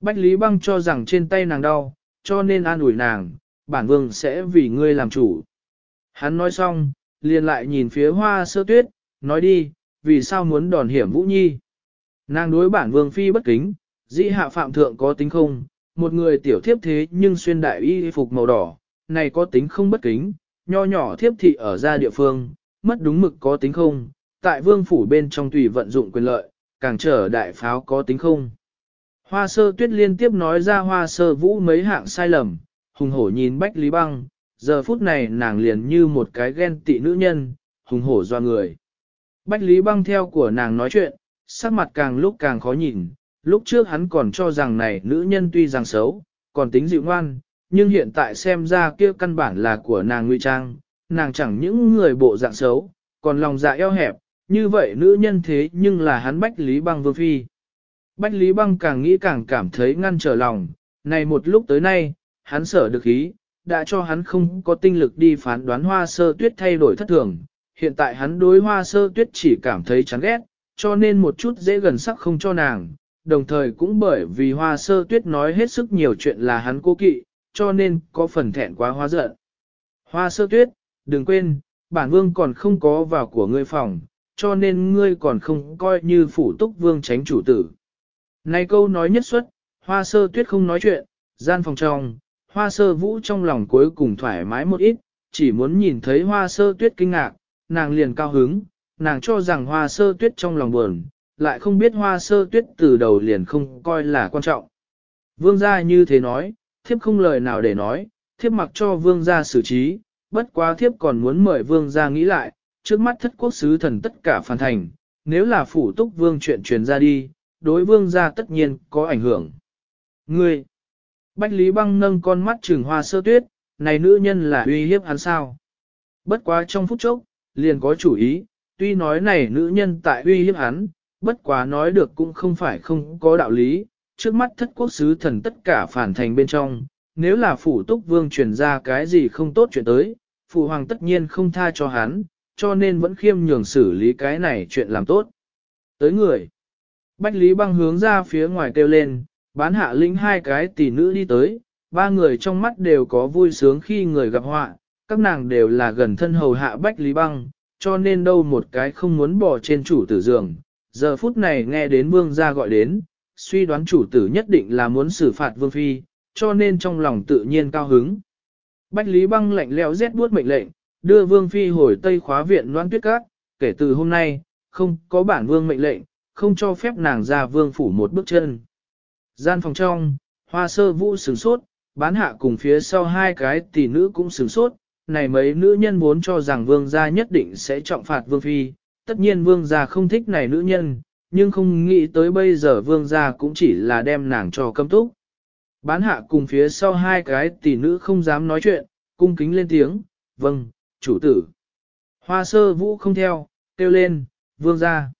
Bách Lý Băng cho rằng trên tay nàng đau, cho nên an ủi nàng, bản vương sẽ vì ngươi làm chủ. Hắn nói xong, liền lại nhìn phía hoa sơ tuyết, nói đi, vì sao muốn đòn hiểm Vũ Nhi. Nàng đối bản vương phi bất kính, dĩ hạ phạm thượng có tính không, một người tiểu thiếp thế nhưng xuyên đại y phục màu đỏ, này có tính không bất kính, nho nhỏ thiếp thị ở ra địa phương, mất đúng mực có tính không, tại vương phủ bên trong tùy vận dụng quyền lợi, càng trở đại pháo có tính không. Hoa sơ tuyết liên tiếp nói ra hoa sơ vũ mấy hạng sai lầm, hùng hổ nhìn Bách Lý Băng, giờ phút này nàng liền như một cái ghen tị nữ nhân, hùng hổ doa người. Bách Lý Băng theo của nàng nói chuyện, sắc mặt càng lúc càng khó nhìn, lúc trước hắn còn cho rằng này nữ nhân tuy rằng xấu, còn tính dịu ngoan, nhưng hiện tại xem ra kia căn bản là của nàng nguy trang, nàng chẳng những người bộ dạng xấu, còn lòng dạ eo hẹp, như vậy nữ nhân thế nhưng là hắn Bách Lý Băng Vương Phi. Bách Lý Băng càng nghĩ càng cảm thấy ngăn trở lòng, này một lúc tới nay, hắn sở được ý, đã cho hắn không có tinh lực đi phán đoán hoa sơ tuyết thay đổi thất thường. Hiện tại hắn đối hoa sơ tuyết chỉ cảm thấy chán ghét, cho nên một chút dễ gần sắc không cho nàng, đồng thời cũng bởi vì hoa sơ tuyết nói hết sức nhiều chuyện là hắn cố kỵ, cho nên có phần thẹn quá hoa giận. Hoa sơ tuyết, đừng quên, bản vương còn không có vào của ngươi phòng, cho nên ngươi còn không coi như phủ túc vương tránh chủ tử. Này câu nói nhất xuất, hoa sơ tuyết không nói chuyện, gian phòng trong, hoa sơ vũ trong lòng cuối cùng thoải mái một ít, chỉ muốn nhìn thấy hoa sơ tuyết kinh ngạc, nàng liền cao hứng, nàng cho rằng hoa sơ tuyết trong lòng buồn, lại không biết hoa sơ tuyết từ đầu liền không coi là quan trọng. Vương gia như thế nói, thiếp không lời nào để nói, thiếp mặc cho vương gia xử trí, bất quá thiếp còn muốn mời vương gia nghĩ lại, trước mắt thất quốc sứ thần tất cả phản thành, nếu là phủ túc vương chuyện truyền ra đi, đối vương gia tất nhiên có ảnh hưởng. Ngươi, Bách Lý Băng nâng con mắt trừng hoa sơ tuyết, này nữ nhân là uy hiếp hắn sao? Bất quá trong phút chốc, liền có chủ ý, tuy nói này nữ nhân tại uy hiếp hắn, bất quá nói được cũng không phải không có đạo lý, trước mắt thất quốc sứ thần tất cả phản thành bên trong, nếu là phủ túc vương truyền ra cái gì không tốt chuyện tới, phụ hoàng tất nhiên không tha cho hắn, cho nên vẫn khiêm nhường xử lý cái này chuyện làm tốt. Tới người, Bách Lý băng hướng ra phía ngoài kêu lên, bán hạ linh hai cái tỷ nữ đi tới, ba người trong mắt đều có vui sướng khi người gặp họa, các nàng đều là gần thân hầu hạ Bách Lý băng, cho nên đâu một cái không muốn bỏ trên chủ tử giường. Giờ phút này nghe đến vương gia gọi đến, suy đoán chủ tử nhất định là muốn xử phạt vương phi, cho nên trong lòng tự nhiên cao hứng. Bách Lý băng lạnh lẽo rét buốt mệnh lệnh, đưa vương phi hồi tây khóa viện loan tuyết các, kể từ hôm nay, không có bản vương mệnh lệnh, không cho phép nàng ra vương phủ một bước chân. Gian phòng trong, hoa sơ vũ sửng sốt, bán hạ cùng phía sau hai cái tỷ nữ cũng sửng sốt, này mấy nữ nhân muốn cho rằng vương gia nhất định sẽ trọng phạt vương phi, tất nhiên vương gia không thích này nữ nhân, nhưng không nghĩ tới bây giờ vương gia cũng chỉ là đem nàng cho cấm túc. Bán hạ cùng phía sau hai cái tỷ nữ không dám nói chuyện, cung kính lên tiếng, vâng, chủ tử. Hoa sơ vũ không theo, kêu lên, vương gia.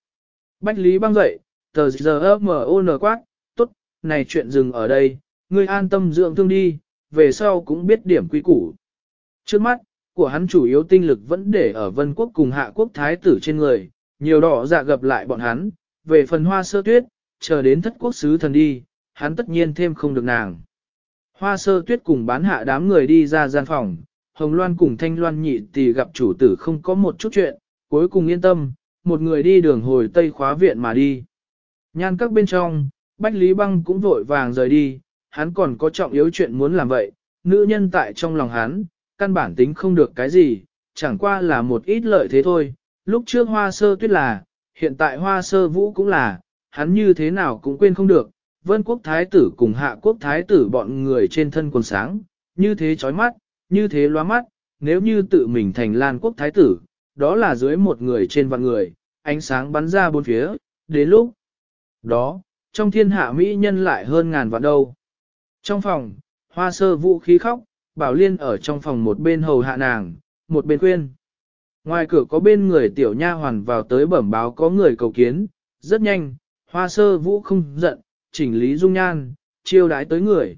Bách Lý băng dậy, tờ giờ M.O.N. quát, tốt, này chuyện dừng ở đây, ngươi an tâm dưỡng thương đi, về sau cũng biết điểm quý củ. Trước mắt, của hắn chủ yếu tinh lực vẫn để ở vân quốc cùng hạ quốc thái tử trên người, nhiều đỏ dạ gặp lại bọn hắn, về phần hoa sơ tuyết, chờ đến thất quốc sứ thần đi, hắn tất nhiên thêm không được nàng. Hoa sơ tuyết cùng bán hạ đám người đi ra gian phòng, Hồng Loan cùng Thanh Loan nhị tỷ gặp chủ tử không có một chút chuyện, cuối cùng yên tâm, một người đi đường hồi Tây khóa viện mà đi. Nhan các bên trong, Bách Lý Băng cũng vội vàng rời đi, hắn còn có trọng yếu chuyện muốn làm vậy, nữ nhân tại trong lòng hắn, căn bản tính không được cái gì, chẳng qua là một ít lợi thế thôi, lúc trước hoa sơ tuyết là, hiện tại hoa sơ vũ cũng là, hắn như thế nào cũng quên không được, vân quốc thái tử cùng hạ quốc thái tử bọn người trên thân quần sáng, như thế chói mắt, như thế loa mắt, nếu như tự mình thành lan quốc thái tử, đó là dưới một người trên vạn người, ánh sáng bắn ra bốn phía, đến lúc đó, trong thiên hạ mỹ nhân lại hơn ngàn vạn đâu. Trong phòng, hoa sơ vũ khí khóc, bảo liên ở trong phòng một bên hầu hạ nàng, một bên khuyên. Ngoài cửa có bên người tiểu nha hoàn vào tới bẩm báo có người cầu kiến, rất nhanh, hoa sơ vũ không giận, chỉnh lý dung nhan, chiêu đái tới người.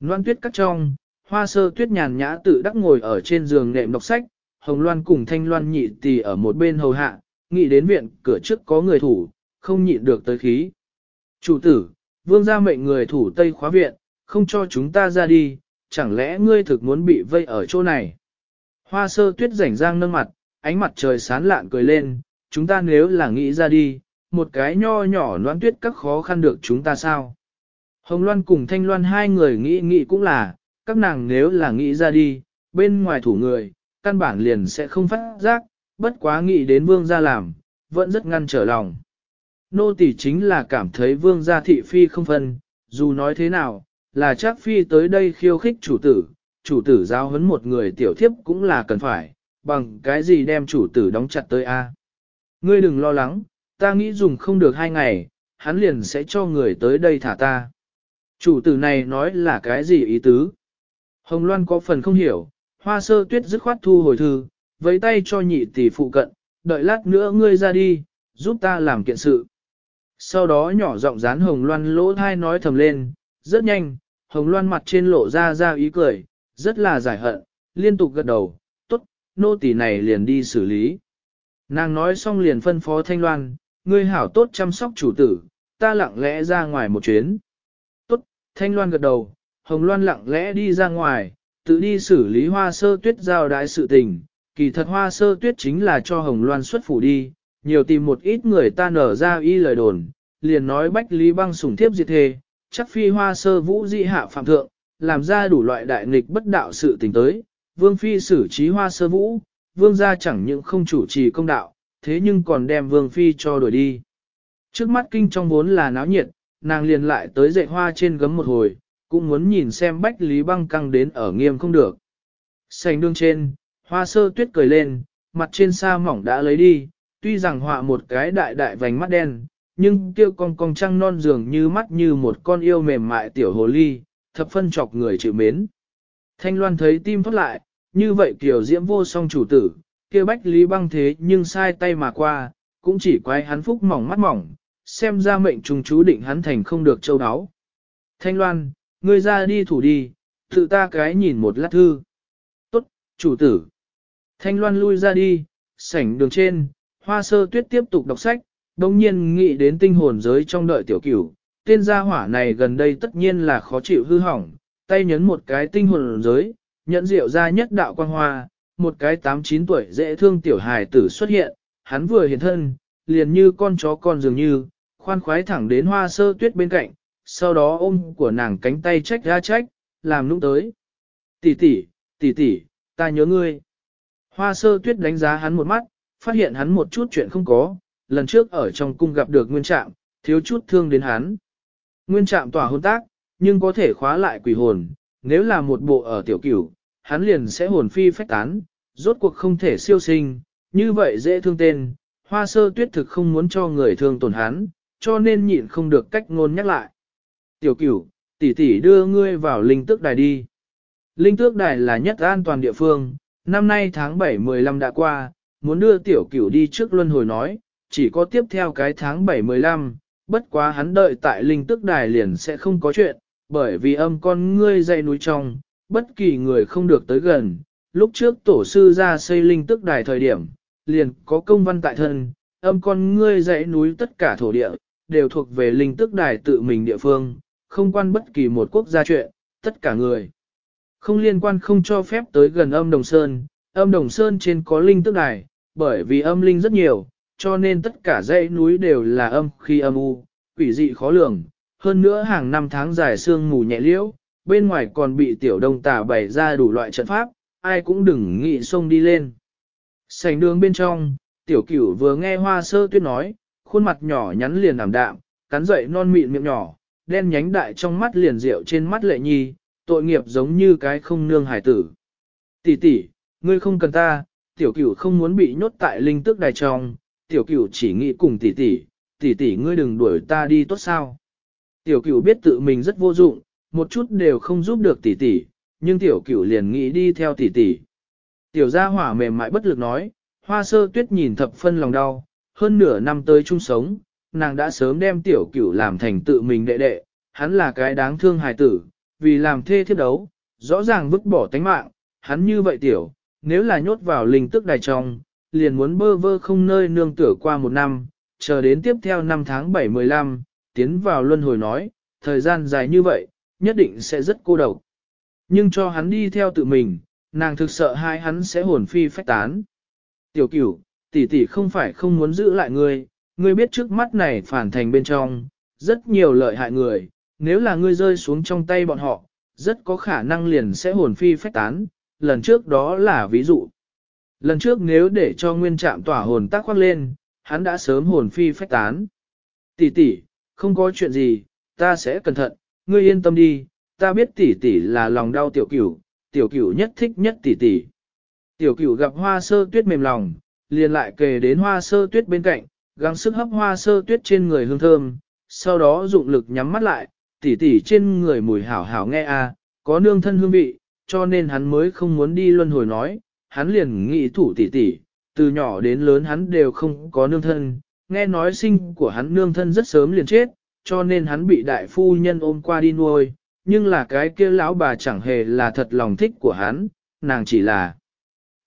Loan tuyết cắt trong, hoa sơ tuyết nhàn nhã tự đắc ngồi ở trên giường nệm đọc sách, hồng loan cùng thanh loan nhị tì ở một bên hầu hạ, nghĩ đến viện cửa trước có người thủ, không nhịn được tới khí. Chủ tử, vương gia mệnh người thủ tây khóa viện, không cho chúng ta ra đi, chẳng lẽ ngươi thực muốn bị vây ở chỗ này. Hoa sơ tuyết rảnh rang nâng mặt, ánh mặt trời sán lạn cười lên, chúng ta nếu là nghĩ ra đi, một cái nho nhỏ loan tuyết các khó khăn được chúng ta sao. Hồng Loan cùng Thanh Loan hai người nghĩ nghĩ cũng là, các nàng nếu là nghĩ ra đi, bên ngoài thủ người, căn bản liền sẽ không phát giác, bất quá nghĩ đến vương gia làm, vẫn rất ngăn trở lòng. Nô tỷ chính là cảm thấy vương gia thị phi không phân, dù nói thế nào, là chắc phi tới đây khiêu khích chủ tử, chủ tử giao huấn một người tiểu thiếp cũng là cần phải, bằng cái gì đem chủ tử đóng chặt tới a? Ngươi đừng lo lắng, ta nghĩ dùng không được hai ngày, hắn liền sẽ cho người tới đây thả ta. Chủ tử này nói là cái gì ý tứ? Hồng Loan có phần không hiểu, hoa sơ tuyết dứt khoát thu hồi thư, với tay cho nhị tỷ phụ cận, đợi lát nữa ngươi ra đi, giúp ta làm kiện sự. Sau đó nhỏ giọng dán Hồng Loan lỗ thai nói thầm lên, rất nhanh, Hồng Loan mặt trên lộ ra ra ý cười, rất là giải hận, liên tục gật đầu, tốt, nô tỷ này liền đi xử lý. Nàng nói xong liền phân phó Thanh Loan, ngươi hảo tốt chăm sóc chủ tử, ta lặng lẽ ra ngoài một chuyến. Tốt, Thanh Loan gật đầu, Hồng Loan lặng lẽ đi ra ngoài, tự đi xử lý hoa sơ tuyết giao đái sự tình. Kỳ thật hoa sơ tuyết chính là cho Hồng Loan xuất phủ đi, nhiều tìm một ít người ta nở ra y lời đồn, liền nói Bách Lý băng sủng thiếp diệt thề, chắc phi hoa sơ vũ dị hạ phạm thượng, làm ra đủ loại đại nghịch bất đạo sự tình tới, vương phi xử trí hoa sơ vũ, vương gia chẳng những không chủ trì công đạo, thế nhưng còn đem vương phi cho đuổi đi. Trước mắt kinh trong vốn là náo nhiệt, nàng liền lại tới dạy hoa trên gấm một hồi, cũng muốn nhìn xem bách lý băng căng đến ở nghiêm không được. Sành đương trên, hoa sơ tuyết cười lên, mặt trên sa mỏng đã lấy đi, tuy rằng họa một cái đại đại vành mắt đen, nhưng kia con con trăng non dường như mắt như một con yêu mềm mại tiểu hồ ly, thập phân chọc người chịu mến. Thanh Loan thấy tim phát lại, như vậy kiểu diễm vô song chủ tử, kia bách lý băng thế nhưng sai tay mà qua, cũng chỉ quái hắn phúc mỏng mắt mỏng, xem ra mệnh trùng chú định hắn thành không được châu đáo. Thanh Loan, ngươi ra đi thủ đi, tự ta cái nhìn một lát thư. Tốt, chủ tử. Thanh Loan lui ra đi, sảnh đường trên, hoa sơ tuyết tiếp tục đọc sách, đồng nhiên nghĩ đến tinh hồn giới trong đợi tiểu cửu. Tên gia hỏa này gần đây tất nhiên là khó chịu hư hỏng, tay nhấn một cái tinh hồn giới, nhận rượu ra nhất đạo quang hoa, một cái tám chín tuổi dễ thương tiểu hài tử xuất hiện, hắn vừa hiện thân, liền như con chó con dường như, khoan khoái thẳng đến hoa sơ tuyết bên cạnh, sau đó ôm của nàng cánh tay trách ra trách, làm nũng tới. Tỷ tỷ, tỷ tỷ, ta nhớ ngươi. Hoa sơ tuyết đánh giá hắn một mắt, phát hiện hắn một chút chuyện không có, lần trước ở trong cung gặp được nguyên trạm, thiếu chút thương đến hắn. Nguyên trạm tỏa hôn tác, nhưng có thể khóa lại quỷ hồn, nếu là một bộ ở tiểu cửu, hắn liền sẽ hồn phi phách tán, rốt cuộc không thể siêu sinh, như vậy dễ thương tên, hoa sơ tuyết thực không muốn cho người thương tổn hắn, cho nên nhịn không được cách ngôn nhắc lại. Tiểu cửu, tỷ tỷ đưa ngươi vào linh tước đài đi. Linh tước đài là nhất an toàn địa phương, năm nay tháng 7-15 đã qua, muốn đưa tiểu cửu đi trước luân hồi nói, chỉ có tiếp theo cái tháng 7-15, bất quá hắn đợi tại linh tức đài liền sẽ không có chuyện, bởi vì âm con ngươi dây núi trong, bất kỳ người không được tới gần. Lúc trước tổ sư ra xây linh tức đài thời điểm, liền có công văn tại thân, âm con ngươi dãy núi tất cả thổ địa, đều thuộc về linh tức đài tự mình địa phương, không quan bất kỳ một quốc gia chuyện, tất cả người. Không liên quan không cho phép tới gần âm đồng sơn, âm đồng sơn trên có linh tức đài, bởi vì âm linh rất nhiều, cho nên tất cả dãy núi đều là âm khi âm u, quỷ dị khó lường. Hơn nữa hàng năm tháng dài sương mù nhẹ liễu, bên ngoài còn bị tiểu đông tà bày ra đủ loại trận pháp, ai cũng đừng nghĩ xông đi lên. Sành đường bên trong, tiểu cửu vừa nghe hoa sơ tuyết nói, khuôn mặt nhỏ nhắn liền ảm đạm, cắn dậy non mịn miệng nhỏ, đen nhánh đại trong mắt liền rượu trên mắt lệ nhi, tội nghiệp giống như cái không nương hải tử. Tỷ tỷ, ngươi không cần ta, tiểu cửu không muốn bị nhốt tại linh tước đài trong, tiểu cửu chỉ nghĩ cùng tỷ tỷ, tỷ tỷ ngươi đừng đuổi ta đi tốt sao. Tiểu cửu biết tự mình rất vô dụng, một chút đều không giúp được tỷ tỷ, nhưng tiểu cửu liền nghĩ đi theo tỷ tỷ. Tiểu gia hỏa mềm mại bất lực nói, hoa sơ tuyết nhìn thập phân lòng đau, hơn nửa năm tới chung sống, nàng đã sớm đem tiểu cửu làm thành tự mình đệ đệ, hắn là cái đáng thương hài tử, vì làm thê thiết đấu, rõ ràng vứt bỏ tánh mạng, hắn như vậy tiểu, nếu là nhốt vào linh tức đài trong, liền muốn bơ vơ không nơi nương tựa qua một năm, chờ đến tiếp theo năm tháng 7-15, tiến vào luân hồi nói, thời gian dài như vậy, nhất định sẽ rất cô độc. Nhưng cho hắn đi theo tự mình, nàng thực sợ hai hắn sẽ hồn phi phách tán. Tiểu cửu, tỷ tỷ không phải không muốn giữ lại ngươi, ngươi biết trước mắt này phản thành bên trong, rất nhiều lợi hại người, nếu là ngươi rơi xuống trong tay bọn họ, rất có khả năng liền sẽ hồn phi phách tán, lần trước đó là ví dụ. Lần trước nếu để cho nguyên trạm tỏa hồn tác khoác lên, hắn đã sớm hồn phi phách tán. Tỷ tỷ, không có chuyện gì, ta sẽ cẩn thận, ngươi yên tâm đi, ta biết tỷ tỷ là lòng đau tiểu cửu, tiểu cửu nhất thích nhất tỷ tỷ. Tiểu cửu gặp hoa sơ tuyết mềm lòng, liền lại kề đến hoa sơ tuyết bên cạnh, gắng sức hấp hoa sơ tuyết trên người hương thơm, sau đó dụng lực nhắm mắt lại, tỷ tỷ trên người mùi hảo hảo nghe a, có nương thân hương vị, cho nên hắn mới không muốn đi luân hồi nói, hắn liền nghĩ thủ tỷ tỷ, từ nhỏ đến lớn hắn đều không có nương thân, nghe nói sinh của hắn nương thân rất sớm liền chết, cho nên hắn bị đại phu nhân ôm qua đi nuôi, nhưng là cái kia lão bà chẳng hề là thật lòng thích của hắn, nàng chỉ là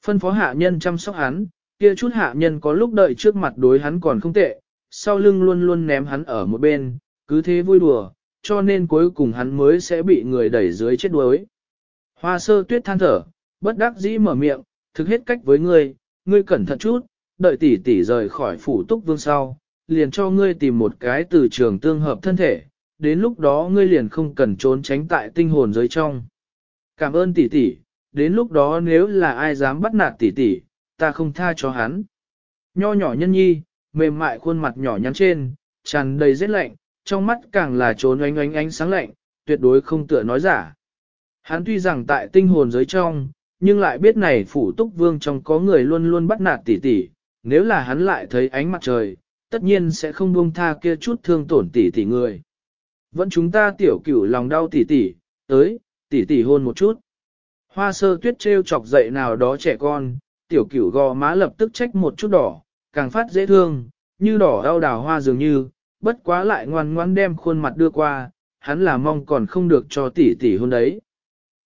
phân phó hạ nhân chăm sóc hắn, kia chút hạ nhân có lúc đợi trước mặt đối hắn còn không tệ, sau lưng luôn luôn ném hắn ở một bên, cứ thế vui đùa, cho nên cuối cùng hắn mới sẽ bị người đẩy dưới chết đuối. Hoa sơ tuyết than thở, bất đắc dĩ mở miệng, thực hết cách với ngươi, ngươi cẩn thận chút, đợi tỷ tỷ rời khỏi phủ túc vương sau, liền cho ngươi tìm một cái từ trường tương hợp thân thể, đến lúc đó ngươi liền không cần trốn tránh tại tinh hồn giới trong. Cảm ơn tỷ tỷ, đến lúc đó nếu là ai dám bắt nạt tỷ tỷ, ta không tha cho hắn. Nho nhỏ nhân nhi, mềm mại khuôn mặt nhỏ nhắn trên, tràn đầy rét lạnh, trong mắt càng là trốn ánh ánh ánh sáng lạnh, tuyệt đối không tựa nói giả. Hắn tuy rằng tại tinh hồn giới trong, nhưng lại biết này phủ túc vương trong có người luôn luôn bắt nạt tỷ tỷ, nếu là hắn lại thấy ánh mặt trời, tất nhiên sẽ không buông tha kia chút thương tổn tỷ tỷ người. Vẫn chúng ta tiểu cửu lòng đau tỷ tỷ, tới, tỷ tỷ hôn một chút. Hoa sơ tuyết treo chọc dậy nào đó trẻ con, tiểu cửu gò má lập tức trách một chút đỏ, càng phát dễ thương, như đỏ đau đào hoa dường như, bất quá lại ngoan ngoan đem khuôn mặt đưa qua, hắn là mong còn không được cho tỷ tỷ hôn đấy.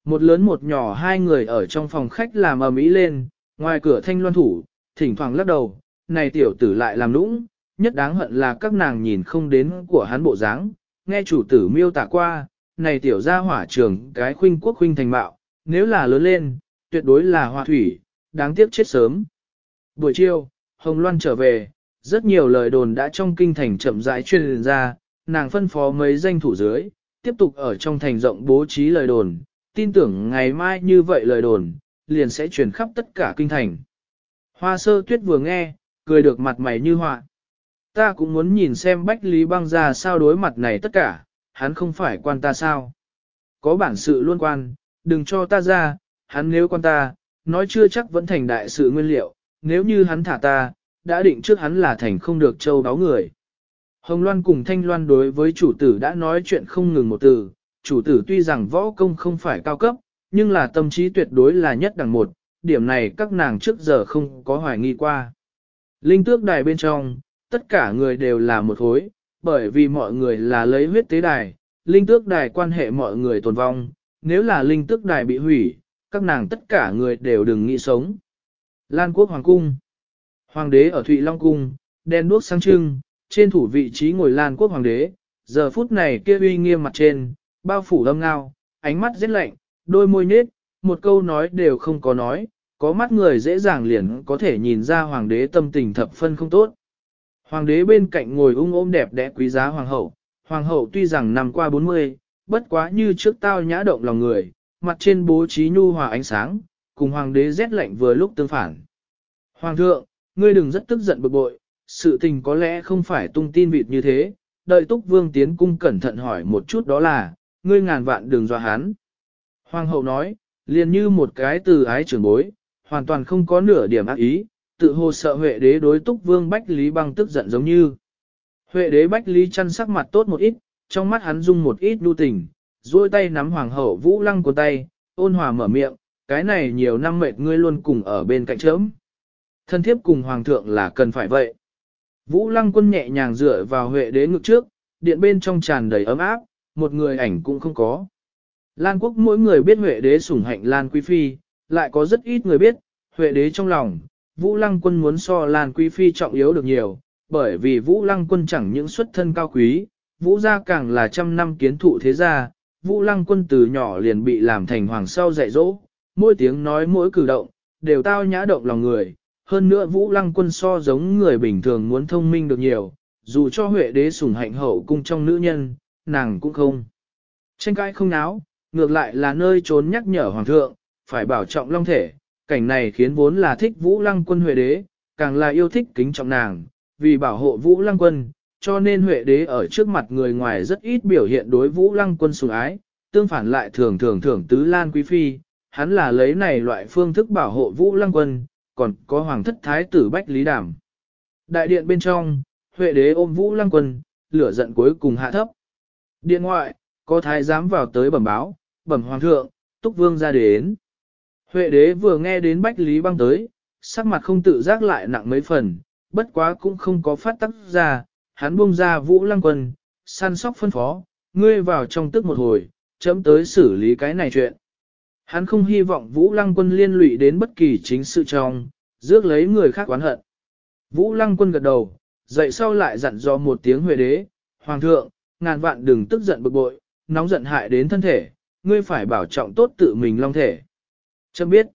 Một lớn một nhỏ hai người ở trong phòng khách làm ầm ĩ lên, ngoài cửa thanh loan thủ, thỉnh thoảng lắc đầu, này tiểu tử lại làm nũng, nhất đáng hận là các nàng nhìn không đến của hắn bộ dáng, nghe chủ tử miêu tả qua, này tiểu gia hỏa trường cái khuynh quốc khuynh thành bạo, nếu là lớn lên, tuyệt đối là hoa thủy, đáng tiếc chết sớm. Buổi chiều, Hồng Loan trở về, rất nhiều lời đồn đã trong kinh thành chậm rãi truyền ra, nàng phân phó mấy danh thủ dưới, tiếp tục ở trong thành rộng bố trí lời đồn, tin tưởng ngày mai như vậy lời đồn, liền sẽ truyền khắp tất cả kinh thành. Hoa sơ tuyết vừa nghe, cười được mặt mày như họa. Ta cũng muốn nhìn xem Bách Lý băng ra sao đối mặt này tất cả, hắn không phải quan ta sao. Có bản sự luôn quan, đừng cho ta ra, hắn nếu quan ta, nói chưa chắc vẫn thành đại sự nguyên liệu, nếu như hắn thả ta, đã định trước hắn là thành không được châu đáo người. Hồng Loan cùng Thanh Loan đối với chủ tử đã nói chuyện không ngừng một từ, chủ tử tuy rằng võ công không phải cao cấp, nhưng là tâm trí tuyệt đối là nhất đẳng một, điểm này các nàng trước giờ không có hoài nghi qua. Linh tước đài bên trong, tất cả người đều là một hối, bởi vì mọi người là lấy huyết tế đài, linh tước đài quan hệ mọi người tồn vong, nếu là linh tước đài bị hủy, các nàng tất cả người đều đừng nghĩ sống. Lan quốc hoàng cung Hoàng đế ở Thụy Long cung, đen đuốc sáng trưng, trên thủ vị trí ngồi Lan quốc hoàng đế, giờ phút này kia uy nghiêm mặt trên, bao phủ lâm ngao, ánh mắt rất lạnh, đôi môi nết, một câu nói đều không có nói, có mắt người dễ dàng liền có thể nhìn ra hoàng đế tâm tình thập phân không tốt. Hoàng đế bên cạnh ngồi ung ôm đẹp đẽ quý giá hoàng hậu, hoàng hậu tuy rằng năm qua 40, bất quá như trước tao nhã động lòng người, mặt trên bố trí nhu hòa ánh sáng, cùng hoàng đế rét lạnh vừa lúc tương phản. Hoàng thượng, ngươi đừng rất tức giận bực bội, sự tình có lẽ không phải tung tin vịt như thế, đợi túc vương tiến cung cẩn thận hỏi một chút đó là, ngươi ngàn vạn đừng dọa hắn. Hoàng hậu nói, liền như một cái từ ái trưởng bối, hoàn toàn không có nửa điểm ác ý, tự hồ sợ Huệ đế đối túc vương Bách Lý băng tức giận giống như. Huệ đế Bách Lý chăn sắc mặt tốt một ít, trong mắt hắn dung một ít đu tình, duỗi tay nắm hoàng hậu vũ lăng của tay, ôn hòa mở miệng, cái này nhiều năm mệt ngươi luôn cùng ở bên cạnh chớm. Thân thiếp cùng hoàng thượng là cần phải vậy. Vũ lăng quân nhẹ nhàng dựa vào Huệ đế ngực trước, điện bên trong tràn đầy ấm áp, một người ảnh cũng không có. Lan quốc mỗi người biết Huệ đế sủng hạnh Lan Quý Phi, lại có rất ít người biết, Huệ đế trong lòng, Vũ Lăng quân muốn so Lan Quý Phi trọng yếu được nhiều, bởi vì Vũ Lăng quân chẳng những xuất thân cao quý, Vũ gia càng là trăm năm kiến thụ thế gia, Vũ lăng quân từ nhỏ liền bị làm thành hoàng sau dạy dỗ, mỗi tiếng nói mỗi cử động, đều tao nhã động lòng người. Hơn nữa Vũ lăng quân so giống người bình thường muốn thông minh được nhiều, dù cho Huệ đế sủng hạnh hậu cung trong nữ nhân, nàng cũng không. Tranh cãi không náo, ngược lại là nơi trốn nhắc nhở hoàng thượng, phải bảo trọng long thể, cảnh này khiến vốn là thích Vũ Lăng quân Huệ đế, càng là yêu thích kính trọng nàng, vì bảo hộ Vũ Lăng quân, cho nên Huệ đế ở trước mặt người ngoài rất ít biểu hiện đối Vũ Lăng quân sủng ái, tương phản lại thường thường thưởng tứ lan quý phi, hắn là lấy này loại phương thức bảo hộ Vũ Lăng quân, còn có hoàng thất thái tử Bách Lý Đàm. Đại điện bên trong, Huệ đế ôm Vũ Lăng quân, lửa giận cuối cùng hạ thấp. Điện ngoại, có thái giám vào tới bẩm báo, bẩm hoàng thượng, túc vương ra đến. Huệ đế vừa nghe đến Bách Lý băng tới, sắc mặt không tự giác lại nặng mấy phần, bất quá cũng không có phát tắc ra, hắn buông ra vũ lăng quân, săn sóc phân phó, ngươi vào trong tức một hồi, chấm tới xử lý cái này chuyện. Hắn không hy vọng vũ lăng quân liên lụy đến bất kỳ chính sự trong, rước lấy người khác oán hận. Vũ lăng quân gật đầu, dậy sau lại dặn dò một tiếng huệ đế, hoàng thượng, ngàn vạn đừng tức giận bực bội, nóng giận hại đến thân thể, ngươi phải bảo trọng tốt tự mình long thể. Chấm biết,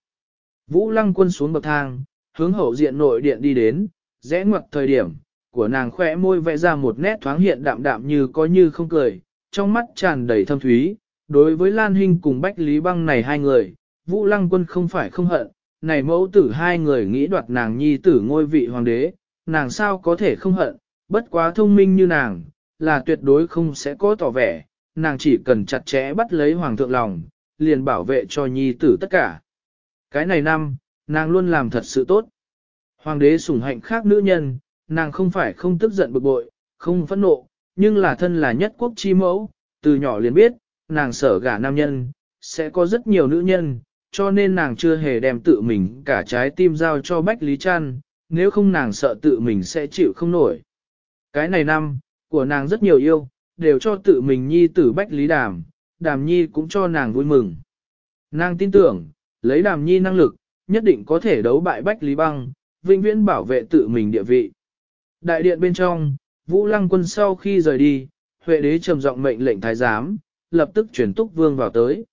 Vũ lăng quân xuống bậc thang, hướng hậu diện nội điện đi đến, rẽ ngoặt thời điểm, của nàng khỏe môi vẽ ra một nét thoáng hiện đạm đạm như có như không cười, trong mắt tràn đầy thâm thúy. Đối với Lan Hinh cùng Bách Lý Băng này hai người, Vũ Lăng Quân không phải không hận, này mẫu tử hai người nghĩ đoạt nàng nhi tử ngôi vị hoàng đế, nàng sao có thể không hận, bất quá thông minh như nàng, là tuyệt đối không sẽ có tỏ vẻ, nàng chỉ cần chặt chẽ bắt lấy hoàng thượng lòng, liền bảo vệ cho nhi tử tất cả. Cái này năm, nàng luôn làm thật sự tốt. Hoàng đế sủng hạnh khác nữ nhân, nàng không phải không tức giận bực bội, không phẫn nộ, nhưng là thân là nhất quốc chi mẫu, từ nhỏ liền biết, nàng sở gả nam nhân, sẽ có rất nhiều nữ nhân, cho nên nàng chưa hề đem tự mình cả trái tim giao cho Bách Lý Trăn, nếu không nàng sợ tự mình sẽ chịu không nổi. Cái này năm, của nàng rất nhiều yêu, đều cho tự mình nhi tử Bách Lý Đàm, Đàm Nhi cũng cho nàng vui mừng. Nàng tin tưởng, lấy Đàm Nhi năng lực, nhất định có thể đấu bại Bách Lý Băng, vĩnh viễn bảo vệ tự mình địa vị. Đại điện bên trong, Vũ Lăng quân sau khi rời đi, Huệ đế trầm giọng mệnh lệnh thái giám, lập tức chuyển túc vương vào tới.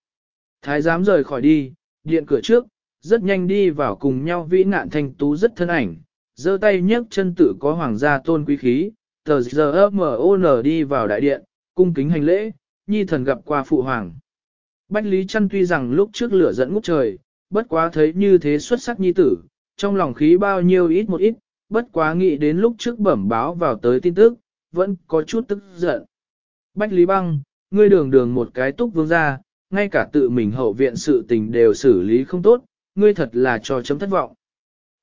Thái giám rời khỏi đi, điện cửa trước, rất nhanh đi vào cùng nhau vĩ nạn thanh tú rất thân ảnh, giơ tay nhấc chân tử có hoàng gia tôn quý khí, tờ giờ M.O.N. đi vào đại điện, cung kính hành lễ, nhi thần gặp qua phụ hoàng. Bách Lý Trăn tuy rằng lúc trước lửa dẫn ngút trời, bất quá thấy như thế xuất sắc nhi tử, trong lòng khí bao nhiêu ít một ít, bất quá nghĩ đến lúc trước bẩm báo vào tới tin tức, vẫn có chút tức giận. Bách Lý Băng, ngươi đường đường một cái túc vương gia, ngay cả tự mình hậu viện sự tình đều xử lý không tốt, ngươi thật là cho chấm thất vọng.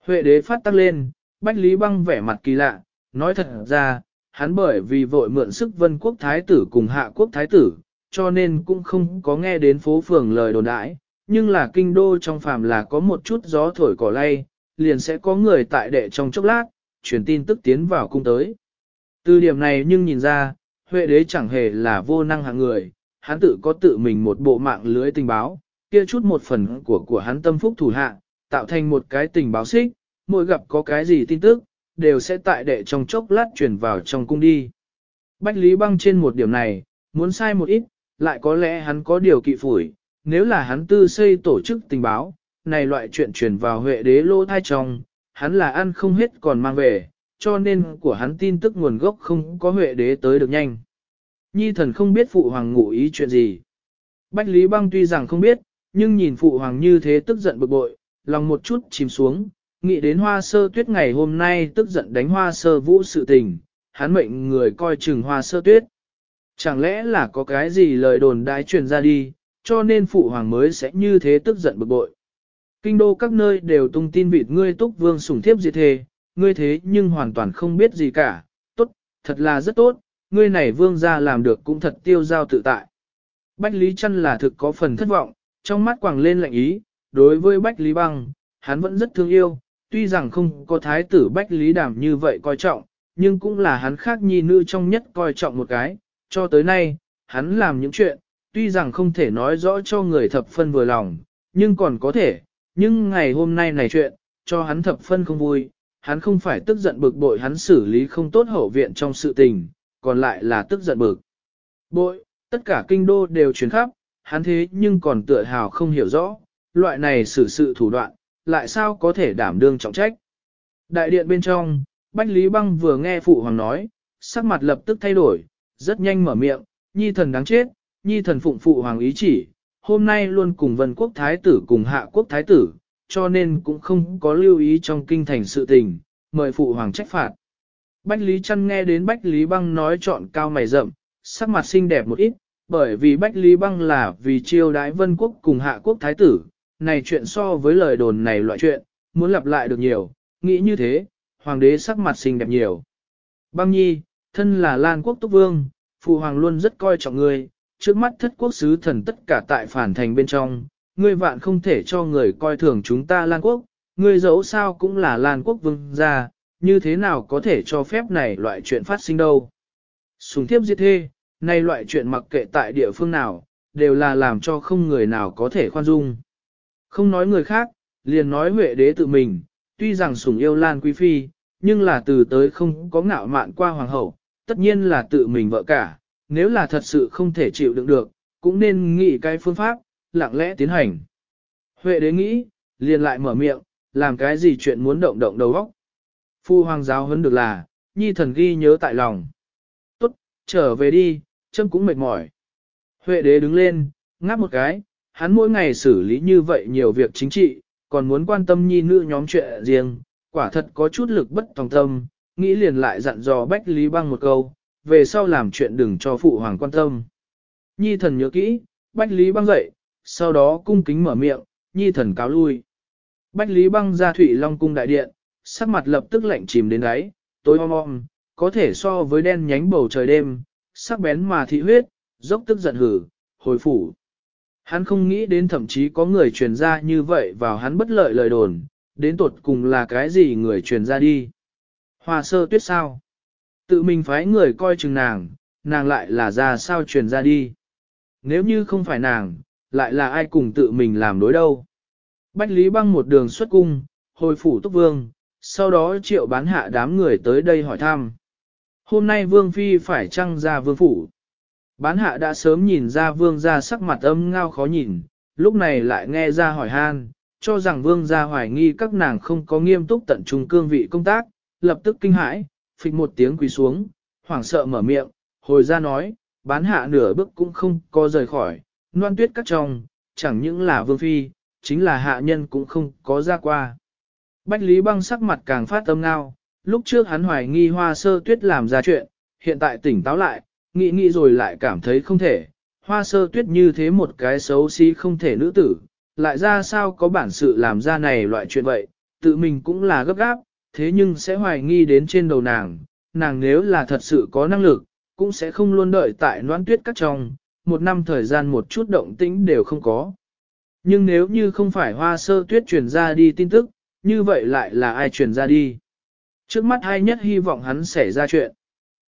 Huệ đế phát tắc lên, Bách Lý Băng vẻ mặt kỳ lạ, nói thật ra, hắn bởi vì vội mượn sức vân quốc thái tử cùng hạ quốc thái tử, cho nên cũng không có nghe đến phố phường lời đồn đãi, nhưng là kinh đô trong phàm là có một chút gió thổi cỏ lay, liền sẽ có người tại đệ trong chốc lát, truyền tin tức tiến vào cung tới. Từ điểm này nhưng nhìn ra, Huệ đế chẳng hề là vô năng hạng người, hắn tự có tự mình một bộ mạng lưới tình báo, kia chút một phần của của hắn tâm phúc thủ hạ, tạo thành một cái tình báo xích, mỗi gặp có cái gì tin tức, đều sẽ tại đệ trong chốc lát truyền vào trong cung đi. Bách Lý Băng trên một điểm này, muốn sai một ít, lại có lẽ hắn có điều kỵ phủi, nếu là hắn tư xây tổ chức tình báo, này loại chuyện truyền vào Huệ đế lô thai trong, hắn là ăn không hết còn mang về, cho nên của hắn tin tức nguồn gốc không có Huệ đế tới được nhanh. Nhi thần không biết phụ hoàng ngụ ý chuyện gì. Bách Lý Băng tuy rằng không biết, nhưng nhìn phụ hoàng như thế tức giận bực bội, lòng một chút chìm xuống, nghĩ đến hoa sơ tuyết ngày hôm nay tức giận đánh hoa sơ vũ sự tình, hắn mệnh người coi chừng hoa sơ tuyết. Chẳng lẽ là có cái gì lời đồn đãi truyền ra đi, cho nên phụ hoàng mới sẽ như thế tức giận bực bội. Kinh đô các nơi đều tung tin vịt ngươi túc vương sủng thiếp diệt thề, ngươi thế nhưng hoàn toàn không biết gì cả, tốt, thật là rất tốt, ngươi này vương gia làm được cũng thật tiêu giao tự tại. Bách Lý Trăn là thực có phần thất vọng, trong mắt quàng lên lạnh ý, đối với Bách Lý Băng, hắn vẫn rất thương yêu, tuy rằng không có thái tử Bách Lý Đàm như vậy coi trọng, nhưng cũng là hắn khác nhi nữ trong nhất coi trọng một cái, cho tới nay, hắn làm những chuyện, tuy rằng không thể nói rõ cho người thập phân vừa lòng, nhưng còn có thể, nhưng ngày hôm nay này chuyện, cho hắn thập phân không vui, hắn không phải tức giận bực bội hắn xử lý không tốt hậu viện trong sự tình, còn lại là tức giận bực. Bội, tất cả kinh đô đều chuyển khắp, hắn thế nhưng còn tựa hào không hiểu rõ, loại này xử sự thủ đoạn, lại sao có thể đảm đương trọng trách. Đại điện bên trong, Bách Lý Băng vừa nghe Phụ Hoàng nói, sắc mặt lập tức thay đổi, rất nhanh mở miệng, nhi thần đáng chết, nhi thần phụng Phụ Hoàng ý chỉ, hôm nay luôn cùng vân quốc thái tử cùng hạ quốc thái tử, cho nên cũng không có lưu ý trong kinh thành sự tình, mời Phụ Hoàng trách phạt. Bách Lý Trăn nghe đến Bách Lý Băng nói chọn cao mày rậm, sắc mặt xinh đẹp một ít, bởi vì Bách Lý Băng là vì chiêu đái vân quốc cùng hạ quốc thái tử, này chuyện so với lời đồn này loại chuyện, muốn lặp lại được nhiều, nghĩ như thế, hoàng đế sắc mặt xinh đẹp nhiều. Băng nhi, thân là Lan quốc túc vương, phụ hoàng luôn rất coi trọng ngươi, trước mắt thất quốc sứ thần tất cả tại phản thành bên trong, ngươi vạn không thể cho người coi thường chúng ta Lan quốc, ngươi dẫu sao cũng là Lan quốc vương gia, như thế nào có thể cho phép này loại chuyện phát sinh đâu. Sùng thiếp diệt thê, nay loại chuyện mặc kệ tại địa phương nào, đều là làm cho không người nào có thể khoan dung. Không nói người khác, liền nói Huệ đế tự mình, tuy rằng Sùng yêu Lan Quý Phi, nhưng là từ tới không có ngạo mạn qua hoàng hậu, tất nhiên là tự mình vợ cả, nếu là thật sự không thể chịu đựng được, cũng nên nghĩ cái phương pháp, lặng lẽ tiến hành. Huệ đế nghĩ, liền lại mở miệng, làm cái gì chuyện muốn động động đầu óc. Phu hoàng giáo huấn được là, nhi thần ghi nhớ tại lòng. Tốt, trở về đi, châm cũng mệt mỏi. Huệ đế đứng lên, ngáp một cái, hắn mỗi ngày xử lý như vậy nhiều việc chính trị, còn muốn quan tâm nhi nữ nhóm chuyện riêng, quả thật có chút lực bất tòng tâm, nghĩ liền lại dặn dò Bách Lý Băng một câu, về sau làm chuyện đừng cho phụ hoàng quan tâm. Nhi thần nhớ kỹ, Bách Lý Băng dậy, sau đó cung kính mở miệng, Nhi thần cáo lui. Bách Lý Băng ra Thủy Long cung đại điện, sắc mặt lập tức lạnh chìm đến đáy, tối om om, có thể so với đen nhánh bầu trời đêm, sắc bén mà thị huyết, dốc tức giận hử, hồi phủ. Hắn không nghĩ đến thậm chí có người truyền ra như vậy vào hắn bất lợi lời đồn, đến tột cùng là cái gì người truyền ra đi. Hoa sơ tuyết sao? Tự mình phái người coi chừng nàng, nàng lại là ra sao truyền ra đi. Nếu như không phải nàng, lại là ai cùng tự mình làm đối đâu. Bách Lý băng một đường xuất cung, hồi phủ túc vương, sau đó triệu bán hạ đám người tới đây hỏi thăm. Hôm nay vương phi phải trăng ra vương phủ. Bán hạ đã sớm nhìn ra vương gia sắc mặt âm ngao khó nhìn, lúc này lại nghe ra hỏi han, cho rằng vương gia hoài nghi các nàng không có nghiêm túc tận trung cương vị công tác, lập tức kinh hãi, phịch một tiếng quỳ xuống, hoảng sợ mở miệng, hồi ra nói, bán hạ nửa bước cũng không có rời khỏi, noan tuyết các trong, chẳng những là vương phi, chính là hạ nhân cũng không có ra qua. Bách Lý băng sắc mặt càng phát tâm ngao, lúc trước hắn hoài nghi hoa sơ tuyết làm ra chuyện, hiện tại tỉnh táo lại, nghĩ nghĩ rồi lại cảm thấy không thể. Hoa sơ tuyết như thế một cái xấu xí không thể nữ tử, lại ra sao có bản sự làm ra này loại chuyện vậy, tự mình cũng là gấp gáp, thế nhưng sẽ hoài nghi đến trên đầu nàng, nàng nếu là thật sự có năng lực, cũng sẽ không luôn đợi tại noan tuyết các trong, một năm thời gian một chút động tĩnh đều không có. Nhưng nếu như không phải hoa sơ tuyết truyền ra đi tin tức, như vậy lại là ai truyền ra đi? Trước mắt hai nhất hy vọng hắn xảy ra chuyện.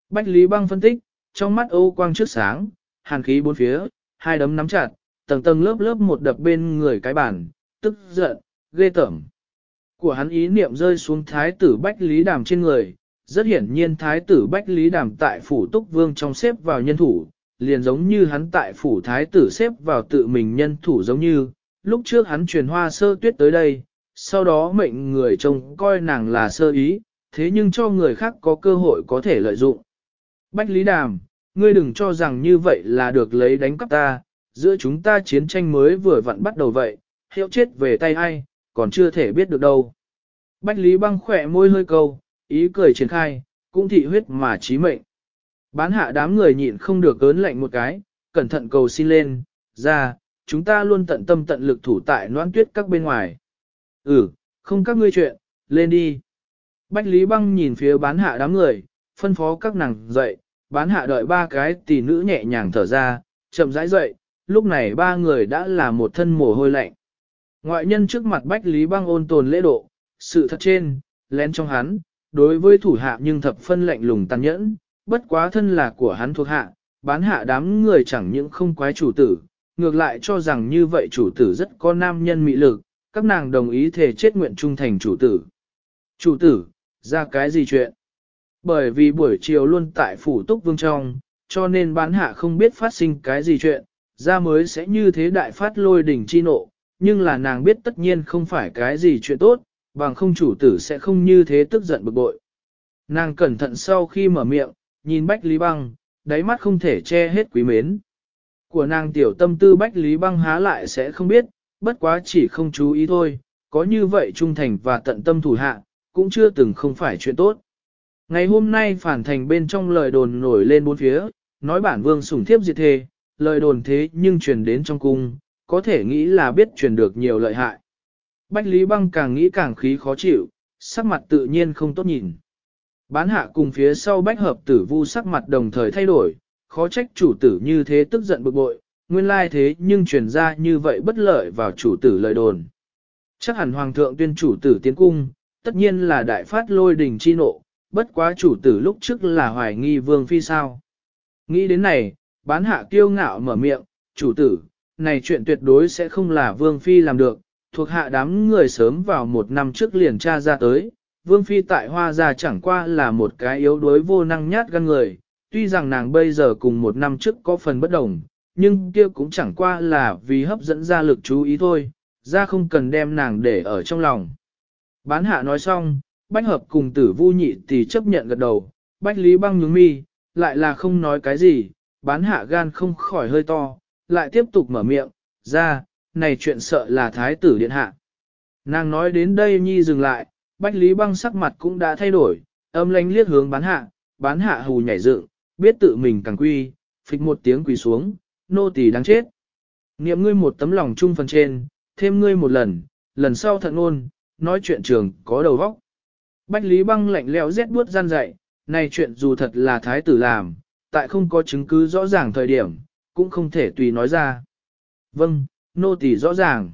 Bách Lý Băng phân tích, trong mắt ô quang trước sáng, hàn khí bốn phía, hai đấm nắm chặt, tầng tầng lớp lớp một đập bên người cái bàn, tức giận, ghê tởm. Của hắn ý niệm rơi xuống thái tử Bách Lý Đàm trên người, rất hiển nhiên thái tử Bách Lý Đàm tại phủ túc vương trong xếp vào nhân thủ, liền giống như hắn tại phủ thái tử xếp vào tự mình nhân thủ giống như, lúc trước hắn truyền hoa sơ tuyết tới đây, sau đó mệnh người trông coi nàng là sơ ý, thế nhưng cho người khác có cơ hội có thể lợi dụng. Bách Lý Đàm, ngươi đừng cho rằng như vậy là được lấy đánh cắp ta, giữa chúng ta chiến tranh mới vừa vặn bắt đầu vậy, hiệu chết về tay ai, còn chưa thể biết được đâu. Bách Lý băng khỏe môi hơi câu, ý cười triển khai, cũng thị huyết mà chí mệnh. Bán hạ đám người nhịn không được ớn lạnh một cái, cẩn thận cầu xin lên, ra, chúng ta luôn tận tâm tận lực thủ tại noan tuyết các bên ngoài. Ừ, không các ngươi chuyện, lên đi. Bách Lý băng nhìn phía bán hạ đám người, phân phó các nàng dậy, bán hạ đợi ba cái tỷ nữ nhẹ nhàng thở ra, chậm rãi dậy, lúc này ba người đã là một thân mồ hôi lạnh. Ngoại nhân trước mặt Bách Lý băng ôn tồn lễ độ, sự thật trên, lén trong hắn, đối với thủ hạ nhưng thập phân lạnh lùng tàn nhẫn, bất quá thân là của hắn thuộc hạ, bán hạ đám người chẳng những không quái chủ tử, ngược lại cho rằng như vậy chủ tử rất có nam nhân mị lực, các nàng đồng ý thể chết nguyện trung thành chủ tử. Chủ tử, ra cái gì chuyện? Bởi vì buổi chiều luôn tại phủ túc vương trong, cho nên bán hạ không biết phát sinh cái gì chuyện, ra mới sẽ như thế đại phát lôi đỉnh chi nộ, nhưng là nàng biết tất nhiên không phải cái gì chuyện tốt, bằng không chủ tử sẽ không như thế tức giận bực bội. Nàng cẩn thận sau khi mở miệng, nhìn Bách Lý Băng, đáy mắt không thể che hết quý mến. Của nàng tiểu tâm tư Bách Lý Băng há lại sẽ không biết, bất quá chỉ không chú ý thôi, có như vậy trung thành và tận tâm thủ hạ, cũng chưa từng không phải chuyện tốt. Ngày hôm nay phản thành bên trong lời đồn nổi lên bốn phía, nói bản vương sủng thiếp diệt thề, lời đồn thế nhưng truyền đến trong cung, có thể nghĩ là biết truyền được nhiều lợi hại. Bách Lý Băng càng nghĩ càng khí khó chịu, sắc mặt tự nhiên không tốt nhìn. Bán hạ cùng phía sau bách hợp tử vu sắc mặt đồng thời thay đổi, khó trách chủ tử như thế tức giận bực bội, nguyên lai thế nhưng truyền ra như vậy bất lợi vào chủ tử lợi đồn. Chắc hẳn hoàng thượng tuyên chủ tử tiến cung, tất nhiên là đại phát lôi đình chi nộ, bất quá chủ tử lúc trước là hoài nghi vương phi sao. Nghĩ đến này, bán hạ kiêu ngạo mở miệng, chủ tử, này chuyện tuyệt đối sẽ không là vương phi làm được, thuộc hạ đám người sớm vào một năm trước liền tra ra tới, vương phi tại hoa gia chẳng qua là một cái yếu đuối vô năng nhát gan người, tuy rằng nàng bây giờ cùng một năm trước có phần bất đồng, nhưng kia cũng chẳng qua là vì hấp dẫn ra lực chú ý thôi, ra không cần đem nàng để ở trong lòng. Bán hạ nói xong, bách hợp cùng tử vu nhị thì chấp nhận gật đầu, bách lý băng nhướng mi, lại là không nói cái gì, bán hạ gan không khỏi hơi to, lại tiếp tục mở miệng, ra, này chuyện sợ là thái tử điện hạ. Nàng nói đến đây nhi dừng lại, bách lý băng sắc mặt cũng đã thay đổi, âm lánh liếc hướng bán hạ, bán hạ hù nhảy dựng, biết tự mình càng quy, phịch một tiếng quỳ xuống, nô tỳ đáng chết. Niệm ngươi một tấm lòng chung phần trên, thêm ngươi một lần, lần sau thận ngôn, nói chuyện trường có đầu vóc. Bách Lý Băng lạnh lẽo rét buốt gian dạy, này chuyện dù thật là thái tử làm, tại không có chứng cứ rõ ràng thời điểm, cũng không thể tùy nói ra. Vâng, nô tỳ rõ ràng.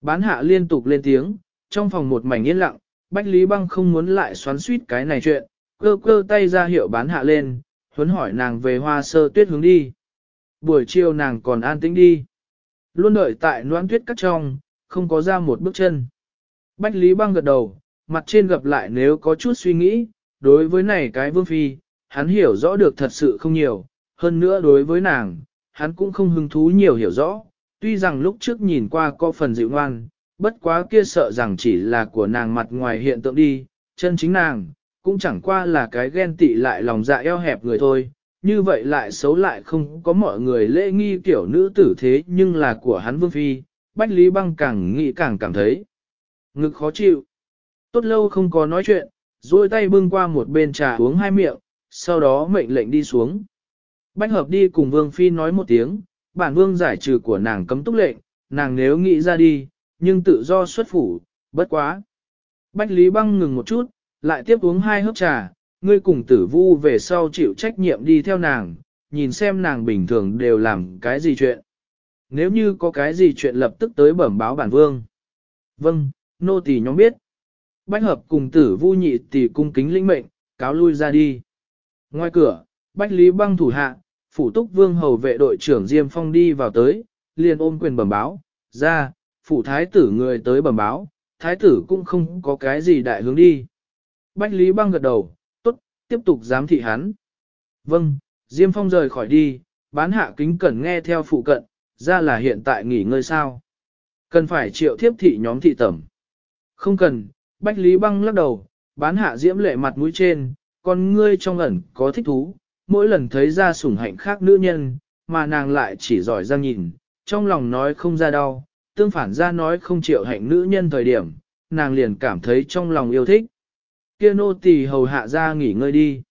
Bán hạ liên tục lên tiếng, trong phòng một mảnh yên lặng, Bách Lý Băng không muốn lại xoắn suýt cái này chuyện, cơ cơ tay ra hiệu bán hạ lên, huấn hỏi nàng về hoa sơ tuyết hướng đi. Buổi chiều nàng còn an tĩnh đi. Luôn đợi tại noan tuyết cắt trong, không có ra một bước chân. Bách Lý Băng gật đầu, mặt trên gặp lại nếu có chút suy nghĩ, đối với này cái vương phi, hắn hiểu rõ được thật sự không nhiều, hơn nữa đối với nàng, hắn cũng không hứng thú nhiều hiểu rõ, tuy rằng lúc trước nhìn qua có phần dịu ngoan, bất quá kia sợ rằng chỉ là của nàng mặt ngoài hiện tượng đi, chân chính nàng, cũng chẳng qua là cái ghen tị lại lòng dạ eo hẹp người thôi, như vậy lại xấu lại không có mọi người lễ nghi kiểu nữ tử thế nhưng là của hắn vương phi, Bách Lý Băng càng nghĩ càng cảm thấy ngực khó chịu. Tốt lâu không có nói chuyện, duỗi tay bưng qua một bên trà uống hai miệng, sau đó mệnh lệnh đi xuống. Bách hợp đi cùng vương phi nói một tiếng, bản vương giải trừ của nàng cấm túc lệnh, nàng nếu nghĩ ra đi, nhưng tự do xuất phủ, bất quá. Bách Lý Băng ngừng một chút, lại tiếp uống hai hớp trà, ngươi cùng tử vu về sau chịu trách nhiệm đi theo nàng, nhìn xem nàng bình thường đều làm cái gì chuyện. Nếu như có cái gì chuyện lập tức tới bẩm báo bản vương. Vâng, nô tỳ nhóm biết. Bách hợp cùng tử vu nhị tỷ cung kính linh mệnh, cáo lui ra đi. Ngoài cửa, Bách Lý băng thủ hạ, phủ túc vương hầu vệ đội trưởng Diêm Phong đi vào tới, liền ôm quyền bẩm báo, ra, phủ thái tử người tới bẩm báo, thái tử cũng không có cái gì đại hướng đi. Bách Lý băng gật đầu, tốt, tiếp tục giám thị hắn. Vâng, Diêm Phong rời khỏi đi, bán hạ kính cẩn nghe theo phụ cận, ra là hiện tại nghỉ ngơi sao. Cần phải triệu thiếp thị nhóm thị tẩm. Không cần, Bách Lý băng lắc đầu, bán hạ diễm lệ mặt mũi trên, con ngươi trong ẩn có thích thú, mỗi lần thấy ra sủng hạnh khác nữ nhân, mà nàng lại chỉ giỏi ra nhìn, trong lòng nói không ra đau, tương phản ra nói không chịu hạnh nữ nhân thời điểm, nàng liền cảm thấy trong lòng yêu thích. Kia nô tỳ hầu hạ ra nghỉ ngơi đi.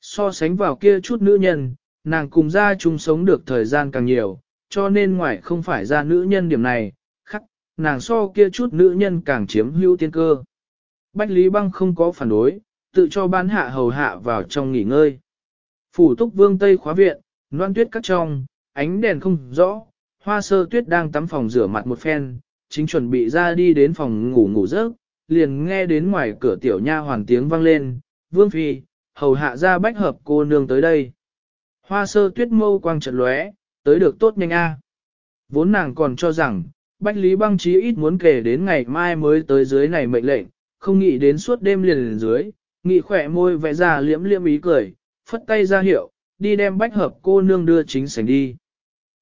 So sánh vào kia chút nữ nhân, nàng cùng ra chung sống được thời gian càng nhiều, cho nên ngoài không phải ra nữ nhân điểm này, khắc, nàng so kia chút nữ nhân càng chiếm hữu tiên cơ. Bách Lý Băng không có phản đối, tự cho bán hạ hầu hạ vào trong nghỉ ngơi. Phủ túc vương Tây khóa viện, loan tuyết cắt trong, ánh đèn không rõ, hoa sơ tuyết đang tắm phòng rửa mặt một phen, chính chuẩn bị ra đi đến phòng ngủ ngủ giấc, liền nghe đến ngoài cửa tiểu nha hoàn tiếng vang lên, vương phi, hầu hạ ra bách hợp cô nương tới đây. Hoa sơ tuyết mâu quang trận lóe, tới được tốt nhanh a. Vốn nàng còn cho rằng, Bách Lý băng chí ít muốn kể đến ngày mai mới tới dưới này mệnh lệnh, không nghĩ đến suốt đêm liền, liền dưới, nghị khỏe môi vẽ ra liễm liễm ý cười, phất tay ra hiệu, đi đem bách hợp cô nương đưa chính sảnh đi.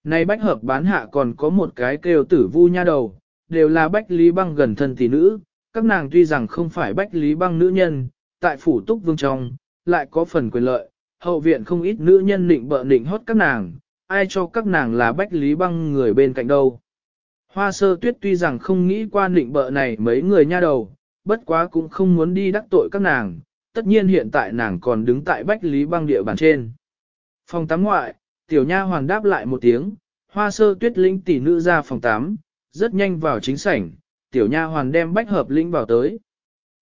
Này bách hợp bán hạ còn có một cái kêu tử vu nha đầu, đều là bách lý băng gần thân tỷ nữ, các nàng tuy rằng không phải bách lý băng nữ nhân, tại phủ túc vương trong, lại có phần quyền lợi, hậu viện không ít nữ nhân định bợ định hót các nàng, ai cho các nàng là bách lý băng người bên cạnh đâu. Hoa sơ tuyết tuy rằng không nghĩ qua định bợ này mấy người nha đầu, bất quá cũng không muốn đi đắc tội các nàng, tất nhiên hiện tại nàng còn đứng tại bách lý băng địa bàn trên. Phòng tắm ngoại, tiểu nha hoàn đáp lại một tiếng, hoa sơ tuyết lĩnh tỷ nữ ra phòng tắm, rất nhanh vào chính sảnh, tiểu nha hoàn đem bách hợp lĩnh vào tới.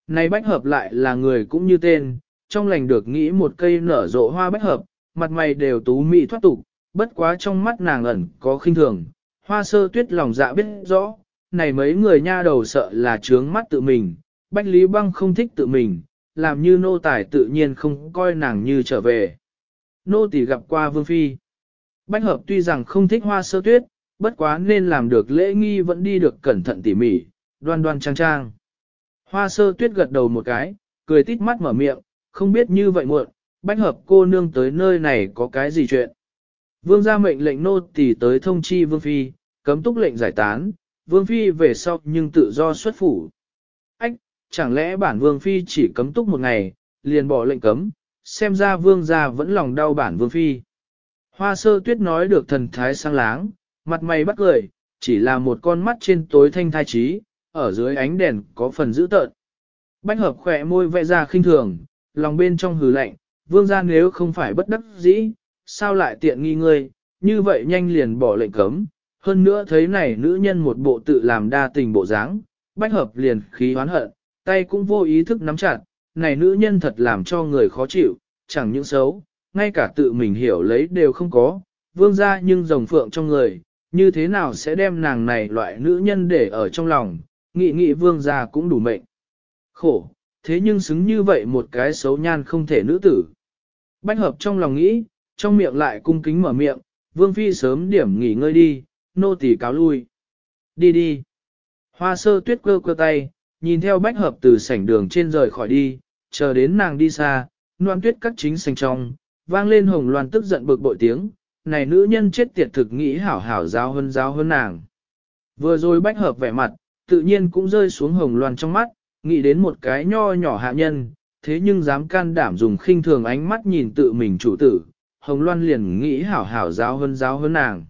Này bách hợp lại là người cũng như tên, trong lành được nghĩ một cây nở rộ hoa bách hợp, mặt mày đều tú mị thoát tục, bất quá trong mắt nàng ẩn có khinh thường, hoa sơ tuyết lòng dạ biết rõ, này mấy người nha đầu sợ là trướng mắt tự mình, bách lý băng không thích tự mình, làm như nô tài tự nhiên không coi nàng như trở về. Nô tỳ gặp qua vương phi. Bách hợp tuy rằng không thích hoa sơ tuyết, bất quá nên làm được lễ nghi vẫn đi được cẩn thận tỉ mỉ, đoan đoan trang trang. Hoa sơ tuyết gật đầu một cái, cười tít mắt mở miệng, không biết như vậy muộn, bách hợp cô nương tới nơi này có cái gì chuyện. Vương ra mệnh lệnh nô tỳ tới thông chi vương phi, cấm túc lệnh giải tán, vương phi về sau nhưng tự do xuất phủ. Ách, chẳng lẽ bản vương phi chỉ cấm túc một ngày, liền bỏ lệnh cấm, xem ra vương gia vẫn lòng đau bản vương phi. Hoa sơ tuyết nói được thần thái sang láng, mặt mày bắt cười, chỉ là một con mắt trên tối thanh thai trí, ở dưới ánh đèn có phần dữ tợn. Bách hợp khỏe môi vẽ ra khinh thường, lòng bên trong hừ lạnh, vương gia nếu không phải bất đắc dĩ, sao lại tiện nghi ngươi, như vậy nhanh liền bỏ lệnh cấm. Hơn nữa thấy này nữ nhân một bộ tự làm đa tình bộ dáng, bách hợp liền khí hoán hận, tay cũng vô ý thức nắm chặt, này nữ nhân thật làm cho người khó chịu, chẳng những xấu, ngay cả tự mình hiểu lấy đều không có, vương gia nhưng rồng phượng trong người, như thế nào sẽ đem nàng này loại nữ nhân để ở trong lòng, nghị nghị vương gia cũng đủ mệnh. Khổ, thế nhưng xứng như vậy một cái xấu nhan không thể nữ tử. Bách hợp trong lòng nghĩ, trong miệng lại cung kính mở miệng, vương phi sớm điểm nghỉ ngơi đi, nô tỳ cáo lui. Đi đi. Hoa sơ tuyết cơ cơ tay, nhìn theo bách hợp từ sảnh đường trên rời khỏi đi, chờ đến nàng đi xa, noan tuyết cắt chính sành trong, vang lên hồng loan tức giận bực bội tiếng, này nữ nhân chết tiệt thực nghĩ hảo hảo giáo hơn giáo hơn nàng. Vừa rồi bách hợp vẻ mặt, tự nhiên cũng rơi xuống hồng loan trong mắt, nghĩ đến một cái nho nhỏ hạ nhân, thế nhưng dám can đảm dùng khinh thường ánh mắt nhìn tự mình chủ tử, hồng loan liền nghĩ hảo hảo giáo hơn giáo hơn nàng.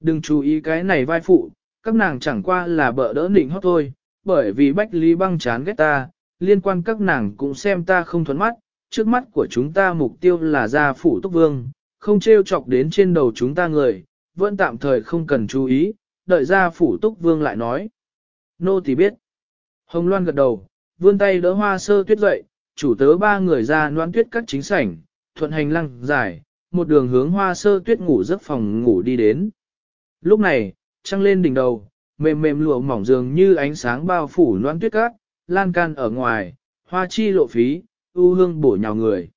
Đừng chú ý cái này vai phụ, các nàng chẳng qua là bợ đỡ nịnh hót thôi, bởi vì bách lý băng chán ghét ta, liên quan các nàng cũng xem ta không thuẫn mắt, trước mắt của chúng ta mục tiêu là gia phủ túc vương, không trêu chọc đến trên đầu chúng ta người, vẫn tạm thời không cần chú ý, đợi gia phủ túc vương lại nói. Nô thì biết. Hồng Loan gật đầu, vươn tay đỡ hoa sơ tuyết dậy, chủ tớ ba người ra noan tuyết các chính sảnh, thuận hành lăng dài, một đường hướng hoa sơ tuyết ngủ giấc phòng ngủ đi đến. Lúc này, trăng lên đỉnh đầu, mềm mềm lụa mỏng dường như ánh sáng bao phủ noan tuyết cát, lan can ở ngoài, hoa chi lộ phí, u hương bổ nhào người.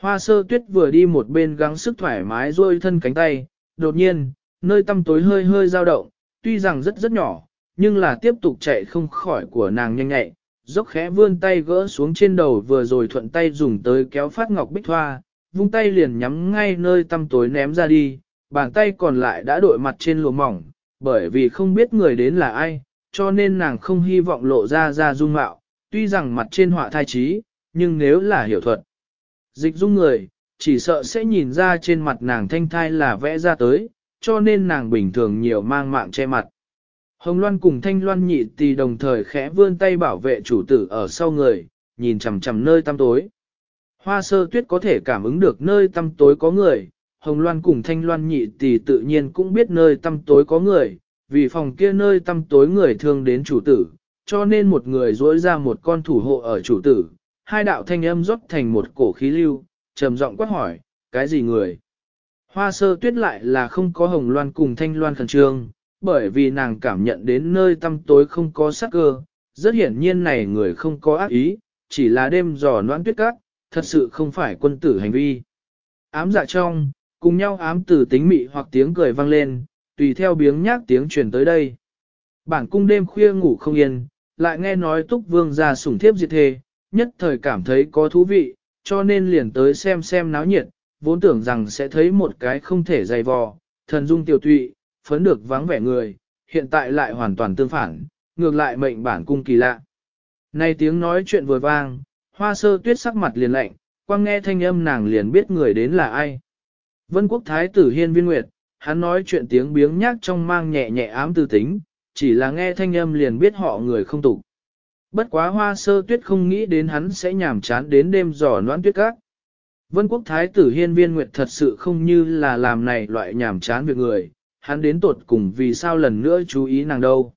Hoa sơ tuyết vừa đi một bên gắng sức thoải mái rôi thân cánh tay, đột nhiên, nơi tăm tối hơi hơi dao động, tuy rằng rất rất nhỏ, nhưng là tiếp tục chạy không khỏi của nàng nhanh nhẹ, dốc khẽ vươn tay gỡ xuống trên đầu vừa rồi thuận tay dùng tới kéo phát ngọc bích thoa, vung tay liền nhắm ngay nơi tăm tối ném ra đi, bàn tay còn lại đã đội mặt trên lùa mỏng, bởi vì không biết người đến là ai, cho nên nàng không hy vọng lộ ra ra dung mạo, tuy rằng mặt trên họa thai trí, nhưng nếu là hiểu thuật. Dịch dung người, chỉ sợ sẽ nhìn ra trên mặt nàng thanh thai là vẽ ra tới, cho nên nàng bình thường nhiều mang mạng che mặt. Hồng Loan cùng Thanh Loan nhị tì đồng thời khẽ vươn tay bảo vệ chủ tử ở sau người, nhìn chằm chằm nơi tăm tối. Hoa sơ tuyết có thể cảm ứng được nơi tăm tối có người, Hồng Loan cùng Thanh Loan nhị tì tự nhiên cũng biết nơi tăm tối có người, vì phòng kia nơi tăm tối người thương đến chủ tử, cho nên một người duỗi ra một con thủ hộ ở chủ tử, hai đạo thanh âm rót thành một cổ khí lưu, trầm giọng quát hỏi, cái gì người? Hoa sơ tuyết lại là không có hồng loan cùng thanh loan khẩn trương, bởi vì nàng cảm nhận đến nơi tăm tối không có sắc cơ, rất hiển nhiên này người không có ác ý, chỉ là đêm giò noãn tuyết cát, thật sự không phải quân tử hành vi. Ám dạ trong, cùng nhau ám từ tính mị hoặc tiếng cười vang lên, tùy theo biếng nhác tiếng truyền tới đây. Bản cung đêm khuya ngủ không yên, lại nghe nói túc vương ra sủng thiếp diệt thề, nhất thời cảm thấy có thú vị, cho nên liền tới xem xem náo nhiệt, vốn tưởng rằng sẽ thấy một cái không thể dày vò, thần dung tiểu tụy, phấn được vắng vẻ người, hiện tại lại hoàn toàn tương phản, ngược lại mệnh bản cung kỳ lạ. Này tiếng nói chuyện vừa vang, hoa sơ tuyết sắc mặt liền lạnh, quang nghe thanh âm nàng liền biết người đến là ai. Vân quốc thái tử hiên viên nguyệt, hắn nói chuyện tiếng biếng nhác trong mang nhẹ nhẹ ám tư tính, chỉ là nghe thanh âm liền biết họ người không tục. Bất quá hoa sơ tuyết không nghĩ đến hắn sẽ nhảm chán đến đêm giỏ noãn tuyết các. Vân quốc thái tử hiên viên nguyệt thật sự không như là làm này loại nhảm chán việc người, hắn đến tột cùng vì sao lần nữa chú ý nàng đâu.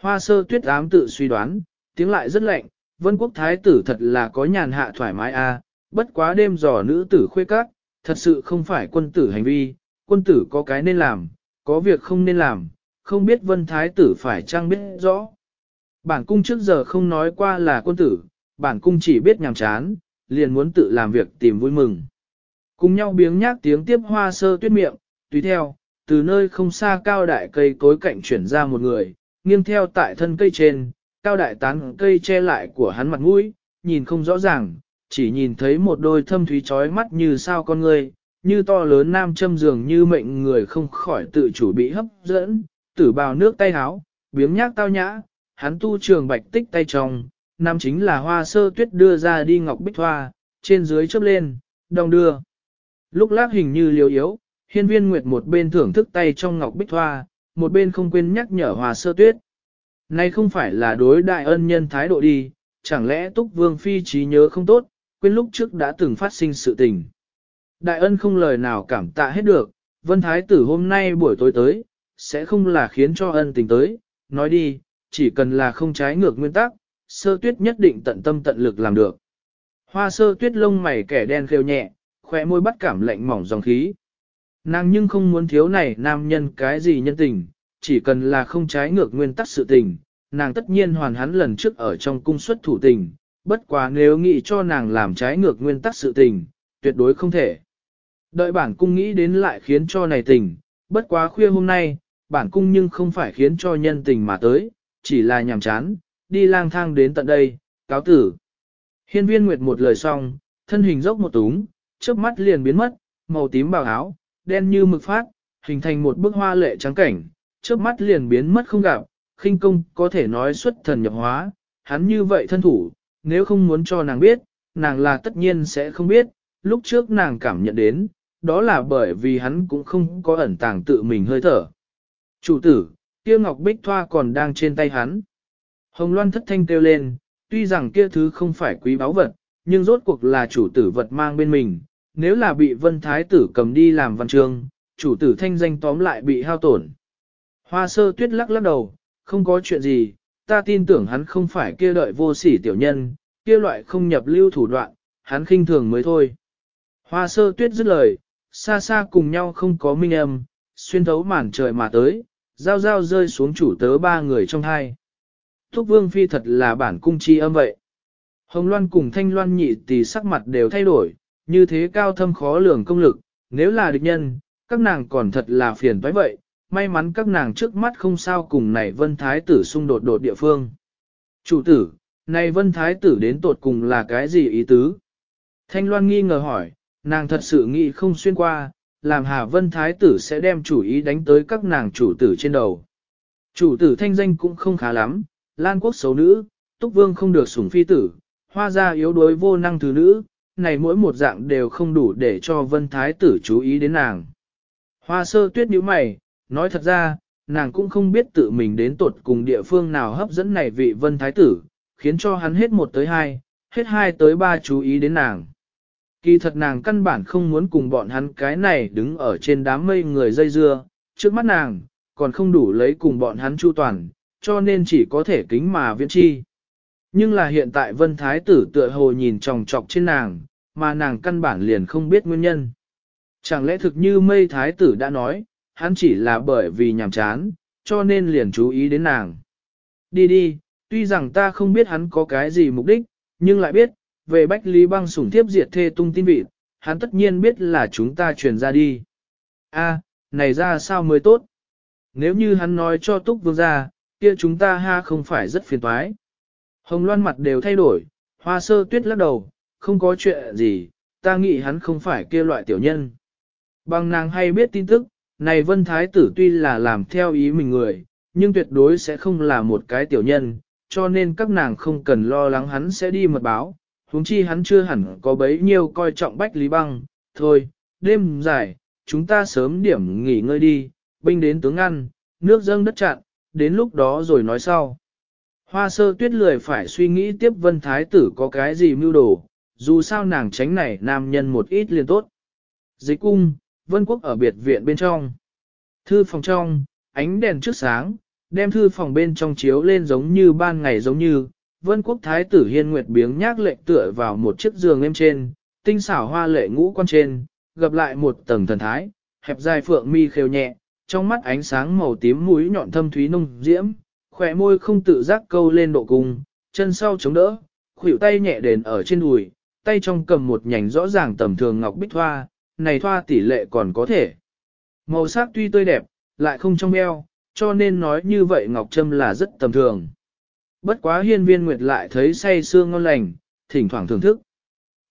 Hoa sơ tuyết ám tự suy đoán, tiếng lại rất lạnh, vân quốc thái tử thật là có nhàn hạ thoải mái a, bất quá đêm giỏ nữ tử khuê các, thật sự không phải quân tử hành vi, quân tử có cái nên làm, có việc không nên làm, không biết vân thái tử phải chăng biết rõ. Bản cung trước giờ không nói qua là quân tử, bản cung chỉ biết nhàm chán, liền muốn tự làm việc tìm vui mừng. Cùng nhau biếng nhác tiếng tiếp hoa sơ tuyết miệng, tùy theo, từ nơi không xa cao đại cây cối cạnh chuyển ra một người, nghiêng theo tại thân cây trên, cao đại tán cây che lại của hắn mặt mũi, nhìn không rõ ràng, chỉ nhìn thấy một đôi thâm thúy trói mắt như sao con người, như to lớn nam châm dường như mệnh người không khỏi tự chủ bị hấp dẫn, tử bào nước tay háo, biếng nhác tao nhã, hắn tu trường bạch tích tay trong, nam chính là hoa sơ tuyết đưa ra đi ngọc bích hoa, trên dưới chớp lên, đồng đưa. Lúc lác hình như liều yếu, hiên viên nguyệt một bên thưởng thức tay trong ngọc bích hoa, một bên không quên nhắc nhở hoa sơ tuyết. Này không phải là đối đại ân nhân thái độ đi, chẳng lẽ túc vương phi trí nhớ không tốt, quên lúc trước đã từng phát sinh sự tình. Đại ân không lời nào cảm tạ hết được, vân thái tử hôm nay buổi tối tới, sẽ không là khiến cho ân tình tới, nói đi, chỉ cần là không trái ngược nguyên tắc, sơ tuyết nhất định tận tâm tận lực làm được. Hoa sơ tuyết lông mày kẻ đen khêu nhẹ, khỏe môi bắt cảm lạnh mỏng dòng khí. Nàng nhưng không muốn thiếu này nam nhân cái gì nhân tình, chỉ cần là không trái ngược nguyên tắc sự tình, nàng tất nhiên hoàn hắn lần trước ở trong cung xuất thủ tình, bất quá nếu nghĩ cho nàng làm trái ngược nguyên tắc sự tình, tuyệt đối không thể. Đợi bản cung nghĩ đến lại khiến cho này tình, bất quá khuya hôm nay, bản cung nhưng không phải khiến cho nhân tình mà tới, chỉ là nhàm chán, đi lang thang đến tận đây, cáo tử. Hiên viên nguyệt một lời xong, thân hình dốc một túng, trước mắt liền biến mất, màu tím bào áo, đen như mực phát, hình thành một bức hoa lệ trắng cảnh, trước mắt liền biến mất không gặp, khinh công có thể nói xuất thần nhập hóa, hắn như vậy thân thủ, nếu không muốn cho nàng biết, nàng là tất nhiên sẽ không biết, lúc trước nàng cảm nhận đến, đó là bởi vì hắn cũng không có ẩn tàng tự mình hơi thở. Chủ tử, kia ngọc bích thoa còn đang trên tay hắn. Hồng Loan thất thanh kêu lên, tuy rằng kia thứ không phải quý báu vật, nhưng rốt cuộc là chủ tử vật mang bên mình, nếu là bị vân thái tử cầm đi làm văn chương, chủ tử thanh danh tóm lại bị hao tổn. Hoa sơ tuyết lắc lắc đầu, không có chuyện gì, ta tin tưởng hắn không phải kia đợi vô sỉ tiểu nhân, kia loại không nhập lưu thủ đoạn, hắn khinh thường mới thôi. Hoa sơ tuyết dứt lời, xa xa cùng nhau không có minh âm, xuyên thấu màn trời mà tới, giao giao rơi xuống chủ tớ ba người trong hai. Thúc vương phi thật là bản cung chi âm vậy. Hồng Loan cùng Thanh Loan nhị tỷ sắc mặt đều thay đổi, như thế cao thâm khó lường công lực, nếu là địch nhân, các nàng còn thật là phiền toái vậy, may mắn các nàng trước mắt không sao cùng này vân thái tử xung đột đột địa phương. Chủ tử, này vân thái tử đến tột cùng là cái gì ý tứ? Thanh Loan nghi ngờ hỏi, nàng thật sự nghĩ không xuyên qua, làm Hà Vân Thái tử sẽ đem chủ ý đánh tới các nàng chủ tử trên đầu. Chủ tử thanh danh cũng không khá lắm, Lan quốc xấu nữ, Túc Vương không được sủng phi tử, hoa gia yếu đuối vô năng thứ nữ, này mỗi một dạng đều không đủ để cho Vân Thái tử chú ý đến nàng. Hoa sơ tuyết nhíu mày, nói thật ra, nàng cũng không biết tự mình đến tột cùng địa phương nào hấp dẫn này vị Vân Thái tử, khiến cho hắn hết một tới hai, hết hai tới ba chú ý đến nàng. Kỳ thật nàng căn bản không muốn cùng bọn hắn cái này đứng ở trên đám mây người dây dưa, trước mắt nàng, còn không đủ lấy cùng bọn hắn chu toàn, cho nên chỉ có thể kính mà viễn chi. Nhưng là hiện tại vân thái tử tựa hồ nhìn tròng trọc trên nàng, mà nàng căn bản liền không biết nguyên nhân. Chẳng lẽ thực như mây thái tử đã nói, hắn chỉ là bởi vì nhàm chán, cho nên liền chú ý đến nàng. Đi đi, tuy rằng ta không biết hắn có cái gì mục đích, nhưng lại biết, về Bách Lý băng sủng thiếp diệt thê tung tin vịt, hắn tất nhiên biết là chúng ta truyền ra đi. A, này ra sao mới tốt? Nếu như hắn nói cho Túc Vương ra, kia chúng ta ha không phải rất phiền toái. Hồng Loan mặt đều thay đổi, hoa sơ tuyết lắc đầu, không có chuyện gì, ta nghĩ hắn không phải kia loại tiểu nhân. Bằng nàng hay biết tin tức, này vân thái tử tuy là làm theo ý mình người, nhưng tuyệt đối sẽ không là một cái tiểu nhân, cho nên các nàng không cần lo lắng hắn sẽ đi mật báo, huống chi hắn chưa hẳn có bấy nhiêu coi trọng Bách Lý Băng, thôi, đêm dài, chúng ta sớm điểm nghỉ ngơi đi, binh đến tướng ăn, nước dâng đất chặn, đến lúc đó rồi nói sau. Hoa sơ tuyết lười phải suy nghĩ tiếp vân thái tử có cái gì mưu đồ, dù sao nàng tránh này nam nhân một ít liền tốt. Dịch cung, vân quốc ở biệt viện bên trong. Thư phòng trong, ánh đèn trước sáng, đem thư phòng bên trong chiếu lên giống như ban ngày giống như, vân quốc thái tử hiên nguyệt biếng nhác lệnh tựa vào một chiếc giường êm trên, tinh xảo hoa lệ ngũ quan trên, gặp lại một tầng thần thái, hẹp dài phượng mi khều nhẹ, trong mắt ánh sáng màu tím mũi nhọn thâm thúy nung diễm, khỏe môi không tự giác câu lên độ cung, chân sau chống đỡ, khuỷu tay nhẹ đền ở trên đùi, tay trong cầm một nhành rõ ràng tầm thường ngọc bích thoa, này thoa tỷ lệ còn có thể. Màu sắc tuy tươi đẹp, lại không trong eo, cho nên nói như vậy ngọc trâm là rất tầm thường. Bất quá hiên viên nguyệt lại thấy say sương ngon lành, thỉnh thoảng thưởng thức.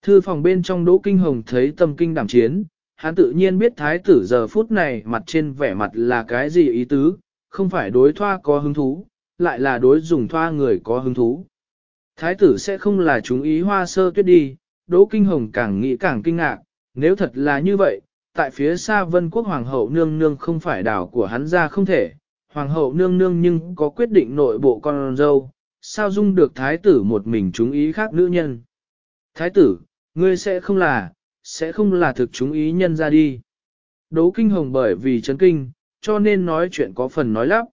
Thư phòng bên trong đỗ kinh hồng thấy tâm kinh đảm chiến, hắn tự nhiên biết thái tử giờ phút này mặt trên vẻ mặt là cái gì ý tứ, không phải đối thoa có hứng thú, lại là đối dùng thoa người có hứng thú. Thái tử sẽ không là chúng ý hoa sơ tuyết đi, đỗ kinh hồng càng nghĩ càng kinh ngạc, nếu thật là như vậy, tại phía xa vân quốc hoàng hậu nương nương không phải đảo của hắn ra không thể, hoàng hậu nương nương nhưng có quyết định nội bộ con dâu, sao dung được thái tử một mình chúng ý khác nữ nhân. Thái tử, ngươi sẽ không là, sẽ không là thực chúng ý nhân ra đi. Đỗ kinh hồng bởi vì chấn kinh, cho nên nói chuyện có phần nói lắp.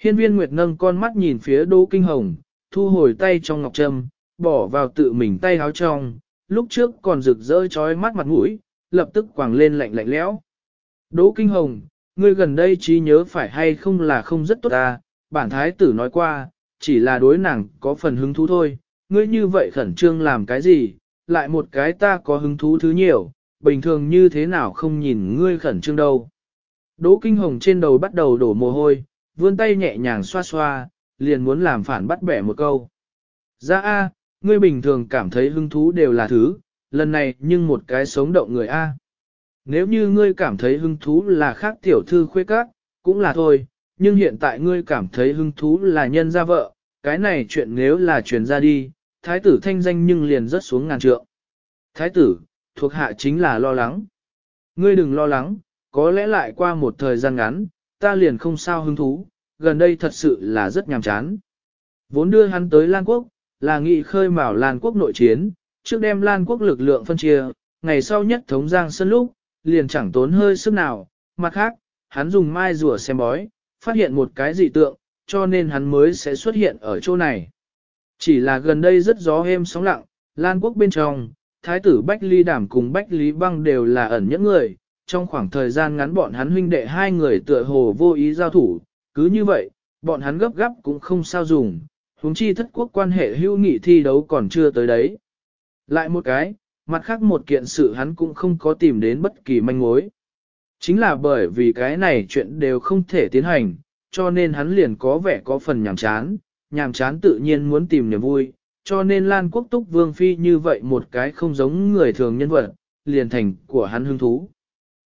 Hiên viên Nguyệt nâng con mắt nhìn phía Đỗ kinh hồng, thu hồi tay trong ngọc trâm, bỏ vào tự mình tay háo trong, lúc trước còn rực rỡ trói mắt mặt mũi, lập tức quàng lên lạnh lạnh lẽo. Đỗ kinh hồng, ngươi gần đây trí nhớ phải hay không là không rất tốt ta, bản thái tử nói qua, chỉ là đối nàng có phần hứng thú thôi, ngươi như vậy khẩn trương làm cái gì, lại một cái ta có hứng thú thứ nhiều, bình thường như thế nào không nhìn ngươi khẩn trương đâu. Đỗ Kinh Hồng trên đầu bắt đầu đổ mồ hôi, vươn tay nhẹ nhàng xoa xoa, liền muốn làm phản bắt bẻ một câu. Ra A, ngươi bình thường cảm thấy hứng thú đều là thứ, lần này nhưng một cái sống động người A. Nếu như ngươi cảm thấy hứng thú là khác tiểu thư khuê các, cũng là thôi, nhưng hiện tại ngươi cảm thấy hứng thú là nhân gia vợ, cái này chuyện nếu là truyền ra đi, thái tử thanh danh nhưng liền rất xuống ngàn trượng. Thái tử, thuộc hạ chính là lo lắng. Ngươi đừng lo lắng, có lẽ lại qua một thời gian ngắn, ta liền không sao hứng thú, gần đây thật sự là rất nhàm chán. Vốn đưa hắn tới Lan Quốc, là nghị khơi mào Lan Quốc nội chiến, trước đem Lan Quốc lực lượng phân chia, ngày sau nhất thống giang sân lúc, liền chẳng tốn hơi sức nào, mặt khác, hắn dùng mai rùa xem bói, phát hiện một cái dị tượng, cho nên hắn mới sẽ xuất hiện ở chỗ này. Chỉ là gần đây rất gió êm sóng lặng, Lan quốc bên trong, Thái tử Bách Ly Đảm cùng Bách Lý Băng đều là ẩn những người, trong khoảng thời gian ngắn bọn hắn huynh đệ hai người tựa hồ vô ý giao thủ, cứ như vậy, bọn hắn gấp gáp cũng không sao dùng, huống chi thất quốc quan hệ hữu nghị thi đấu còn chưa tới đấy. Lại một cái, mặt khác một kiện sự hắn cũng không có tìm đến bất kỳ manh mối. Chính là bởi vì cái này chuyện đều không thể tiến hành, cho nên hắn liền có vẻ có phần nhàm chán, nhàm chán tự nhiên muốn tìm niềm vui, cho nên Lan Quốc Túc Vương Phi như vậy một cái không giống người thường nhân vật, liền thành của hắn hứng thú.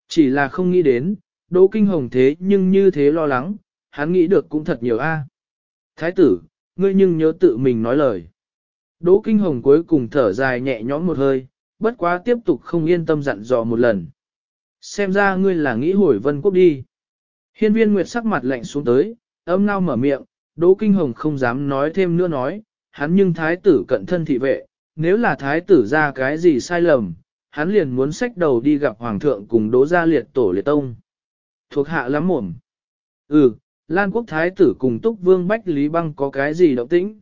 Chỉ là không nghĩ đến, Đỗ Kinh Hồng thế nhưng như thế lo lắng, hắn nghĩ được cũng thật nhiều a. Thái tử, ngươi nhưng nhớ tự mình nói lời. Đỗ Kinh Hồng cuối cùng thở dài nhẹ nhõm một hơi, bất quá tiếp tục không yên tâm dặn dò một lần. Xem ra ngươi là nghĩ hồi vân quốc đi. Hiên viên Nguyệt sắc mặt lạnh xuống tới, âm ngao mở miệng, Đỗ Kinh Hồng không dám nói thêm nữa nói, hắn nhưng thái tử cận thân thị vệ, nếu là thái tử ra cái gì sai lầm, hắn liền muốn xách đầu đi gặp hoàng thượng cùng đỗ gia liệt tổ liệt tông. Thuộc hạ lắm mồm. Ừ, Lan quốc thái tử cùng túc vương Bách Lý Băng có cái gì động tĩnh?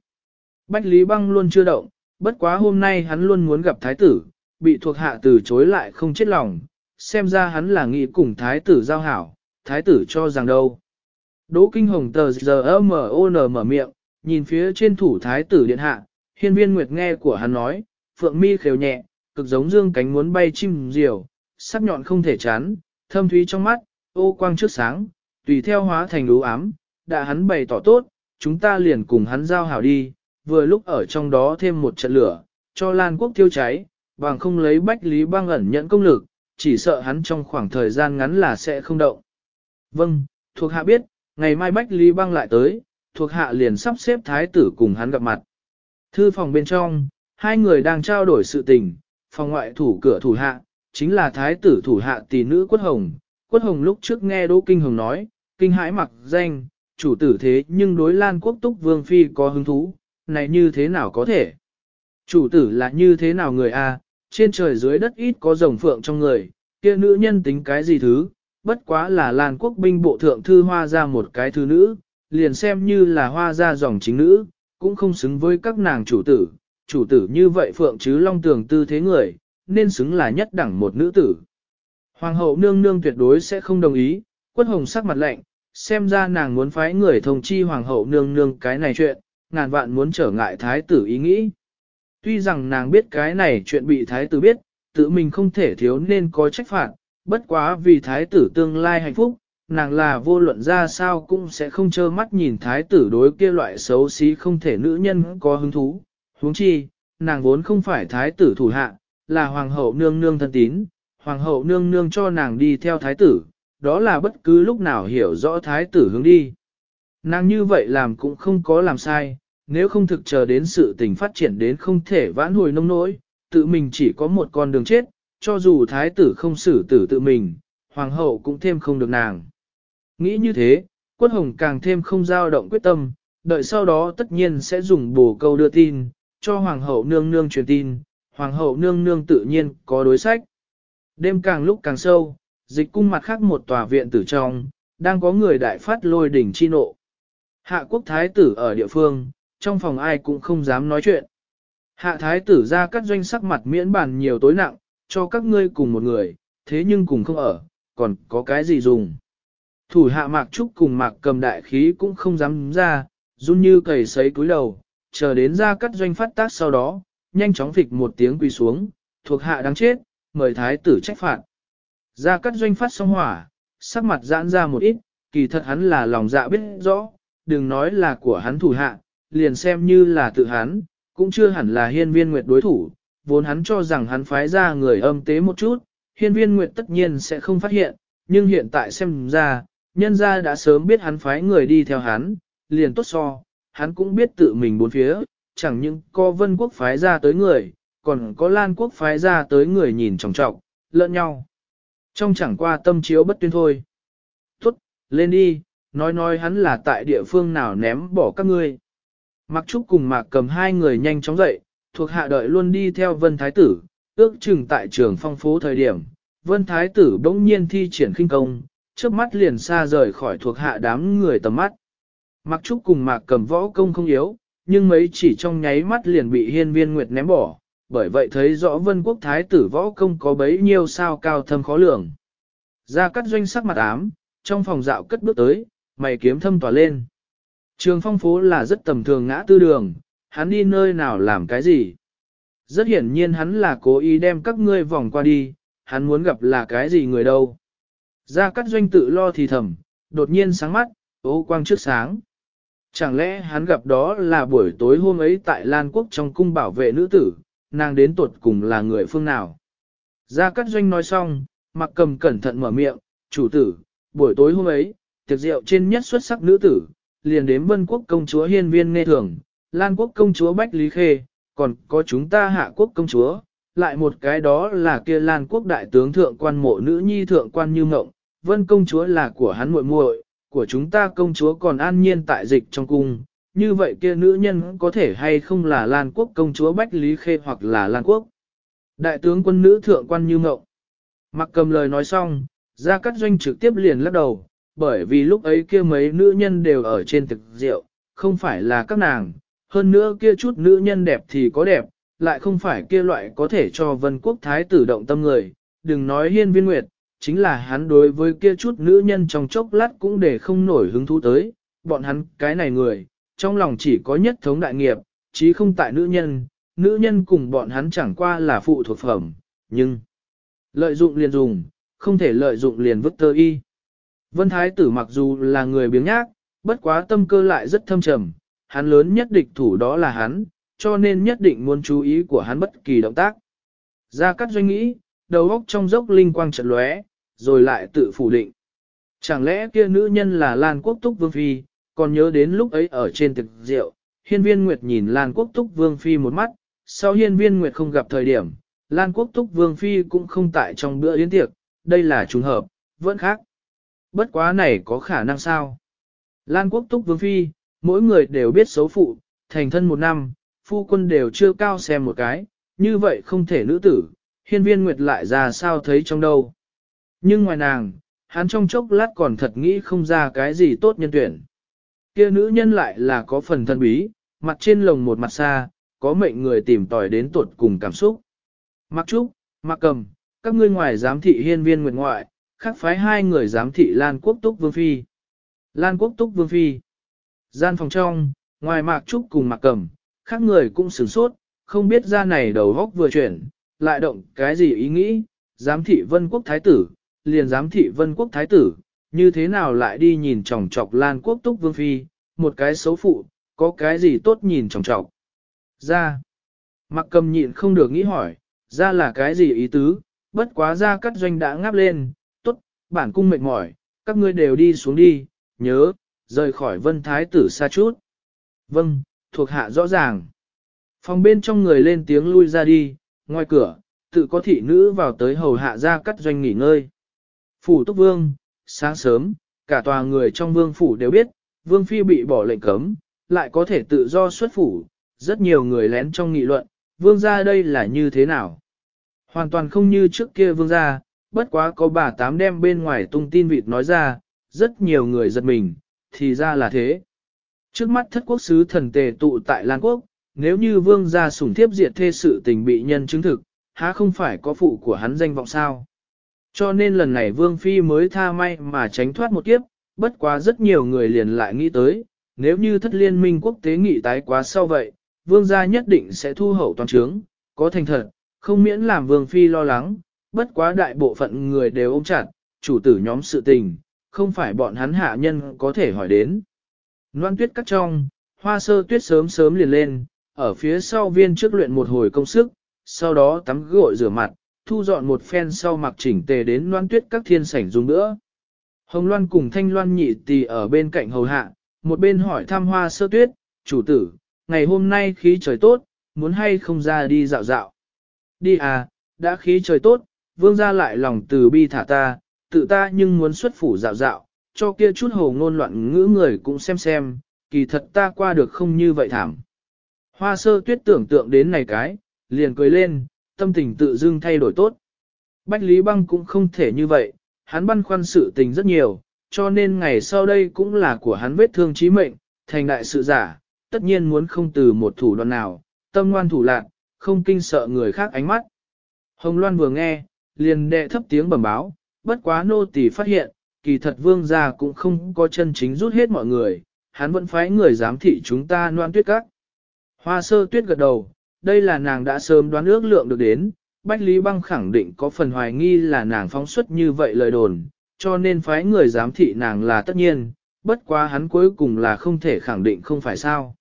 Bách Lý Băng luôn chưa động, bất quá hôm nay hắn luôn muốn gặp thái tử, bị thuộc hạ từ chối lại không chết lòng, xem ra hắn là nghĩ cùng thái tử giao hảo, thái tử cho rằng đâu. Đỗ Kinh Hồng tờ giờ M.O.N mở miệng, nhìn phía trên thủ thái tử điện hạ, hiên viên nguyệt nghe của hắn nói, phượng mi khều nhẹ, cực giống dương cánh muốn bay chim diều, sắc nhọn không thể chán, thâm thúy trong mắt, ô quang trước sáng, tùy theo hóa thành lũ ám, đã hắn bày tỏ tốt, chúng ta liền cùng hắn giao hảo đi, vừa lúc ở trong đó thêm một trận lửa, cho Lan quốc thiêu cháy, bằng không lấy bách lý băng ẩn nhận công lực, chỉ sợ hắn trong khoảng thời gian ngắn là sẽ không động. Vâng, thuộc hạ biết, ngày mai bách lý băng lại tới, thuộc hạ liền sắp xếp thái tử cùng hắn gặp mặt. Thư phòng bên trong, hai người đang trao đổi sự tình, phòng ngoại thủ cửa thủ hạ, chính là thái tử thủ hạ tỷ nữ quất hồng. Quất hồng lúc trước nghe Đỗ Kinh Hồng nói, kinh hãi mặc danh, chủ tử thế nhưng đối lan quốc túc vương phi có hứng thú, này như thế nào có thể? Chủ tử là như thế nào người a? trên trời dưới đất ít có rồng phượng trong người, kia nữ nhân tính cái gì thứ, bất quá là lan quốc binh bộ thượng thư hoa ra một cái thứ nữ, liền xem như là hoa ra dòng chính nữ, cũng không xứng với các nàng chủ tử, chủ tử như vậy phượng chứ long tường tư thế người, nên xứng là nhất đẳng một nữ tử. Hoàng hậu nương nương tuyệt đối sẽ không đồng ý, quất hồng sắc mặt lạnh, xem ra nàng muốn phái người thông chi hoàng hậu nương nương cái này chuyện, ngàn vạn muốn trở ngại thái tử ý nghĩ. Tuy rằng nàng biết cái này chuyện bị thái tử biết, tự mình không thể thiếu nên có trách phạt, bất quá vì thái tử tương lai hạnh phúc, nàng là vô luận ra sao cũng sẽ không trơ mắt nhìn thái tử đối kia loại xấu xí không thể nữ nhân có hứng thú. huống chi, nàng vốn không phải thái tử thủ hạ, là hoàng hậu nương nương thân tín, hoàng hậu nương nương cho nàng đi theo thái tử, đó là bất cứ lúc nào hiểu rõ thái tử hướng đi. Nàng như vậy làm cũng không có làm sai, nếu không thực chờ đến sự tình phát triển đến không thể vãn hồi nông nỗi, tự mình chỉ có một con đường chết, cho dù thái tử không xử tử tự mình, hoàng hậu cũng thêm không được nàng. Nghĩ như thế, quân hồng càng thêm không dao động quyết tâm, đợi sau đó tất nhiên sẽ dùng bổ câu đưa tin, cho hoàng hậu nương nương truyền tin, hoàng hậu nương nương tự nhiên có đối sách. Đêm càng lúc càng sâu, dịch cung mặt khác một tòa viện tử trong, đang có người đại phát lôi đỉnh chi nộ. Hạ quốc thái tử ở địa phương, trong phòng ai cũng không dám nói chuyện. Hạ thái tử ra cắt doanh sắc mặt miễn bàn nhiều tối nặng, cho các ngươi cùng một người, thế nhưng cùng không ở, còn có cái gì dùng. Thủ hạ mạc trúc cùng mạc cầm đại khí cũng không dám ra, run như cầy sấy cúi đầu, chờ đến ra cắt doanh phát tác sau đó, nhanh chóng phịch một tiếng quỳ xuống, thuộc hạ đáng chết, mời thái tử trách phạt. Ra cắt doanh phát xong hỏa, sắc mặt giãn ra một ít, kỳ thật hắn là lòng dạ biết rõ, đừng nói là của hắn thủ hạ, liền xem như là tự hắn, cũng chưa hẳn là hiên viên nguyệt đối thủ, vốn hắn cho rằng hắn phái ra người âm tế một chút, hiên viên nguyệt tất nhiên sẽ không phát hiện, nhưng hiện tại xem ra, nhân gia đã sớm biết hắn phái người đi theo hắn, liền tốt so, hắn cũng biết tự mình bốn phía, chẳng những có vân quốc phái ra tới người, còn có lan quốc phái ra tới người nhìn trọng trọng, lẫn nhau. Trong chẳng qua tâm chiếu bất tuyên thôi. Tốt, lên đi, nói nói hắn là tại địa phương nào ném bỏ các ngươi. Mặc Trúc cùng Mạc cầm hai người nhanh chóng dậy, thuộc hạ đợi luôn đi theo Vân Thái Tử, ước chừng tại trường phong phố thời điểm. Vân Thái Tử bỗng nhiên thi triển khinh công, trước mắt liền xa rời khỏi thuộc hạ đám người tầm mắt. Mặc Trúc cùng Mạc cầm võ công không yếu, nhưng mấy chỉ trong nháy mắt liền bị hiên viên nguyệt ném bỏ, bởi vậy thấy rõ vân quốc thái tử võ công có bấy nhiêu sao cao thâm khó lường. Ra cắt doanh sắc mặt ám, trong phòng dạo cất bước tới, mày kiếm thâm tỏa lên. Trường phong phố là rất tầm thường ngã tư đường, hắn đi nơi nào làm cái gì. Rất hiển nhiên hắn là cố ý đem các ngươi vòng qua đi, hắn muốn gặp là cái gì người đâu. Ra cắt doanh tự lo thì thầm, đột nhiên sáng mắt, ố quang trước sáng. Chẳng lẽ hắn gặp đó là buổi tối hôm ấy tại Lan Quốc trong cung bảo vệ nữ tử, nàng đến tuột cùng là người phương nào? Gia Cát Doanh nói xong, mặc cầm cẩn thận mở miệng, chủ tử, buổi tối hôm ấy, tiệc rượu trên nhất xuất sắc nữ tử, liền đến vân quốc công chúa hiên viên nghe thường, Lan Quốc công chúa Bách Lý Khê, còn có chúng ta hạ quốc công chúa, lại một cái đó là kia Lan Quốc đại tướng thượng quan mộ nữ nhi thượng quan như ngộng, vân công chúa là của hắn muội muội của chúng ta công chúa còn an nhiên tại dịch trong cung, như vậy kia nữ nhân có thể hay không là Lan Quốc công chúa Bách Lý Khê hoặc là Lan Quốc. Đại tướng quân nữ thượng quan như ngộng. Mặc cầm lời nói xong, ra cắt doanh trực tiếp liền lắc đầu, bởi vì lúc ấy kia mấy nữ nhân đều ở trên thực rượu, không phải là các nàng, hơn nữa kia chút nữ nhân đẹp thì có đẹp, lại không phải kia loại có thể cho vân quốc thái tử động tâm người, đừng nói hiên viên nguyệt, chính là hắn đối với kia chút nữ nhân trong chốc lát cũng để không nổi hứng thú tới, bọn hắn cái này người, trong lòng chỉ có nhất thống đại nghiệp, chí không tại nữ nhân, nữ nhân cùng bọn hắn chẳng qua là phụ thuộc phẩm, nhưng lợi dụng liền dùng, không thể lợi dụng liền vứt tơ y. Vân Thái tử mặc dù là người biếng nhác, bất quá tâm cơ lại rất thâm trầm, hắn lớn nhất địch thủ đó là hắn, cho nên nhất định muốn chú ý của hắn bất kỳ động tác. Ra cát doanh nghĩ, đầu óc trong dốc linh quang trận lóe, rồi lại tự phủ định. Chẳng lẽ kia nữ nhân là Lan Quốc Túc Vương Phi, còn nhớ đến lúc ấy ở trên tiệc rượu, hiên viên Nguyệt nhìn Lan Quốc Túc Vương Phi một mắt, sau hiên viên Nguyệt không gặp thời điểm, Lan Quốc Túc Vương Phi cũng không tại trong bữa yến tiệc, đây là trùng hợp, vẫn khác. Bất quá này có khả năng sao? Lan Quốc Túc Vương Phi, mỗi người đều biết xấu phụ, thành thân một năm, phu quân đều chưa cao xem một cái, như vậy không thể nữ tử, hiên viên Nguyệt lại ra sao thấy trong đâu. Nhưng ngoài nàng, hắn trong chốc lát còn thật nghĩ không ra cái gì tốt nhân tuyển. Kia nữ nhân lại là có phần thân bí, mặt trên lồng một mặt xa, có mệnh người tìm tòi đến tuột cùng cảm xúc. Mặc trúc, mặc cầm, các ngươi ngoài giám thị hiên viên nguyệt ngoại, khác phái hai người giám thị Lan Quốc Túc Vương Phi. Lan Quốc Túc Vương Phi. Gian phòng trong, ngoài mạc trúc cùng mặc cầm, khác người cũng sửng sốt, không biết ra này đầu góc vừa chuyển, lại động cái gì ý nghĩ, giám thị vân quốc thái tử, liền giám thị vân quốc thái tử, như thế nào lại đi nhìn chòng chọc Lan Quốc Túc Vương Phi, một cái xấu phụ, có cái gì tốt nhìn chòng chọc. Ra, mặc cầm nhịn không được nghĩ hỏi, ra là cái gì ý tứ, bất quá ra cắt doanh đã ngáp lên, tốt, bản cung mệt mỏi, các ngươi đều đi xuống đi, nhớ, rời khỏi vân thái tử xa chút. Vâng, thuộc hạ rõ ràng. Phòng bên trong người lên tiếng lui ra đi, ngoài cửa, tự có thị nữ vào tới hầu hạ ra cắt doanh nghỉ ngơi. Phủ Túc Vương, sáng sớm, cả tòa người trong vương phủ đều biết, vương phi bị bỏ lệnh cấm, lại có thể tự do xuất phủ, rất nhiều người lén trong nghị luận, vương gia đây là như thế nào. Hoàn toàn không như trước kia vương gia, bất quá có bà tám đem bên ngoài tung tin vịt nói ra, rất nhiều người giật mình, thì ra là thế. Trước mắt thất quốc sứ thần tề tụ tại Lan Quốc, nếu như vương gia sủng thiếp diệt thê sự tình bị nhân chứng thực, há không phải có phụ của hắn danh vọng sao. Cho nên lần này vương phi mới tha may mà tránh thoát một kiếp, bất quá rất nhiều người liền lại nghĩ tới, nếu như thất liên minh quốc tế nghị tái quá sau vậy, vương gia nhất định sẽ thu hậu toàn trướng, có thành thật, không miễn làm vương phi lo lắng, bất quá đại bộ phận người đều ôm chặt, chủ tử nhóm sự tình, không phải bọn hắn hạ nhân có thể hỏi đến. Loan tuyết cắt trong, hoa sơ tuyết sớm sớm liền lên, ở phía sau viên trước luyện một hồi công sức, sau đó tắm gội rửa mặt, thu dọn một phen sau mặc chỉnh tề đến loan tuyết các thiên sảnh dùng nữa. Hồng Loan cùng Thanh Loan nhị tỳ ở bên cạnh hầu hạ, một bên hỏi thăm hoa sơ tuyết, chủ tử, ngày hôm nay khí trời tốt, muốn hay không ra đi dạo dạo. Đi à, đã khí trời tốt, vương ra lại lòng từ bi thả ta, tự ta nhưng muốn xuất phủ dạo dạo, cho kia chút hồ ngôn loạn ngữ người cũng xem xem, kỳ thật ta qua được không như vậy thảm. Hoa sơ tuyết tưởng tượng đến này cái, liền cười lên, tâm tình tự dưng thay đổi tốt. Bách Lý Băng cũng không thể như vậy, hắn băn khoăn sự tình rất nhiều, cho nên ngày sau đây cũng là của hắn vết thương chí mệnh, thành đại sự giả, tất nhiên muốn không từ một thủ đoạn nào, tâm ngoan thủ lạc, không kinh sợ người khác ánh mắt. Hồng Loan vừa nghe, liền đệ thấp tiếng bẩm báo, bất quá nô tỳ phát hiện, kỳ thật vương gia cũng không có chân chính rút hết mọi người, hắn vẫn phái người giám thị chúng ta noan tuyết các. Hoa sơ tuyết gật đầu, đây là nàng đã sớm đoán ước lượng được đến, Bách Lý Băng khẳng định có phần hoài nghi là nàng phóng xuất như vậy lời đồn, cho nên phái người giám thị nàng là tất nhiên, bất quá hắn cuối cùng là không thể khẳng định không phải sao.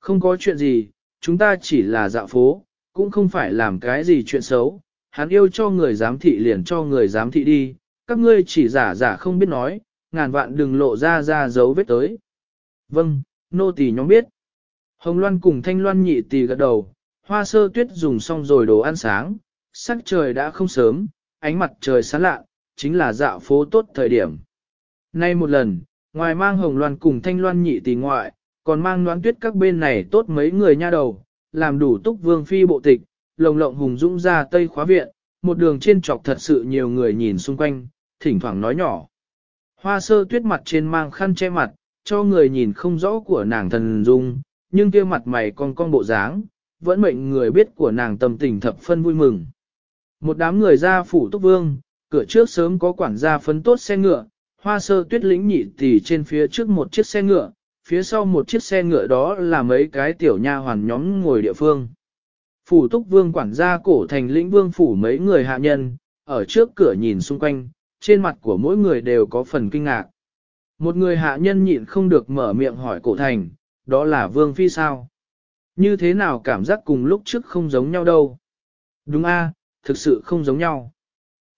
Không có chuyện gì, chúng ta chỉ là dạo phố, cũng không phải làm cái gì chuyện xấu, hắn yêu cho người giám thị liền cho người giám thị đi, các ngươi chỉ giả giả không biết nói, ngàn vạn đừng lộ ra ra dấu vết tới. Vâng, nô tỳ nhóm biết. Hồng Loan cùng Thanh Loan nhị tỳ gật đầu, hoa sơ tuyết dùng xong rồi đồ ăn sáng, sắc trời đã không sớm, ánh mặt trời sáng lạ, chính là dạo phố tốt thời điểm. Nay một lần, ngoài mang hồng loan cùng thanh loan nhị tỳ ngoại, còn mang noán tuyết các bên này tốt mấy người nha đầu, làm đủ túc vương phi bộ tịch, lồng lộng hùng dũng ra tây khóa viện, một đường trên trọc thật sự nhiều người nhìn xung quanh, thỉnh thoảng nói nhỏ. Hoa sơ tuyết mặt trên mang khăn che mặt, cho người nhìn không rõ của nàng thần dung, nhưng kia mặt mày còn con bộ dáng, vẫn mệnh người biết của nàng tâm tình thập phân vui mừng. Một đám người ra phủ túc vương, cửa trước sớm có quản gia phấn tốt xe ngựa, hoa sơ tuyết lĩnh nhị tỷ trên phía trước một chiếc xe ngựa, phía sau một chiếc xe ngựa đó là mấy cái tiểu nha hoàn nhóm ngồi địa phương. Phủ túc vương quản gia cổ thành lĩnh vương phủ mấy người hạ nhân, ở trước cửa nhìn xung quanh, trên mặt của mỗi người đều có phần kinh ngạc. Một người hạ nhân nhịn không được mở miệng hỏi cổ thành, đó là vương phi sao? Như thế nào cảm giác cùng lúc trước không giống nhau đâu? Đúng a, thực sự không giống nhau.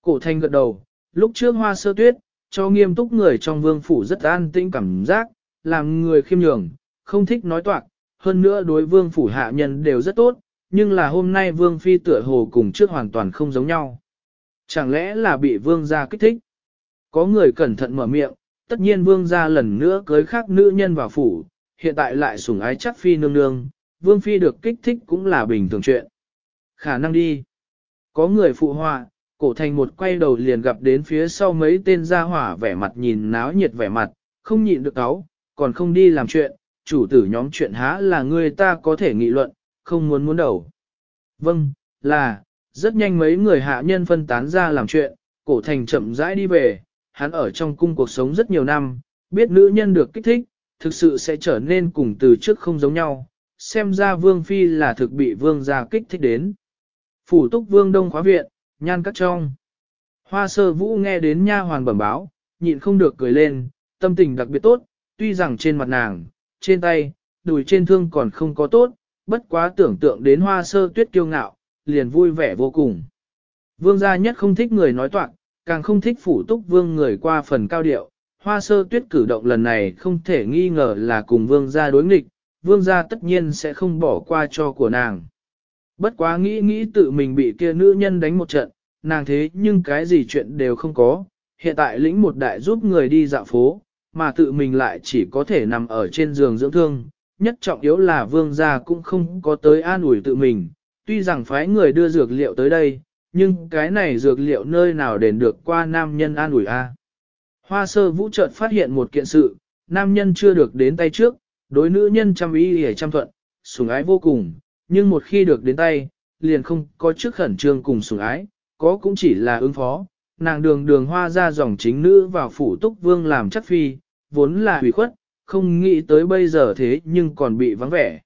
Cổ thành gật đầu, lúc trước hoa sơ tuyết, cho nghiêm túc người trong vương phủ rất an tĩnh cảm giác, làm người khiêm nhường, không thích nói toạc, hơn nữa đối vương phủ hạ nhân đều rất tốt, nhưng là hôm nay vương phi tựa hồ cùng trước hoàn toàn không giống nhau. Chẳng lẽ là bị vương gia kích thích? Có người cẩn thận mở miệng, tất nhiên vương gia lần nữa cưới khác nữ nhân vào phủ, hiện tại lại sủng ái chắc phi nương nương, vương phi được kích thích cũng là bình thường chuyện. Khả năng đi. Có người phụ họa, cổ thành một quay đầu liền gặp đến phía sau mấy tên gia hỏa vẻ mặt nhìn náo nhiệt vẻ mặt, không nhịn được áo, còn không đi làm chuyện, chủ tử nhóm chuyện há là người ta có thể nghị luận, không muốn muốn đầu. Vâng, là, rất nhanh mấy người hạ nhân phân tán ra làm chuyện, cổ thành chậm rãi đi về, hắn ở trong cung cuộc sống rất nhiều năm, biết nữ nhân được kích thích, thực sự sẽ trở nên cùng từ trước không giống nhau, xem ra vương phi là thực bị vương gia kích thích đến. Phủ túc vương đông khóa viện, nhan cắt trong. Hoa sơ vũ nghe đến nha hoàn bẩm báo, nhịn không được cười lên, tâm tình đặc biệt tốt, tuy rằng trên mặt nàng, trên tay, đùi trên thương còn không có tốt, bất quá tưởng tượng đến hoa sơ tuyết kiêu ngạo, liền vui vẻ vô cùng. Vương gia nhất không thích người nói toạc, càng không thích phủ túc vương người qua phần cao điệu. Hoa sơ tuyết cử động lần này không thể nghi ngờ là cùng vương gia đối nghịch, vương gia tất nhiên sẽ không bỏ qua cho của nàng. Bất quá nghĩ nghĩ tự mình bị kia nữ nhân đánh một trận, nàng thế nhưng cái gì chuyện đều không có, hiện tại lĩnh một đại giúp người đi dạo phố, mà tự mình lại chỉ có thể nằm ở trên giường dưỡng thương. Nhất trọng yếu là vương gia cũng không có tới an ủi tự mình, tuy rằng phái người đưa dược liệu tới đây, nhưng cái này dược liệu nơi nào đền được qua nam nhân an ủi a. Hoa sơ vũ chợt phát hiện một kiện sự, nam nhân chưa được đến tay trước, đối nữ nhân chăm ý hề chăm thuận, sủng ái vô cùng, nhưng một khi được đến tay, liền không có trước khẩn trương cùng sủng ái, có cũng chỉ là ứng phó, nàng đường đường hoa ra dòng chính nữ vào phủ túc vương làm chắc phi, vốn là hủy khuất, không nghĩ tới bây giờ thế nhưng còn bị vắng vẻ.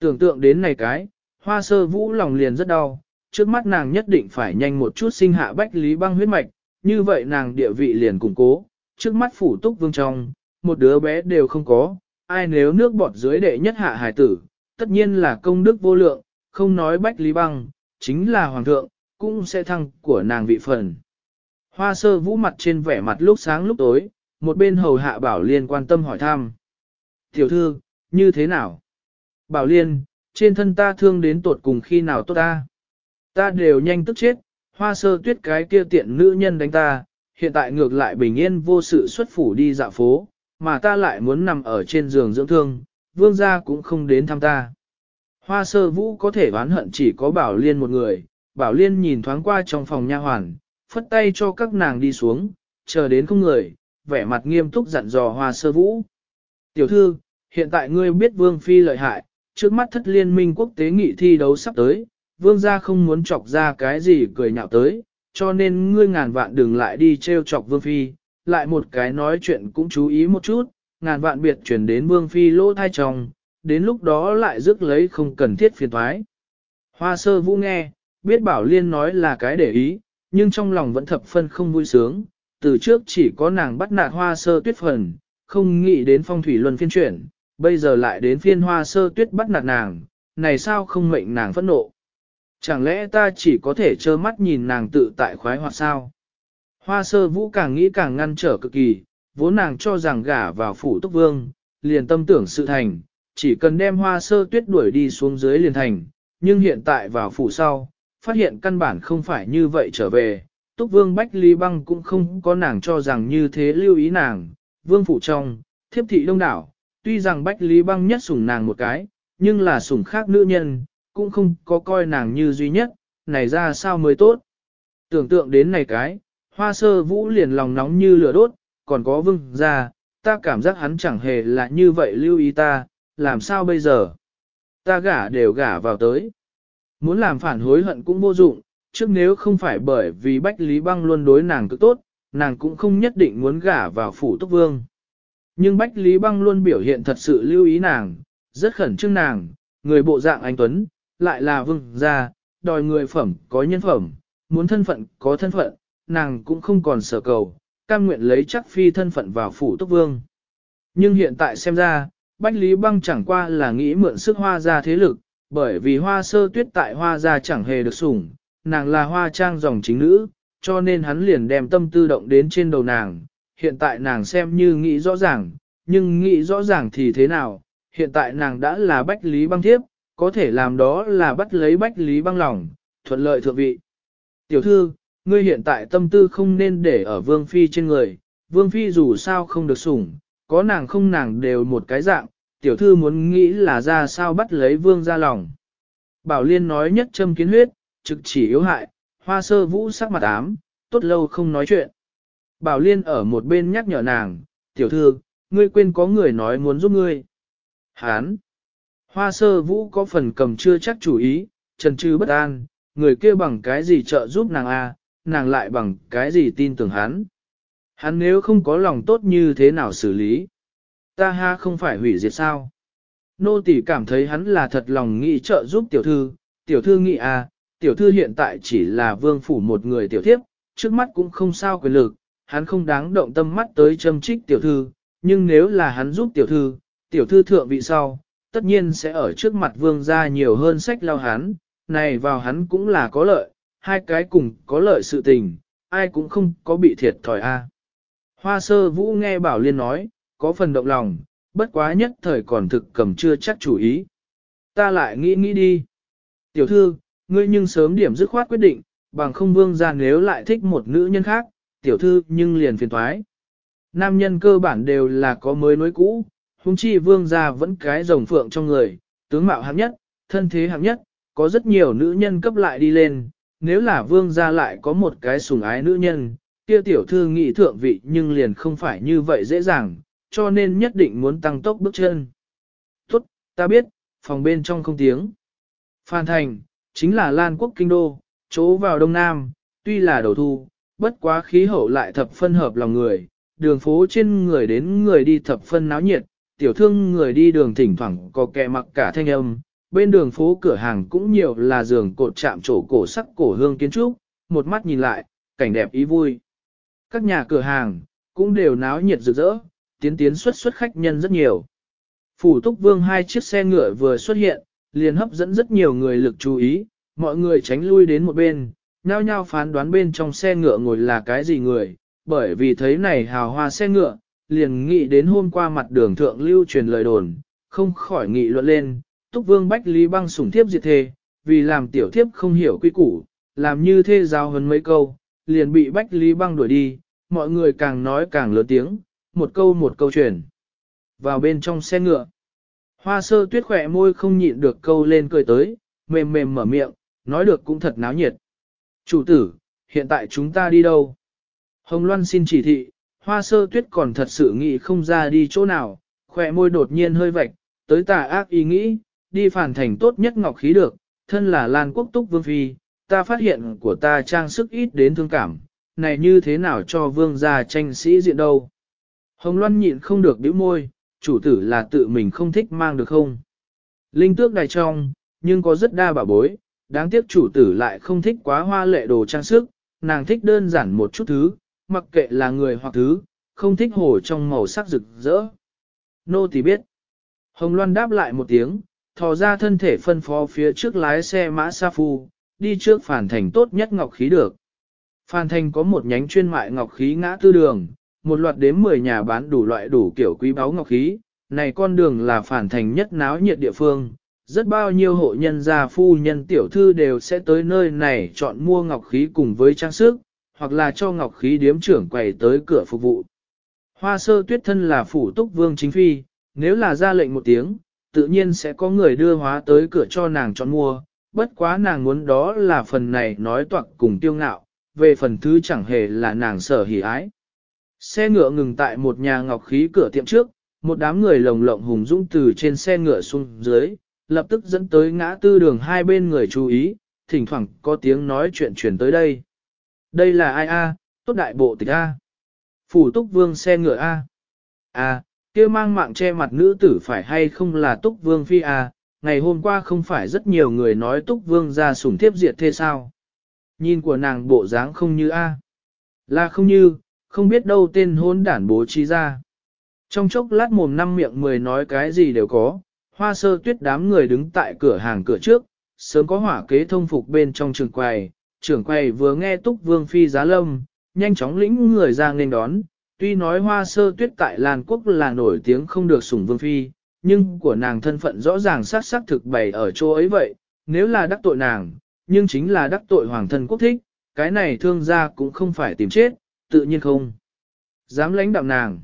Tưởng tượng đến này cái, hoa sơ vũ lòng liền rất đau, trước mắt nàng nhất định phải nhanh một chút sinh hạ bách lý băng huyết mạch, như vậy nàng địa vị liền củng cố, trước mắt phủ túc vương trong, một đứa bé đều không có, ai nếu nước bọt dưới đệ nhất hạ hải tử, tất nhiên là công đức vô lượng, không nói bách lý băng, chính là hoàng thượng, cũng sẽ thăng của nàng vị phần. Hoa sơ vũ mặt trên vẻ mặt lúc sáng lúc tối, một bên hầu hạ Bảo Liên quan tâm hỏi thăm. Tiểu thư, như thế nào? Bảo Liên, trên thân ta thương đến tột cùng khi nào tốt ta? Ta đều nhanh tức chết, hoa sơ tuyết cái kia tiện nữ nhân đánh ta, hiện tại ngược lại bình yên vô sự xuất phủ đi dạo phố, mà ta lại muốn nằm ở trên giường dưỡng thương, vương gia cũng không đến thăm ta. Hoa sơ vũ có thể oán hận chỉ có Bảo Liên một người, Bảo Liên nhìn thoáng qua trong phòng nha hoàn, phất tay cho các nàng đi xuống, chờ đến không người, vẻ mặt nghiêm túc dặn dò hoa sơ vũ. Tiểu thư, hiện tại ngươi biết vương phi lợi hại, trước mắt thất liên minh quốc tế nghị thi đấu sắp tới, vương gia không muốn chọc ra cái gì cười nhạo tới, cho nên ngươi ngàn vạn đừng lại đi treo chọc vương phi, lại một cái nói chuyện cũng chú ý một chút, ngàn vạn biệt chuyển đến vương phi lỗ thai chồng, đến lúc đó lại rước lấy không cần thiết phiền thoái. Hoa sơ vũ nghe, biết bảo liên nói là cái để ý, nhưng trong lòng vẫn thập phân không vui sướng, từ trước chỉ có nàng bắt nạt hoa sơ tuyết phần, không nghĩ đến phong thủy luân phiên chuyển, bây giờ lại đến phiên hoa sơ tuyết bắt nạt nàng, này sao không mệnh nàng phẫn nộ. Chẳng lẽ ta chỉ có thể trơ mắt nhìn nàng tự tại khoái hoặc sao? Hoa sơ vũ càng nghĩ càng ngăn trở cực kỳ, vốn nàng cho rằng gả vào phủ túc vương, liền tâm tưởng sự thành, chỉ cần đem hoa sơ tuyết đuổi đi xuống dưới liền thành, nhưng hiện tại vào phủ sau, phát hiện căn bản không phải như vậy trở về, túc vương Bách Lý Băng cũng không có nàng cho rằng như thế lưu ý nàng, vương phủ trong, thiếp thị đông đảo, tuy rằng Bách Lý Băng nhất sủng nàng một cái, nhưng là sủng khác nữ nhân, cũng không có coi nàng như duy nhất, này ra sao mới tốt. Tưởng tượng đến này cái, hoa sơ vũ liền lòng nóng như lửa đốt, còn có vương ra, ta cảm giác hắn chẳng hề là như vậy lưu ý ta, làm sao bây giờ? Ta gả đều gả vào tới. Muốn làm phản hối hận cũng vô dụng, trước nếu không phải bởi vì Bách Lý Băng luôn đối nàng cực tốt, nàng cũng không nhất định muốn gả vào phủ túc vương. Nhưng Bách Lý Băng luôn biểu hiện thật sự lưu ý nàng, rất khẩn trương nàng, người bộ dạng anh Tuấn, lại là vương gia, đòi người phẩm có nhân phẩm, muốn thân phận có thân phận, nàng cũng không còn sở cầu, cam nguyện lấy chắc phi thân phận vào phủ túc vương. Nhưng hiện tại xem ra, Bách Lý Băng chẳng qua là nghĩ mượn sức hoa gia thế lực, bởi vì hoa sơ tuyết tại hoa gia chẳng hề được sủng, nàng là hoa trang dòng chính nữ, cho nên hắn liền đem tâm tư động đến trên đầu nàng. Hiện tại nàng xem như nghĩ rõ ràng, nhưng nghĩ rõ ràng thì thế nào, hiện tại nàng đã là bách lý băng thiếp, có thể làm đó là bắt lấy bách lý băng lòng, thuận lợi thượng vị. Tiểu thư, ngươi hiện tại tâm tư không nên để ở vương phi trên người, vương phi dù sao không được sủng, có nàng không nàng đều một cái dạng, tiểu thư muốn nghĩ là ra sao bắt lấy vương ra lòng. Bảo Liên nói nhất châm kiến huyết, trực chỉ yếu hại, hoa sơ vũ sắc mặt ám, tốt lâu không nói chuyện. Bảo Liên ở một bên nhắc nhở nàng, tiểu thư, ngươi quên có người nói muốn giúp ngươi. Hán! Hoa sơ vũ có phần cầm chưa chắc chủ ý, trần trừ bất an, người kia bằng cái gì trợ giúp nàng a, nàng lại bằng cái gì tin tưởng hắn. Hắn nếu không có lòng tốt như thế nào xử lý? Ta ha không phải hủy diệt sao? Nô tỳ cảm thấy hắn là thật lòng nghĩ trợ giúp tiểu thư, tiểu thư nghĩ à, tiểu thư hiện tại chỉ là vương phủ một người tiểu thiếp, trước mắt cũng không sao quyền lực, hắn không đáng động tâm mắt tới châm trích tiểu thư, nhưng nếu là hắn giúp tiểu thư, tiểu thư thượng vị sau, tất nhiên sẽ ở trước mặt vương gia nhiều hơn sách lao hắn, này vào hắn cũng là có lợi, hai cái cùng có lợi sự tình, ai cũng không có bị thiệt thòi a. Hoa sơ vũ nghe Bảo Liên nói, có phần động lòng, bất quá nhất thời còn thực cầm chưa chắc chủ ý. Ta lại nghĩ nghĩ đi. Tiểu thư, ngươi nhưng sớm điểm dứt khoát quyết định, bằng không vương gia nếu lại thích một nữ nhân khác, tiểu thư nhưng liền phiền thoái. Nam nhân cơ bản đều là có mới nối cũ, huống chi vương gia vẫn cái rồng phượng trong người, tướng mạo hạng nhất, thân thế hạng nhất, có rất nhiều nữ nhân cấp lại đi lên, nếu là vương gia lại có một cái sùng ái nữ nhân, kia tiểu thư nghị thượng vị nhưng liền không phải như vậy dễ dàng, cho nên nhất định muốn tăng tốc bước chân. Tốt, ta biết, phòng bên trong không tiếng. Phan Thành, chính là Lan Quốc Kinh Đô, chỗ vào Đông Nam, tuy là đầu thu, bất quá khí hậu lại thập phân hợp lòng người, đường phố trên người đến người đi thập phân náo nhiệt, tiểu thương người đi đường thỉnh thoảng có kẻ mặc cả thanh âm, bên đường phố cửa hàng cũng nhiều là giường cột chạm trổ cổ sắc cổ hương kiến trúc, một mắt nhìn lại, cảnh đẹp ý vui. Các nhà cửa hàng cũng đều náo nhiệt rực rỡ, tiến tiến xuất xuất khách nhân rất nhiều. Phủ Túc Vương hai chiếc xe ngựa vừa xuất hiện, liền hấp dẫn rất nhiều người lực chú ý, mọi người tránh lui đến một bên, nhao nhao phán đoán bên trong xe ngựa ngồi là cái gì người, bởi vì thấy này hào hoa xe ngựa, liền nghĩ đến hôm qua mặt đường thượng lưu truyền lời đồn, không khỏi nghị luận lên, Túc Vương Bách Lý băng sủng thiếp diệt thề, vì làm tiểu thiếp không hiểu quy củ, làm như thế giao hấn mấy câu, liền bị Bách Lý băng đuổi đi, mọi người càng nói càng lớn tiếng, một câu một câu truyền. Vào bên trong xe ngựa, hoa sơ tuyết khỏe môi không nhịn được câu lên cười tới, mềm mềm mở miệng, nói được cũng thật náo nhiệt. Chủ tử, hiện tại chúng ta đi đâu? Hồng Loan xin chỉ thị, hoa sơ tuyết còn thật sự nghĩ không ra đi chỗ nào, khỏe môi đột nhiên hơi vạch, tới tà ác ý nghĩ, đi phản thành tốt nhất ngọc khí được, thân là Lan Quốc Túc Vương Phi, ta phát hiện của ta trang sức ít đến thương cảm, này như thế nào cho vương gia tranh sĩ diện đâu. Hồng Loan nhịn không được bĩu môi, chủ tử là tự mình không thích mang được không. Linh tước đài trong, nhưng có rất đa bảo bối, đáng tiếc chủ tử lại không thích quá hoa lệ đồ trang sức, nàng thích đơn giản một chút thứ, mặc kệ là người hoặc thứ, không thích hồ trong màu sắc rực rỡ. Nô tỳ biết. Hồng Loan đáp lại một tiếng, thò ra thân thể phân phó phía trước lái xe mã sa phu, đi trước phản thành tốt nhất ngọc khí được. Phan Thành có một nhánh chuyên mại ngọc khí ngã tư đường, một loạt đếm 10 nhà bán đủ loại đủ kiểu quý báu ngọc khí, này con đường là phản thành nhất náo nhiệt địa phương. Rất bao nhiêu hộ nhân gia phu nhân tiểu thư đều sẽ tới nơi này chọn mua ngọc khí cùng với trang sức, hoặc là cho ngọc khí điếm trưởng quầy tới cửa phục vụ. Hoa sơ tuyết thân là phủ túc vương chính phi, nếu là ra lệnh một tiếng, tự nhiên sẽ có người đưa hóa tới cửa cho nàng chọn mua, bất quá nàng muốn đó là phần này nói toạc cùng tiêu ngạo, về phần thứ chẳng hề là nàng sở hỉ ái. Xe ngựa ngừng tại một nhà ngọc khí cửa tiệm trước, một đám người lồng lộng hùng dũng từ trên xe ngựa xuống dưới, lập tức dẫn tới ngã tư đường hai bên người chú ý, thỉnh thoảng có tiếng nói chuyện chuyển tới đây. Đây là ai a? Tốt đại bộ tịch a. Phủ túc vương xe ngựa a. A, kia mang mạng che mặt nữ tử phải hay không là túc vương phi a? Ngày hôm qua không phải rất nhiều người nói túc vương ra sủng thiếp diệt thế sao? Nhìn của nàng bộ dáng không như a. Là không như, không biết đâu tên hôn đản bố trí ra. Trong chốc lát mồm năm miệng mười nói cái gì đều có, hoa sơ tuyết đám người đứng tại cửa hàng cửa trước, sớm có hỏa kế thông phục bên trong trường quầy, trưởng quầy vừa nghe Túc Vương Phi giá lâm, nhanh chóng lĩnh người ra nên đón, tuy nói hoa sơ tuyết tại Lan Quốc là nổi tiếng không được sủng Vương Phi, nhưng của nàng thân phận rõ ràng sát sắc thực bày ở chỗ ấy vậy, nếu là đắc tội nàng, nhưng chính là đắc tội hoàng thân quốc thích, cái này thương gia cũng không phải tìm chết, tự nhiên không. Dám lãnh đạm nàng.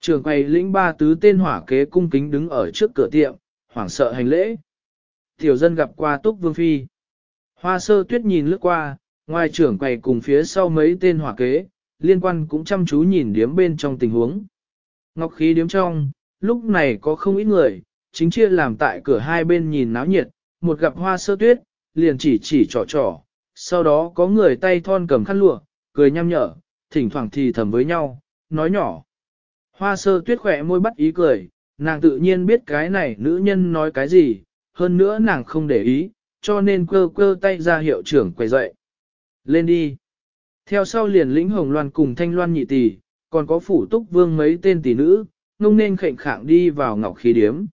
Trường quầy lĩnh ba tứ tên hỏa kế cung kính đứng ở trước cửa tiệm, hoảng sợ hành lễ. Tiểu dân gặp qua túc vương phi. Hoa sơ tuyết nhìn lướt qua, ngoài trưởng quầy cùng phía sau mấy tên hỏa kế, liên quan cũng chăm chú nhìn điếm bên trong tình huống. Ngọc khí điếm trong, lúc này có không ít người, chính chia làm tại cửa hai bên nhìn náo nhiệt, một gặp hoa sơ tuyết, liền chỉ chỉ trò trò, sau đó có người tay thon cầm khăn lụa, cười nhăm nhở, thỉnh thoảng thì thầm với nhau, nói nhỏ. Hoa sơ tuyết khỏe môi bắt ý cười, nàng tự nhiên biết cái này nữ nhân nói cái gì, hơn nữa nàng không để ý, cho nên cơ cơ tay ra hiệu trưởng quay dậy. Lên đi. Theo sau liền lĩnh hồng loan cùng thanh loan nhị tỷ, còn có phủ túc vương mấy tên tỷ nữ, ngông nên khệnh khạng đi vào ngọc khí điếm.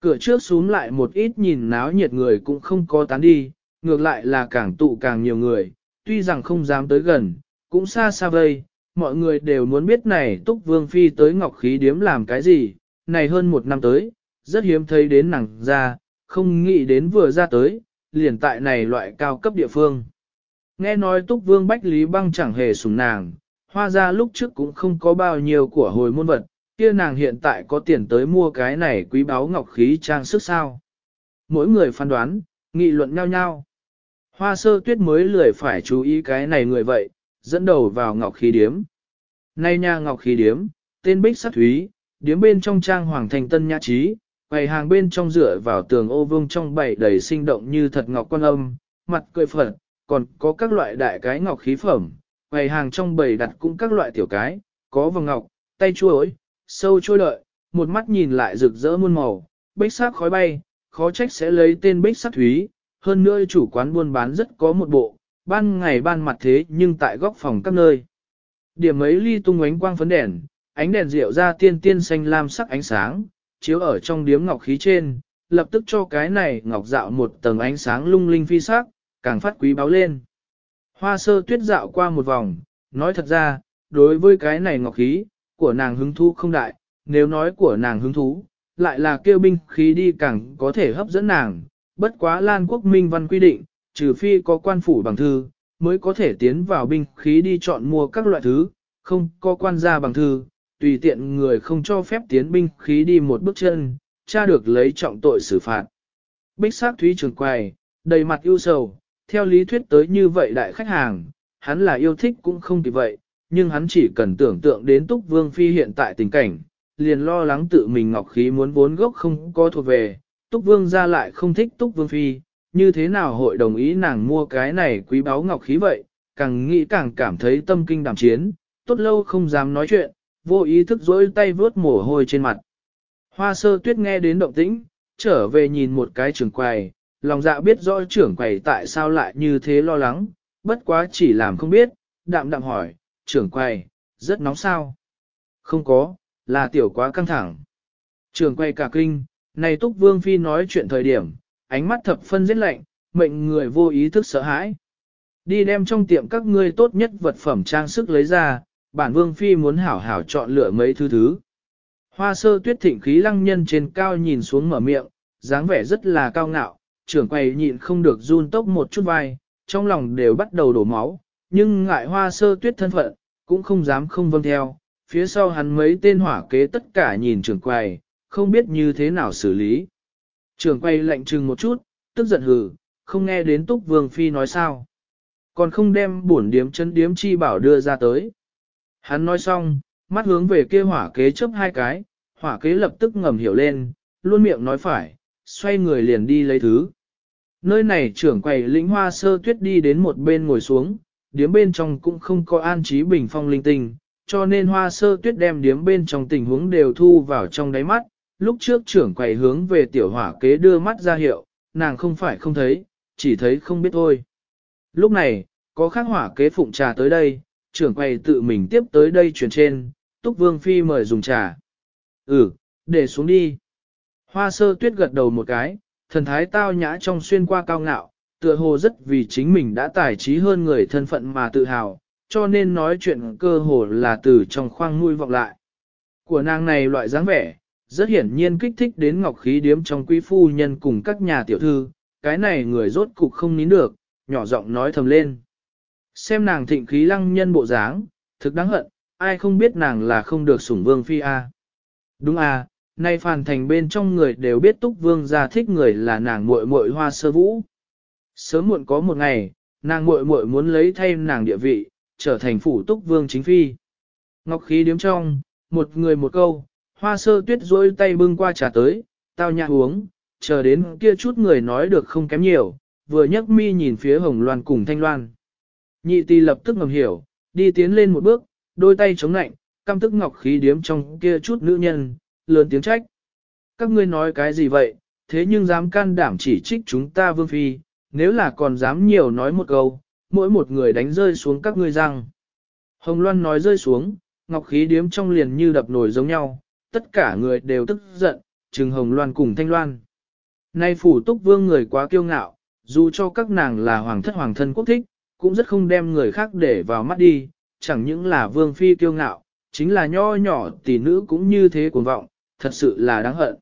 Cửa trước xuống lại một ít nhìn náo nhiệt người cũng không có tán đi, ngược lại là càng tụ càng nhiều người, tuy rằng không dám tới gần, cũng xa xa vây, mọi người đều muốn biết này túc vương phi tới ngọc khí điếm làm cái gì, này hơn một năm tới, rất hiếm thấy đến nàng ra, không nghĩ đến vừa ra tới, liền tại này loại cao cấp địa phương. Nghe nói túc vương bách lý băng chẳng hề sủng nàng, hoa ra lúc trước cũng không có bao nhiêu của hồi môn vật, kia nàng hiện tại có tiền tới mua cái này quý báu ngọc khí trang sức sao. Mỗi người phán đoán, nghị luận nhau nhau. Hoa sơ tuyết mới lười phải chú ý cái này người vậy, dẫn đầu vào ngọc khí điếm. Nay nhà ngọc khí điếm, tên bích sát thúy, điếm bên trong trang hoàng thành tân nhã trí, bày hàng bên trong dựa vào tường ô vương trong bảy đầy sinh động như thật ngọc quan âm, mặt cười phật, còn có các loại đại cái ngọc khí phẩm, bày hàng trong bày đặt cũng các loại tiểu cái, có vòng ngọc, tay chuối, sâu trôi lợi, một mắt nhìn lại rực rỡ muôn màu, bích sắc khói bay, khó trách sẽ lấy tên bích sắc thúy, hơn nữa chủ quán buôn bán rất có một bộ, ban ngày ban mặt thế nhưng tại góc phòng các nơi. Điểm ấy ly tung ánh quang phấn đèn, ánh đèn rượu ra tiên tiên xanh lam sắc ánh sáng, chiếu ở trong điếm ngọc khí trên, lập tức cho cái này ngọc dạo một tầng ánh sáng lung linh phi sắc, càng phát quý báo lên. Hoa sơ tuyết dạo qua một vòng, nói thật ra, đối với cái này ngọc khí, của nàng hứng thú không đại, nếu nói của nàng hứng thú, lại là kêu binh khí đi càng có thể hấp dẫn nàng, bất quá Lan Quốc Minh văn quy định, trừ phi có quan phủ bằng thư, mới có thể tiến vào binh khí đi chọn mua các loại thứ, không có quan gia bằng thư, tùy tiện người không cho phép tiến binh khí đi một bước chân, cha được lấy trọng tội xử phạt. Bích sát thúy trường quầy, đầy mặt ưu sầu, theo lý thuyết tới như vậy đại khách hàng, hắn là yêu thích cũng không kịp vậy, nhưng hắn chỉ cần tưởng tượng đến Túc Vương Phi hiện tại tình cảnh, liền lo lắng tự mình ngọc khí muốn vốn gốc không có thuộc về, Túc Vương ra lại không thích Túc Vương Phi, như thế nào hội đồng ý nàng mua cái này quý báu ngọc khí vậy, càng nghĩ càng cảm thấy tâm kinh đảm chiến, tốt lâu không dám nói chuyện, vô ý thức dỗi tay vớt mồ hôi trên mặt. Hoa sơ tuyết nghe đến động tĩnh, trở về nhìn một cái trưởng quầy, lòng dạ biết rõ trưởng quầy tại sao lại như thế lo lắng, bất quá chỉ làm không biết, đạm đạm hỏi, trưởng quầy, rất nóng sao? Không có, là tiểu quá căng thẳng. Trưởng quầy cả kinh, này túc vương phi nói chuyện thời điểm, ánh mắt thập phân giết lạnh, mệnh người vô ý thức sợ hãi. Đi đem trong tiệm các ngươi tốt nhất vật phẩm trang sức lấy ra, bản vương phi muốn hảo hảo chọn lựa mấy thứ thứ. Hoa sơ tuyết thịnh khí lăng nhân trên cao nhìn xuống mở miệng, dáng vẻ rất là cao ngạo, trưởng quầy nhịn không được run tốc một chút vai, trong lòng đều bắt đầu đổ máu, nhưng ngại hoa sơ tuyết thân phận, cũng không dám không vâng theo. Phía sau hắn mấy tên hỏa kế tất cả nhìn trưởng quầy, không biết như thế nào xử lý. Trưởng quầy lạnh trừng một chút, tức giận hừ, không nghe đến túc vương phi nói sao. Còn không đem bổn điếm chân điếm chi bảo đưa ra tới. Hắn nói xong, mắt hướng về kia hỏa kế chấp hai cái, hỏa kế lập tức ngầm hiểu lên, luôn miệng nói phải, xoay người liền đi lấy thứ. Nơi này trưởng quầy lĩnh hoa sơ tuyết đi đến một bên ngồi xuống, điếm bên trong cũng không có an trí bình phong linh tinh, cho nên hoa sơ tuyết đem điếm bên trong tình huống đều thu vào trong đáy mắt. Lúc trước trưởng quầy hướng về tiểu hỏa kế đưa mắt ra hiệu, nàng không phải không thấy, chỉ thấy không biết thôi. Lúc này, có khác hỏa kế phụng trà tới đây, trưởng quầy tự mình tiếp tới đây truyền trên, Túc Vương Phi mời dùng trà. Ừ, để xuống đi. Hoa sơ tuyết gật đầu một cái, thần thái tao nhã trong xuyên qua cao ngạo, tựa hồ rất vì chính mình đã tài trí hơn người thân phận mà tự hào, cho nên nói chuyện cơ hồ là từ trong khoang nuôi vọng lại. Của nàng này loại dáng vẻ, rất hiển nhiên kích thích đến ngọc khí điếm trong quý phu nhân cùng các nhà tiểu thư, cái này người rốt cục không nín được, nhỏ giọng nói thầm lên. Xem nàng thịnh khí lăng nhân bộ dáng, thực đáng hận, ai không biết nàng là không được sủng vương phi a. Đúng à, nay phàn thành bên trong người đều biết túc vương gia thích người là nàng muội muội hoa sơ vũ. Sớm muộn có một ngày, nàng muội muội muốn lấy thay nàng địa vị, trở thành phủ túc vương chính phi. Ngọc khí điếm trong, một người một câu, hoa sơ tuyết rôi tay bưng qua trà tới, tao nhã uống, chờ đến kia chút người nói được không kém nhiều, vừa nhấc mi nhìn phía hồng loan cùng thanh loan. Nhị tì lập tức ngầm hiểu, đi tiến lên một bước, đôi tay chống lạnh, căm tức ngọc khí điếm trong kia chút nữ nhân, lớn tiếng trách. Các ngươi nói cái gì vậy, thế nhưng dám can đảm chỉ trích chúng ta vương phi, nếu là còn dám nhiều nói một câu, mỗi một người đánh rơi xuống các ngươi răng. Hồng Loan nói rơi xuống, ngọc khí điếm trong liền như đập nổi giống nhau, tất cả người đều tức giận, trừng Hồng Loan cùng Thanh Loan. Nay phủ túc vương người quá kiêu ngạo, dù cho các nàng là hoàng thất hoàng thân quốc thích, cũng rất không đem người khác để vào mắt đi, chẳng những là vương phi kiêu ngạo, chính là nho nhỏ tỷ nữ cũng như thế cuồng vọng, thật sự là đáng hận.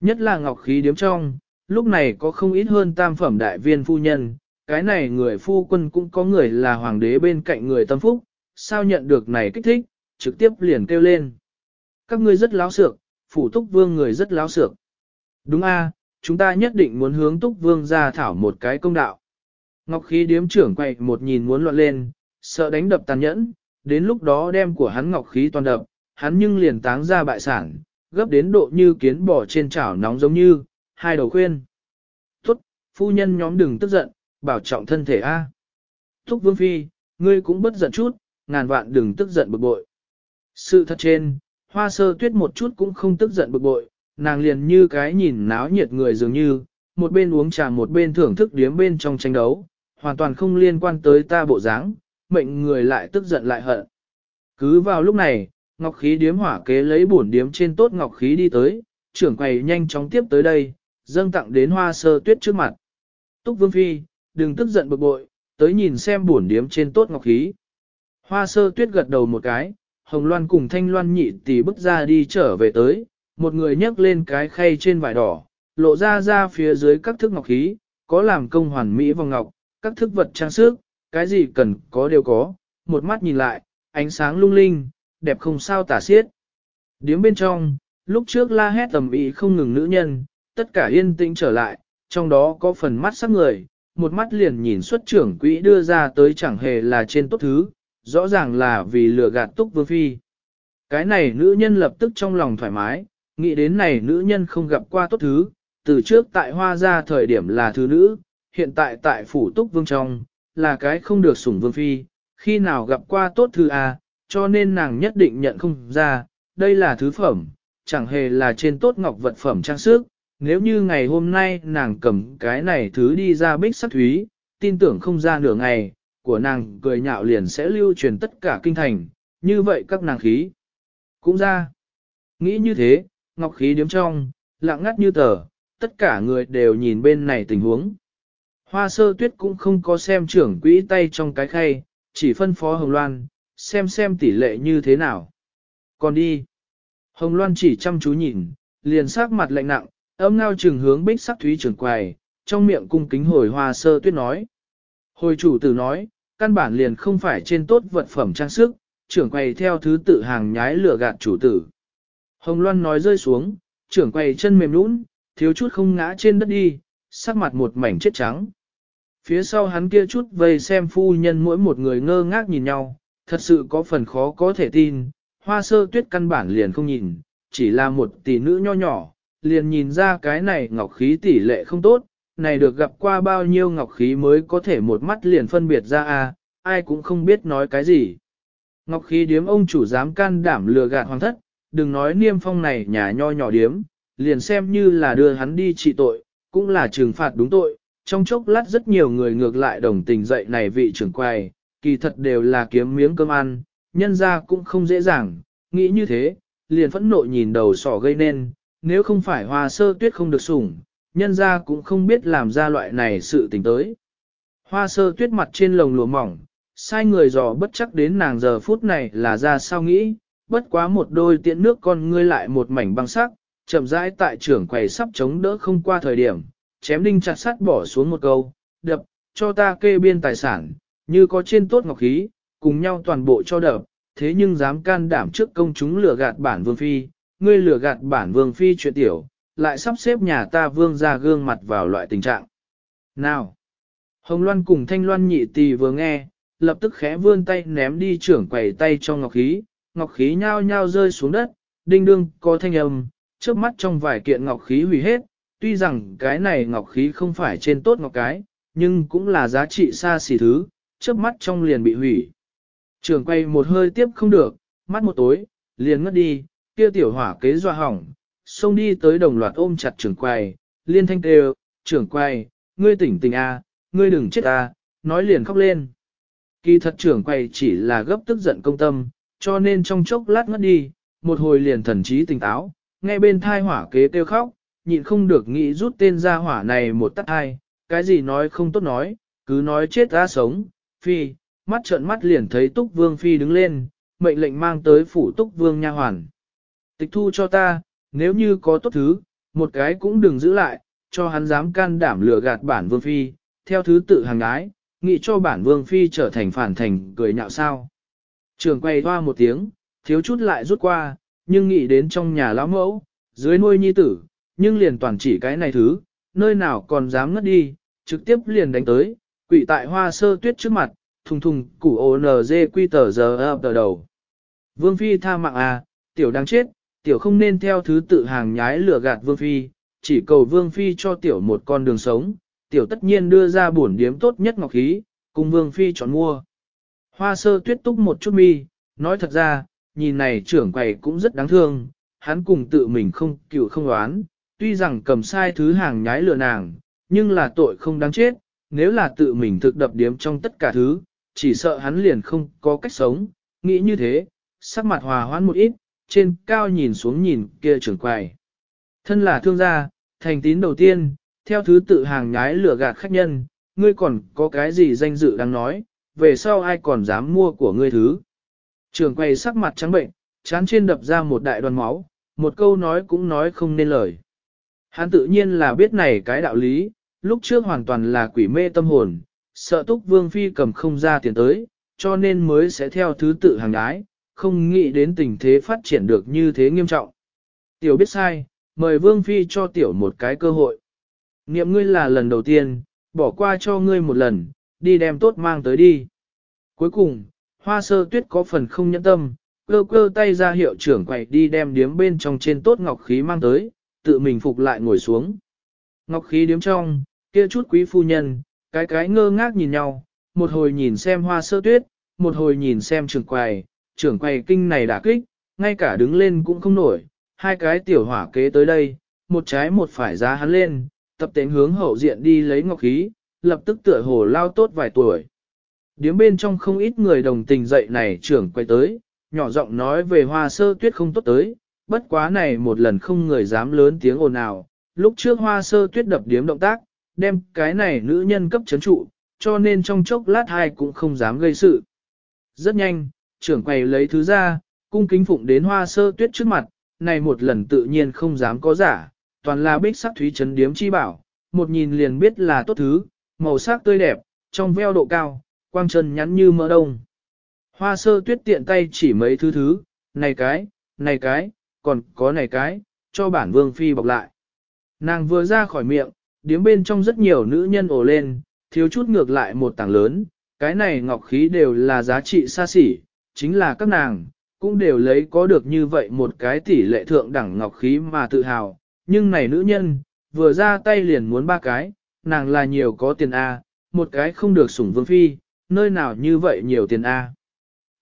Nhất là ngọc khí điếm trong, lúc này có không ít hơn tam phẩm đại viên phu nhân, cái này người phu quân cũng có người là hoàng đế bên cạnh người tâm phúc, sao nhận được này kích thích, trực tiếp liền kêu lên. Các ngươi rất láo xược, phủ túc vương người rất láo xược. Đúng a, chúng ta nhất định muốn hướng túc vương ra thảo một cái công đạo. Ngọc khí điếm trưởng quay một nhìn muốn loạn lên, sợ đánh đập tàn nhẫn, đến lúc đó đem của hắn ngọc khí toàn đập, hắn nhưng liền táng ra bại sản, gấp đến độ như kiến bò trên chảo nóng giống như, hai đầu khuyên. Tốt, phu nhân nhóm đừng tức giận, bảo trọng thân thể a. Thúc vương phi, ngươi cũng bất giận chút, ngàn vạn đừng tức giận bực bội. Sự thật trên, hoa sơ tuyết một chút cũng không tức giận bực bội, nàng liền như cái nhìn náo nhiệt người dường như, một bên uống trà một bên thưởng thức điếm bên trong tranh đấu, hoàn toàn không liên quan tới ta bộ dáng, mệnh người lại tức giận lại hận. Cứ vào lúc này, ngọc khí điếm hỏa kế lấy bổn điếm trên tốt ngọc khí đi tới, trưởng quầy nhanh chóng tiếp tới đây, dâng tặng đến hoa sơ tuyết trước mặt. Túc Vương Phi, đừng tức giận bực bội, tới nhìn xem bổn điếm trên tốt ngọc khí. Hoa sơ tuyết gật đầu một cái, hồng loan cùng thanh loan nhị tỷ bước ra đi trở về tới, một người nhấc lên cái khay trên vải đỏ, lộ ra ra phía dưới các thức ngọc khí, có làm công hoàn mỹ vòng ngọc, các thức vật trang sức, cái gì cần có đều có, một mắt nhìn lại, ánh sáng lung linh, đẹp không sao tả xiết. Điếm bên trong, lúc trước la hét tầm ý không ngừng nữ nhân, tất cả yên tĩnh trở lại, trong đó có phần mắt sắc người, một mắt liền nhìn xuất trưởng quỹ đưa ra tới chẳng hề là trên tốt thứ, rõ ràng là vì lừa gạt túc vương phi. Cái này nữ nhân lập tức trong lòng thoải mái, nghĩ đến này nữ nhân không gặp qua tốt thứ, từ trước tại hoa ra thời điểm là thứ nữ, hiện tại tại phủ túc vương trong, là cái không được sủng vương phi, khi nào gặp qua tốt thứ à, cho nên nàng nhất định nhận không ra, đây là thứ phẩm, chẳng hề là trên tốt ngọc vật phẩm trang sức, nếu như ngày hôm nay nàng cầm cái này thứ đi ra bích sắc thúy, tin tưởng không ra nửa ngày, của nàng cười nhạo liền sẽ lưu truyền tất cả kinh thành, như vậy các nàng khí cũng ra. Nghĩ như thế, ngọc khí điếm trong, lặng ngắt như tờ, tất cả người đều nhìn bên này tình huống. Hoa sơ tuyết cũng không có xem trưởng quỹ tay trong cái khay, chỉ phân phó Hồng Loan, xem xem tỷ lệ như thế nào. Còn đi. Hồng Loan chỉ chăm chú nhìn, liền sắc mặt lạnh nặng, âm ngao trừng hướng bích sắc thúy trưởng quầy, trong miệng cung kính hồi hoa sơ tuyết nói. Hồi chủ tử nói, căn bản liền không phải trên tốt vật phẩm trang sức, trưởng quầy theo thứ tự hàng nhái lửa gạt chủ tử. Hồng Loan nói rơi xuống, trưởng quầy chân mềm nũng, thiếu chút không ngã trên đất đi, sắc mặt một mảnh chết trắng. Phía sau hắn kia chút vây xem phu nhân mỗi một người ngơ ngác nhìn nhau, thật sự có phần khó có thể tin, hoa sơ tuyết căn bản liền không nhìn, chỉ là một tỷ nữ nho nhỏ, liền nhìn ra cái này ngọc khí tỷ lệ không tốt, này được gặp qua bao nhiêu ngọc khí mới có thể một mắt liền phân biệt ra a, ai cũng không biết nói cái gì. Ngọc khí điếm ông chủ dám can đảm lừa gạt hoàng thất, đừng nói niêm phong này nhà nho nhỏ điếm, liền xem như là đưa hắn đi trị tội, cũng là trừng phạt đúng tội. Trong chốc lát rất nhiều người ngược lại đồng tình dậy này vị trưởng quầy, kỳ thật đều là kiếm miếng cơm ăn, nhân ra cũng không dễ dàng, nghĩ như thế, liền phẫn nộ nhìn đầu sỏ gây nên, nếu không phải hoa sơ tuyết không được sủng, nhân ra cũng không biết làm ra loại này sự tình tới. Hoa sơ tuyết mặt trên lồng lụa mỏng, sai người dò bất chắc đến nàng giờ phút này là ra sao nghĩ, bất quá một đôi tiện nước con ngươi lại một mảnh băng sắc, chậm rãi tại trưởng quầy sắp chống đỡ không qua thời điểm, chém đinh chặt sắt bỏ xuống một câu, đập, cho ta kê biên tài sản, như có trên tốt ngọc khí, cùng nhau toàn bộ cho đập, thế nhưng dám can đảm trước công chúng lừa gạt bản vương phi, ngươi lừa gạt bản vương phi chuyện tiểu, lại sắp xếp nhà ta vương ra gương mặt vào loại tình trạng. Nào! Hồng Loan cùng Thanh Loan nhị tỳ vừa nghe, lập tức khẽ vươn tay ném đi trưởng quầy tay cho ngọc khí, ngọc khí nhao nhao rơi xuống đất, đinh đương có thanh âm, trước mắt trong vài kiện ngọc khí hủy hết, tuy rằng cái này ngọc khí không phải trên tốt ngọc cái, nhưng cũng là giá trị xa xỉ thứ, trước mắt trong liền bị hủy. Trường quay một hơi tiếp không được, mắt một tối, liền ngất đi, kia tiểu hỏa kế doa hỏng, xông đi tới đồng loạt ôm chặt trưởng quầy liên thanh kêu, trưởng quầy ngươi tỉnh tỉnh a, ngươi đừng chết a, nói liền khóc lên. Kỳ thật trưởng quầy chỉ là gấp tức giận công tâm, cho nên trong chốc lát ngất đi, một hồi liền thần trí tỉnh táo, nghe bên thai hỏa kế kêu khóc, nhịn không được nghĩ rút tên ra hỏa này một tắt hai, cái gì nói không tốt nói, cứ nói chết ra sống, phi, mắt trợn mắt liền thấy túc vương phi đứng lên, mệnh lệnh mang tới phủ túc vương nha hoàn. Tịch thu cho ta, nếu như có tốt thứ, một cái cũng đừng giữ lại, cho hắn dám can đảm lừa gạt bản vương phi, theo thứ tự hàng ái, nghĩ cho bản vương phi trở thành phản thành cười nhạo sao. Trường quay hoa một tiếng, thiếu chút lại rút qua, nhưng nghĩ đến trong nhà lão mẫu, dưới nuôi nhi tử, nhưng liền toàn chỉ cái này thứ, nơi nào còn dám ngất đi, trực tiếp liền đánh tới, quỷ tại hoa sơ tuyết trước mặt, thùng thùng củ ONG quy tờ giờ ập tờ đầu. Vương Phi tha mạng à, tiểu đang chết, tiểu không nên theo thứ tự hàng nhái lừa gạt Vương Phi, chỉ cầu Vương Phi cho tiểu một con đường sống, tiểu tất nhiên đưa ra bổn điếm tốt nhất ngọc khí, cùng Vương Phi chọn mua. Hoa sơ tuyết túc một chút mi, nói thật ra, nhìn này trưởng quầy cũng rất đáng thương, hắn cùng tự mình không cựu không đoán, tuy rằng cầm sai thứ hàng nhái lừa nàng, nhưng là tội không đáng chết, nếu là tự mình thực đập điếm trong tất cả thứ, chỉ sợ hắn liền không có cách sống, nghĩ như thế, sắc mặt hòa hoãn một ít, trên cao nhìn xuống nhìn kia trưởng quầy. Thân là thương gia, thành tín đầu tiên, theo thứ tự hàng nhái lửa gạt khách nhân, ngươi còn có cái gì danh dự đang nói, về sau ai còn dám mua của ngươi thứ. Trưởng quầy sắc mặt trắng bệnh, chán trên đập ra một đại đoàn máu, một câu nói cũng nói không nên lời. Hắn tự nhiên là biết này cái đạo lý, lúc trước hoàn toàn là quỷ mê tâm hồn, sợ túc vương phi cầm không ra tiền tới, cho nên mới sẽ theo thứ tự hàng ái, không nghĩ đến tình thế phát triển được như thế nghiêm trọng. Tiểu biết sai, mời vương phi cho tiểu một cái cơ hội. Niệm ngươi là lần đầu tiên, bỏ qua cho ngươi một lần, đi đem tốt mang tới đi. Cuối cùng, hoa sơ tuyết có phần không nhẫn tâm, cơ cơ tay ra hiệu trưởng quậy đi đem điếm bên trong trên tốt ngọc khí mang tới, tự mình phục lại ngồi xuống. Ngọc khí điếm trong, kia chút quý phu nhân, cái cái ngơ ngác nhìn nhau, một hồi nhìn xem hoa sơ tuyết, một hồi nhìn xem trưởng quầy, trưởng quầy kinh này đã kích, ngay cả đứng lên cũng không nổi, hai cái tiểu hỏa kế tới đây, một trái một phải giá hắn lên, tập tến hướng hậu diện đi lấy ngọc khí, lập tức tựa hồ lao tốt vài tuổi. Điếm bên trong không ít người đồng tình dậy này trưởng quay tới, nhỏ giọng nói về hoa sơ tuyết không tốt tới, bất quá này một lần không người dám lớn tiếng ồn ào, lúc trước hoa sơ tuyết đập điếm động tác, đem cái này nữ nhân cấp chấn trụ, cho nên trong chốc lát hai cũng không dám gây sự. Rất nhanh, trưởng quầy lấy thứ ra, cung kính phụng đến hoa sơ tuyết trước mặt, này một lần tự nhiên không dám có giả, toàn là bích sắc thúy chấn điếm chi bảo, một nhìn liền biết là tốt thứ, màu sắc tươi đẹp, trong veo độ cao, quang chân nhắn như mỡ đông. Hoa sơ tuyết tiện tay chỉ mấy thứ thứ, này cái, này cái, còn có này cái, cho bản vương phi bọc lại. Nàng vừa ra khỏi miệng, điếm bên trong rất nhiều nữ nhân ồ lên, thiếu chút ngược lại một tảng lớn, cái này ngọc khí đều là giá trị xa xỉ, chính là các nàng, cũng đều lấy có được như vậy một cái tỷ lệ thượng đẳng ngọc khí mà tự hào, nhưng này nữ nhân, vừa ra tay liền muốn ba cái, nàng là nhiều có tiền A, một cái không được sủng vương phi, nơi nào như vậy nhiều tiền A.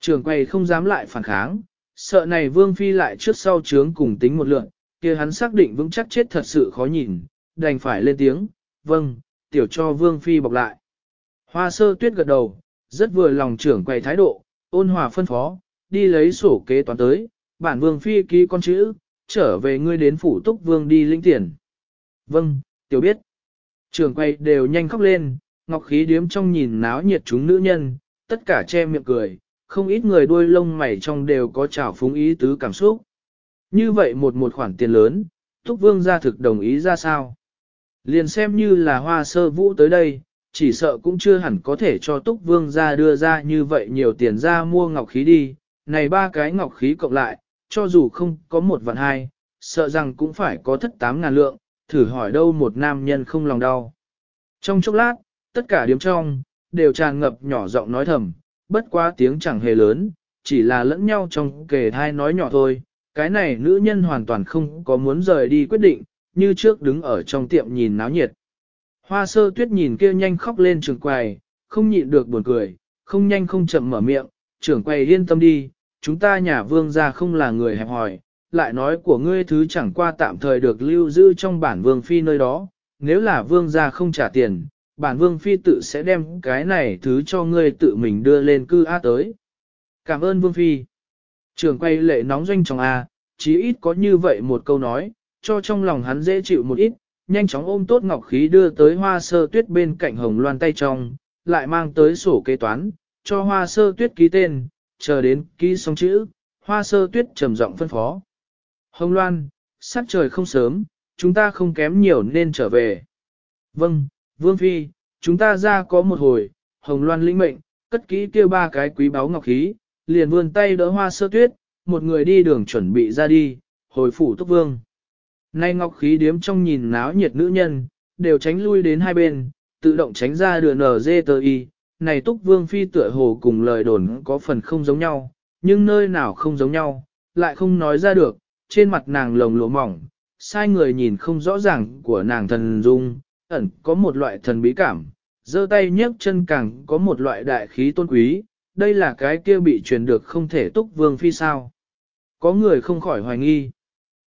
Trường quay không dám lại phản kháng, sợ này vương phi lại trước sau trướng cùng tính một lượng, kia hắn xác định vững chắc chết thật sự khó nhìn, đành phải lên tiếng, vâng, tiểu cho vương phi bọc lại. Hoa sơ tuyết gật đầu, rất vừa lòng trưởng quầy thái độ, ôn hòa phân phó, đi lấy sổ kế toán tới, bản vương phi ký con chữ, trở về ngươi đến phủ túc vương đi lĩnh tiền. Vâng, tiểu biết. trường quay đều nhanh khóc lên, ngọc khí điếm trong nhìn náo nhiệt chúng nữ nhân, tất cả che miệng cười, không ít người đuôi lông mày trong đều có trào phúng ý tứ cảm xúc. Như vậy một một khoản tiền lớn, Túc Vương gia thực đồng ý ra sao? Liền xem như là hoa sơ vũ tới đây, chỉ sợ cũng chưa hẳn có thể cho Túc Vương gia đưa ra như vậy nhiều tiền ra mua ngọc khí đi, này ba cái ngọc khí cộng lại, cho dù không có một vạn hai, sợ rằng cũng phải có thất tám ngàn lượng, thử hỏi đâu một nam nhân không lòng đau. Trong chốc lát, tất cả điếm trong, đều tràn ngập nhỏ giọng nói thầm, bất quá tiếng chẳng hề lớn, chỉ là lẫn nhau trong kề thai nói nhỏ thôi, cái này nữ nhân hoàn toàn không có muốn rời đi quyết định, như trước đứng ở trong tiệm nhìn náo nhiệt. Hoa sơ tuyết nhìn kia nhanh khóc lên trường quầy, không nhịn được buồn cười, không nhanh không chậm mở miệng, trưởng quầy yên tâm đi, chúng ta nhà vương gia không là người hẹp hòi, lại nói của ngươi thứ chẳng qua tạm thời được lưu giữ trong bản vương phi nơi đó, nếu là vương gia không trả tiền, bản vương phi tự sẽ đem cái này thứ cho ngươi tự mình đưa lên cư á tới. Cảm ơn vương phi. Trường quay lệ nóng doanh trong A, à, chí ít có như vậy một câu nói, cho trong lòng hắn dễ chịu một ít, nhanh chóng ôm tốt ngọc khí đưa tới hoa sơ tuyết bên cạnh hồng loan tay trong, lại mang tới sổ kế toán, cho hoa sơ tuyết ký tên, chờ đến ký xong chữ, hoa sơ tuyết trầm giọng phân phó. Hồng loan, sắc trời không sớm, chúng ta không kém nhiều nên trở về. Vâng, Vương Phi, chúng ta ra có một hồi, Hồng Loan lĩnh mệnh, cất kỹ kêu ba cái quý báu ngọc khí, liền vươn tay đỡ hoa sơ tuyết, một người đi đường chuẩn bị ra đi, hồi phủ tốc vương. Nay ngọc khí điếm trong nhìn náo nhiệt nữ nhân, đều tránh lui đến hai bên, tự động tránh ra đường nở dê tờ y. Này túc vương phi tựa hồ cùng lời đồn có phần không giống nhau, nhưng nơi nào không giống nhau, lại không nói ra được, trên mặt nàng lồng lụa mỏng, sai người nhìn không rõ ràng của nàng thần dung, ẩn có một loại thần bí cảm, giơ tay nhấc chân càng có một loại đại khí tôn quý, đây là cái kia bị truyền được không thể túc vương phi sao. Có người không khỏi hoài nghi.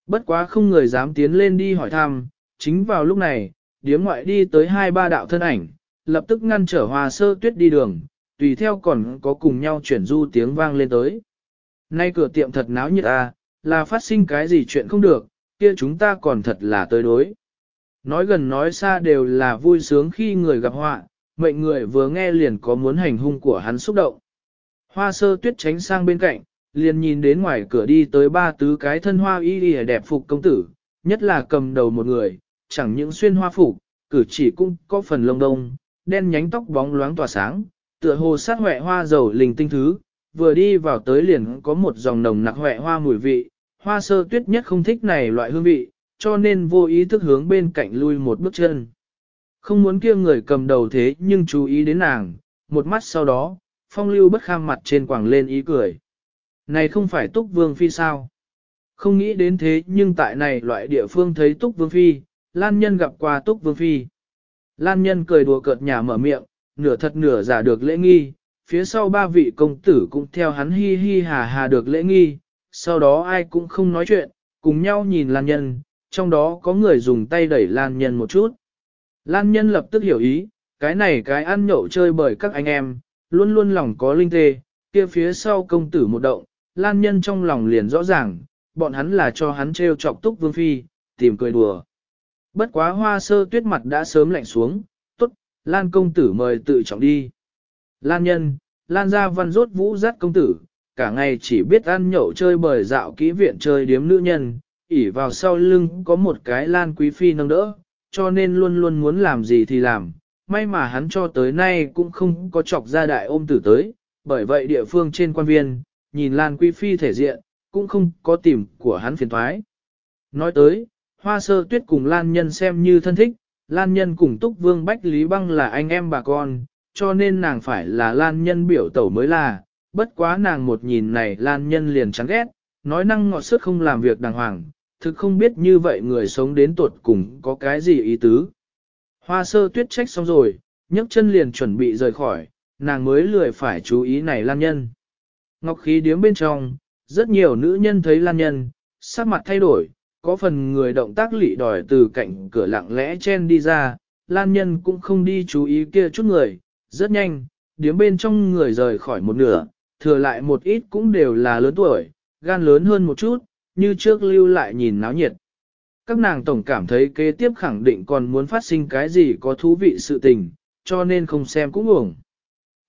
Bất quá không người dám tiến lên đi hỏi thăm, chính vào lúc này, điếm ngoại đi tới hai ba đạo thân ảnh, lập tức ngăn trở Hoa sơ tuyết đi đường, tùy theo còn có cùng nhau chuyển du tiếng vang lên tới. Nay cửa tiệm thật náo nhiệt à, là phát sinh cái gì chuyện không được, kia chúng ta còn thật là tới đối. Nói gần nói xa đều là vui sướng khi người gặp họa, mệnh người vừa nghe liền có muốn hành hung của hắn xúc động. Hoa sơ tuyết tránh sang bên cạnh, liền nhìn đến ngoài cửa đi tới ba tứ cái thân hoa y y đẹp phục công tử, nhất là cầm đầu một người, chẳng những xuyên hoa phục, cử chỉ cũng có phần lông đông, đen nhánh tóc bóng loáng tỏa sáng, tựa hồ sát hoẹ hoa dầu linh tinh thứ, vừa đi vào tới liền có một dòng nồng nặc hoẹ hoa mùi vị, hoa sơ tuyết nhất không thích này loại hương vị, cho nên vô ý thức hướng bên cạnh lui một bước chân. Không muốn kia người cầm đầu thế nhưng chú ý đến nàng, một mắt sau đó, phong lưu bất kham mặt trên quảng lên ý cười. Này không phải túc vương phi sao? Không nghĩ đến thế nhưng tại này loại địa phương thấy túc vương phi, lan nhân gặp qua túc vương phi. Lan nhân cười đùa cợt nhà mở miệng, nửa thật nửa giả được lễ nghi, phía sau ba vị công tử cũng theo hắn hi hi hà hà được lễ nghi, sau đó ai cũng không nói chuyện, cùng nhau nhìn lan nhân, trong đó có người dùng tay đẩy Lan Nhân một chút. Lan Nhân lập tức hiểu ý, cái này cái ăn nhậu chơi bởi các anh em, luôn luôn lòng có linh tê, kia phía sau công tử một động, Lan Nhân trong lòng liền rõ ràng, bọn hắn là cho hắn treo chọc túc vương phi, tìm cười đùa. Bất quá hoa sơ tuyết mặt đã sớm lạnh xuống, tốt, Lan công tử mời tự trọng đi. Lan Nhân, Lan gia văn rốt vũ dắt công tử, cả ngày chỉ biết ăn nhậu chơi bời dạo kỹ viện chơi điếm nữ nhân, ỉ vào sau lưng có một cái lan quý phi nâng đỡ, cho nên luôn luôn muốn làm gì thì làm, may mà hắn cho tới nay cũng không có chọc ra đại ôm tử tới, bởi vậy địa phương trên quan viên, nhìn lan quý phi thể diện, cũng không có tìm của hắn phiền thoái. Nói tới, hoa sơ tuyết cùng lan nhân xem như thân thích, lan nhân cùng túc vương bách lý băng là anh em bà con, cho nên nàng phải là lan nhân biểu tẩu mới là, bất quá nàng một nhìn này lan nhân liền chán ghét, nói năng ngọt sức không làm việc đàng hoàng, thực không biết như vậy người sống đến tuột cùng có cái gì ý tứ. Hoa sơ tuyết trách xong rồi, nhấc chân liền chuẩn bị rời khỏi, nàng mới lười phải chú ý này lan nhân. Ngọc khí điếm bên trong, rất nhiều nữ nhân thấy lan nhân, sắc mặt thay đổi, có phần người động tác lị đòi từ cạnh cửa lặng lẽ chen đi ra, lan nhân cũng không đi chú ý kia chút người, rất nhanh, điếm bên trong người rời khỏi một nửa, thừa lại một ít cũng đều là lớn tuổi, gan lớn hơn một chút, như trước lưu lại nhìn náo nhiệt. Các nàng tổng cảm thấy kế tiếp khẳng định còn muốn phát sinh cái gì có thú vị sự tình, cho nên không xem cũng uổng.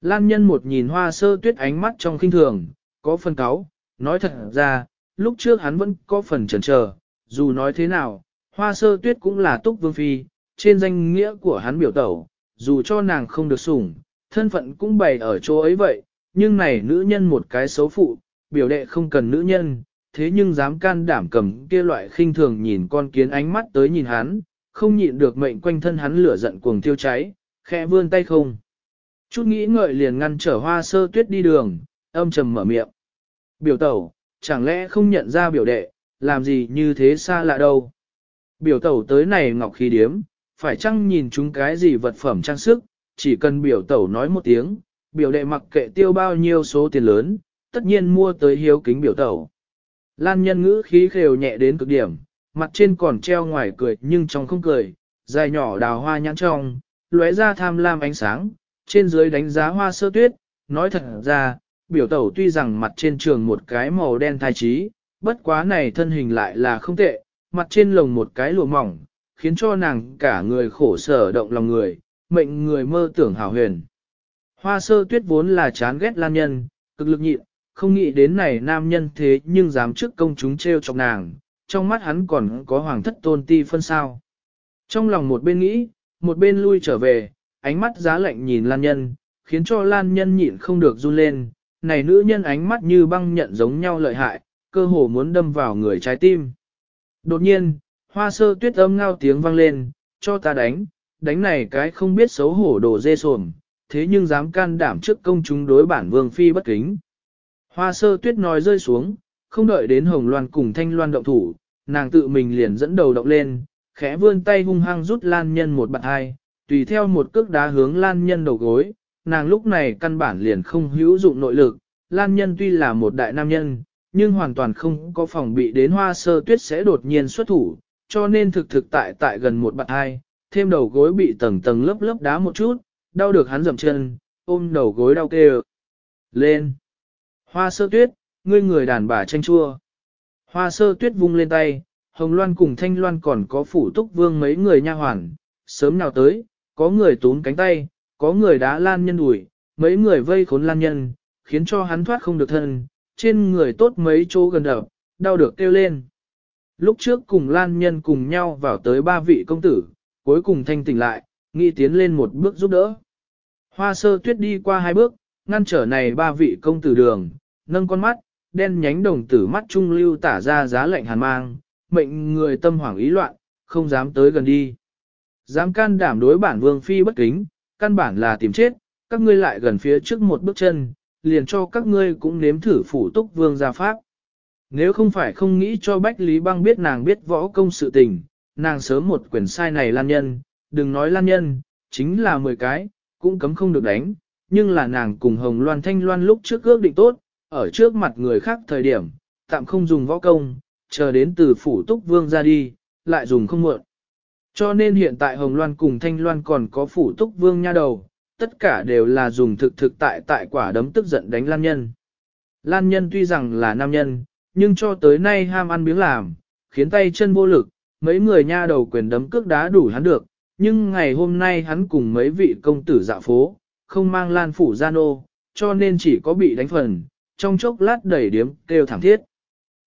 Lan nhân một nhìn hoa sơ tuyết ánh mắt trong khinh thường, có phần cáo, nói thật ra, lúc trước hắn vẫn có phần chần chờ, dù nói thế nào, hoa sơ tuyết cũng là túc vương phi, trên danh nghĩa của hắn biểu tẩu, dù cho nàng không được sủng, thân phận cũng bày ở chỗ ấy vậy, nhưng này nữ nhân một cái xấu phụ, biểu đệ không cần nữ nhân, thế nhưng dám can đảm cầm kia loại khinh thường nhìn con kiến ánh mắt tới nhìn hắn, không nhịn được mệnh quanh thân hắn lửa giận cuồng tiêu cháy, khẽ vươn tay không. Chút nghĩ ngợi liền ngăn trở hoa sơ tuyết đi đường, âm trầm mở miệng. Biểu tẩu, chẳng lẽ không nhận ra biểu đệ, làm gì như thế xa lạ đâu. Biểu tẩu tới này ngọc khí điếm, phải chăng nhìn chúng cái gì vật phẩm trang sức, chỉ cần biểu tẩu nói một tiếng, biểu đệ mặc kệ tiêu bao nhiêu số tiền lớn, tất nhiên mua tới hiếu kính biểu tẩu. Lan nhân ngữ khí khều nhẹ đến cực điểm, mặt trên còn treo ngoài cười nhưng trong không cười, dài nhỏ đào hoa nhãn trong, lóe ra tham lam ánh sáng, trên dưới đánh giá hoa sơ tuyết, nói thật ra, biểu tẩu tuy rằng mặt trên trường một cái màu đen thai trí, bất quá này thân hình lại là không tệ, mặt trên lồng một cái lụa mỏng, khiến cho nàng cả người khổ sở động lòng người, mệnh người mơ tưởng hào huyền. Hoa sơ tuyết vốn là chán ghét lan nhân, cực lực nhịn, không nghĩ đến này nam nhân thế nhưng dám trước công chúng treo chọc nàng, trong mắt hắn còn có hoàng thất tôn ti phân sao. Trong lòng một bên nghĩ, một bên lui trở về, ánh mắt giá lạnh nhìn lan nhân, khiến cho lan nhân nhịn không được run lên, này nữ nhân ánh mắt như băng nhận giống nhau lợi hại, cơ hồ muốn đâm vào người trái tim. Đột nhiên, hoa sơ tuyết âm ngao tiếng vang lên, cho ta đánh, đánh này cái không biết xấu hổ đồ dê sồm, thế nhưng dám can đảm trước công chúng đối bản vương phi bất kính. Hoa sơ tuyết nói rơi xuống, không đợi đến hồng loan cùng thanh loan động thủ, nàng tự mình liền dẫn đầu động lên, khẽ vươn tay hung hăng rút lan nhân một bạn hai, tùy theo một cước đá hướng lan nhân đầu gối, nàng lúc này căn bản liền không hữu dụng nội lực, lan nhân tuy là một đại nam nhân, nhưng hoàn toàn không có phòng bị đến hoa sơ tuyết sẽ đột nhiên xuất thủ, cho nên thực thực tại tại gần một bạn hai, thêm đầu gối bị tầng tầng lớp lớp đá một chút, đau được hắn dầm chân, ôm đầu gối đau kêu. Lên! Hoa sơ tuyết, ngươi người đàn bà tranh chua. Hoa sơ tuyết vung lên tay, Hồng Loan cùng Thanh Loan còn có phủ túc vương mấy người nha hoàn, sớm nào tới, có người túm cánh tay, có người đá lan nhân đùi, mấy người vây khốn lan nhân, khiến cho hắn thoát không được thân, trên người tốt mấy chỗ gần đập, đau được kêu lên. Lúc trước cùng lan nhân cùng nhau vào tới ba vị công tử, cuối cùng thanh tỉnh lại, nghĩ tiến lên một bước giúp đỡ. Hoa sơ tuyết đi qua hai bước, ngăn trở này ba vị công tử đường, nâng con mắt, đen nhánh đồng tử mắt trung lưu tả ra giá lệnh hàn mang, mệnh người tâm hoảng ý loạn, không dám tới gần đi. Dám can đảm đối bản vương phi bất kính, căn bản là tìm chết, các ngươi lại gần phía trước một bước chân, liền cho các ngươi cũng nếm thử phủ túc vương gia pháp. Nếu không phải không nghĩ cho Bách Lý Băng biết nàng biết võ công sự tình, nàng sớm một quyển sai này lan nhân, đừng nói lan nhân, chính là 10 cái, cũng cấm không được đánh, nhưng là nàng cùng Hồng Loan Thanh Loan lúc trước ước định tốt, ở trước mặt người khác thời điểm, tạm không dùng võ công, chờ đến từ phủ túc vương ra đi, lại dùng không muộn. Cho nên hiện tại Hồng Loan cùng Thanh Loan còn có phủ túc vương nha đầu, tất cả đều là dùng thực thực tại tại quả đấm tức giận đánh Lan Nhân. Lan Nhân tuy rằng là nam nhân, nhưng cho tới nay ham ăn miếng làm, khiến tay chân vô lực, mấy người nha đầu quyền đấm cước đá đủ hắn được, nhưng ngày hôm nay hắn cùng mấy vị công tử dạo phố, không mang Lan phủ ra nô, cho nên chỉ có bị đánh phần, trong chốc lát đẩy điếm kêu thẳng thiết.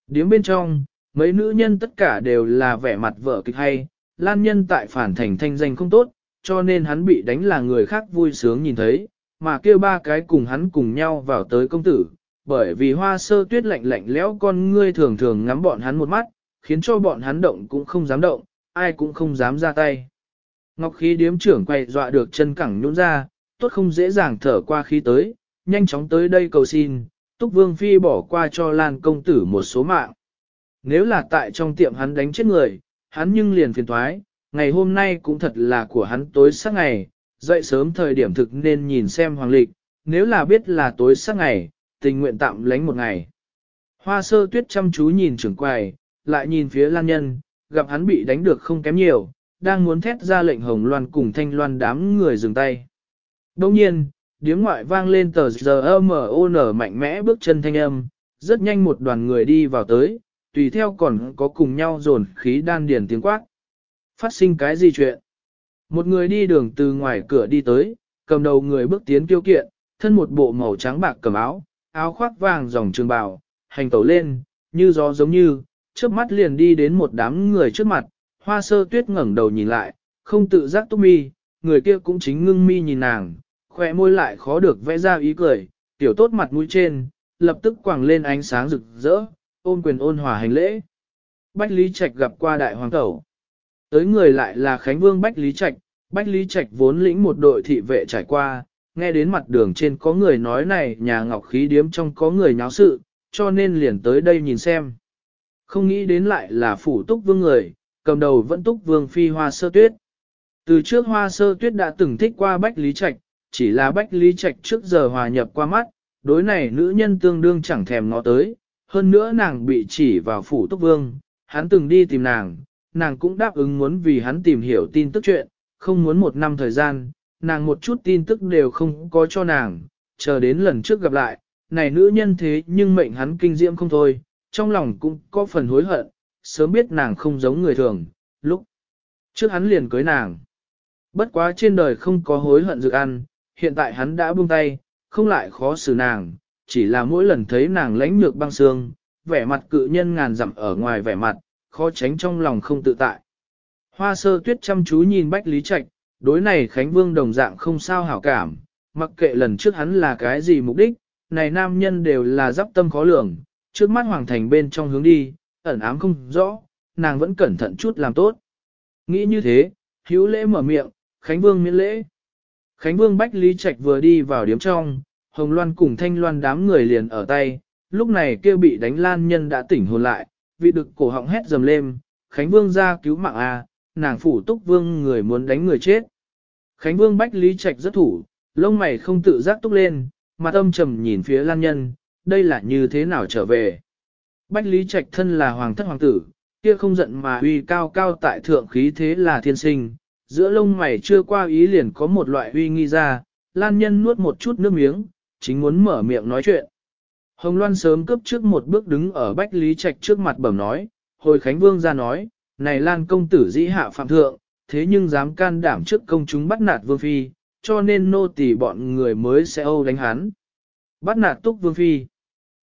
Điếm bên trong, mấy nữ nhân tất cả đều là vẻ mặt vợ kịch hay, Lan nhân tại phản thành thanh danh không tốt, cho nên hắn bị đánh là người khác vui sướng nhìn thấy, mà kêu ba cái cùng hắn cùng nhau vào tới công tử, bởi vì hoa sơ tuyết lạnh lạnh lẽo con ngươi thường thường ngắm bọn hắn một mắt, khiến cho bọn hắn động cũng không dám động, ai cũng không dám ra tay. Ngọc khí điếm trưởng quay dọa được chân cẳng nhũn ra, tốt không dễ dàng thở qua khí tới, nhanh chóng tới đây cầu xin, Túc Vương Phi bỏ qua cho Lan công tử một số mạng. Nếu là tại trong tiệm hắn đánh chết người, hắn nhưng liền phiền thoái, ngày hôm nay cũng thật là của hắn tối sắc ngày, dậy sớm thời điểm thực nên nhìn xem hoàng lịch, nếu là biết là tối sắc ngày, tình nguyện tạm lánh một ngày. Hoa sơ tuyết chăm chú nhìn trưởng quầy, lại nhìn phía lan nhân, gặp hắn bị đánh được không kém nhiều, đang muốn thét ra lệnh hồng loan cùng thanh loan đám người dừng tay. Đồng nhiên, điếm ngoại vang lên tờ giờ M.O.N. mạnh mẽ bước chân thanh âm, rất nhanh một đoàn người đi vào tới, tùy theo còn có cùng nhau dồn khí đan điền tiếng quát. Phát sinh cái gì chuyện? Một người đi đường từ ngoài cửa đi tới, cầm đầu người bước tiến kiêu kiện, thân một bộ màu trắng bạc cầm áo, áo khoác vàng dòng trường bào, hành tẩu lên, như gió giống như, trước mắt liền đi đến một đám người trước mặt, hoa sơ tuyết ngẩng đầu nhìn lại, không tự giác túc mi, người kia cũng chính ngưng mi nhìn nàng, khỏe môi lại khó được vẽ ra ý cười, tiểu tốt mặt mũi trên, lập tức quàng lên ánh sáng rực rỡ, ôn quyền ôn hòa hành lễ. Bách Lý Trạch gặp qua đại hoàng tẩu. Tới người lại là Khánh Vương Bách Lý Trạch, Bách Lý Trạch vốn lĩnh một đội thị vệ trải qua, nghe đến mặt đường trên có người nói này nhà ngọc khí điếm trong có người nháo sự, cho nên liền tới đây nhìn xem. Không nghĩ đến lại là phủ túc vương người, cầm đầu vẫn túc vương phi hoa sơ tuyết. Từ trước hoa sơ tuyết đã từng thích qua Bách Lý Trạch, chỉ là Bách Lý Trạch trước giờ hòa nhập qua mắt, đối này nữ nhân tương đương chẳng thèm ngó tới, hơn nữa nàng bị chỉ vào phủ túc vương, hắn từng đi tìm nàng, nàng cũng đáp ứng muốn vì hắn tìm hiểu tin tức chuyện, không muốn một năm thời gian, nàng một chút tin tức đều không có cho nàng, chờ đến lần trước gặp lại, này nữ nhân thế nhưng mệnh hắn kinh diễm không thôi, trong lòng cũng có phần hối hận, sớm biết nàng không giống người thường, lúc trước hắn liền cưới nàng. Bất quá trên đời không có hối hận dự ăn, hiện tại hắn đã buông tay, không lại khó xử nàng, chỉ là mỗi lần thấy nàng lãnh nhược băng xương, vẻ mặt cự nhân ngàn dặm ở ngoài vẻ mặt, khó tránh trong lòng không tự tại. Hoa sơ tuyết chăm chú nhìn Bách Lý Trạch, đối này Khánh Vương đồng dạng không sao hảo cảm, mặc kệ lần trước hắn là cái gì mục đích, này nam nhân đều là giáp tâm khó lường, trước mắt hoàng thành bên trong hướng đi, ẩn ám không rõ, nàng vẫn cẩn thận chút làm tốt. Nghĩ như thế, hữu lễ mở miệng, Khánh Vương miễn lễ. Khánh Vương Bách Lý Trạch vừa đi vào điếm trong, Hồng Loan cùng Thanh Loan đám người liền ở tay, lúc này kêu bị đánh lan nhân đã tỉnh hồn lại, vị đực cổ họng hét dầm lên, Khánh Vương ra cứu mạng a, nàng phủ túc vương người muốn đánh người chết. Khánh Vương Bách Lý Trạch rất thủ, lông mày không tự giác túc lên, mặt âm trầm nhìn phía lan nhân, đây là như thế nào trở về. Bách Lý Trạch thân là hoàng thất hoàng tử, kia không giận mà uy cao cao tại thượng khí thế là thiên sinh, giữa lông mày chưa qua ý liền có một loại uy nghi ra, lan nhân nuốt một chút nước miếng, chính muốn mở miệng nói chuyện. Hồng Loan sớm cướp trước một bước đứng ở Bách Lý Trạch trước mặt bẩm nói, hồi Khánh Vương ra nói, này Lan công tử dĩ hạ phạm thượng, thế nhưng dám can đảm trước công chúng bắt nạt Vương Phi, cho nên nô tỳ bọn người mới sẽ âu đánh hắn. Bắt nạt túc Vương Phi.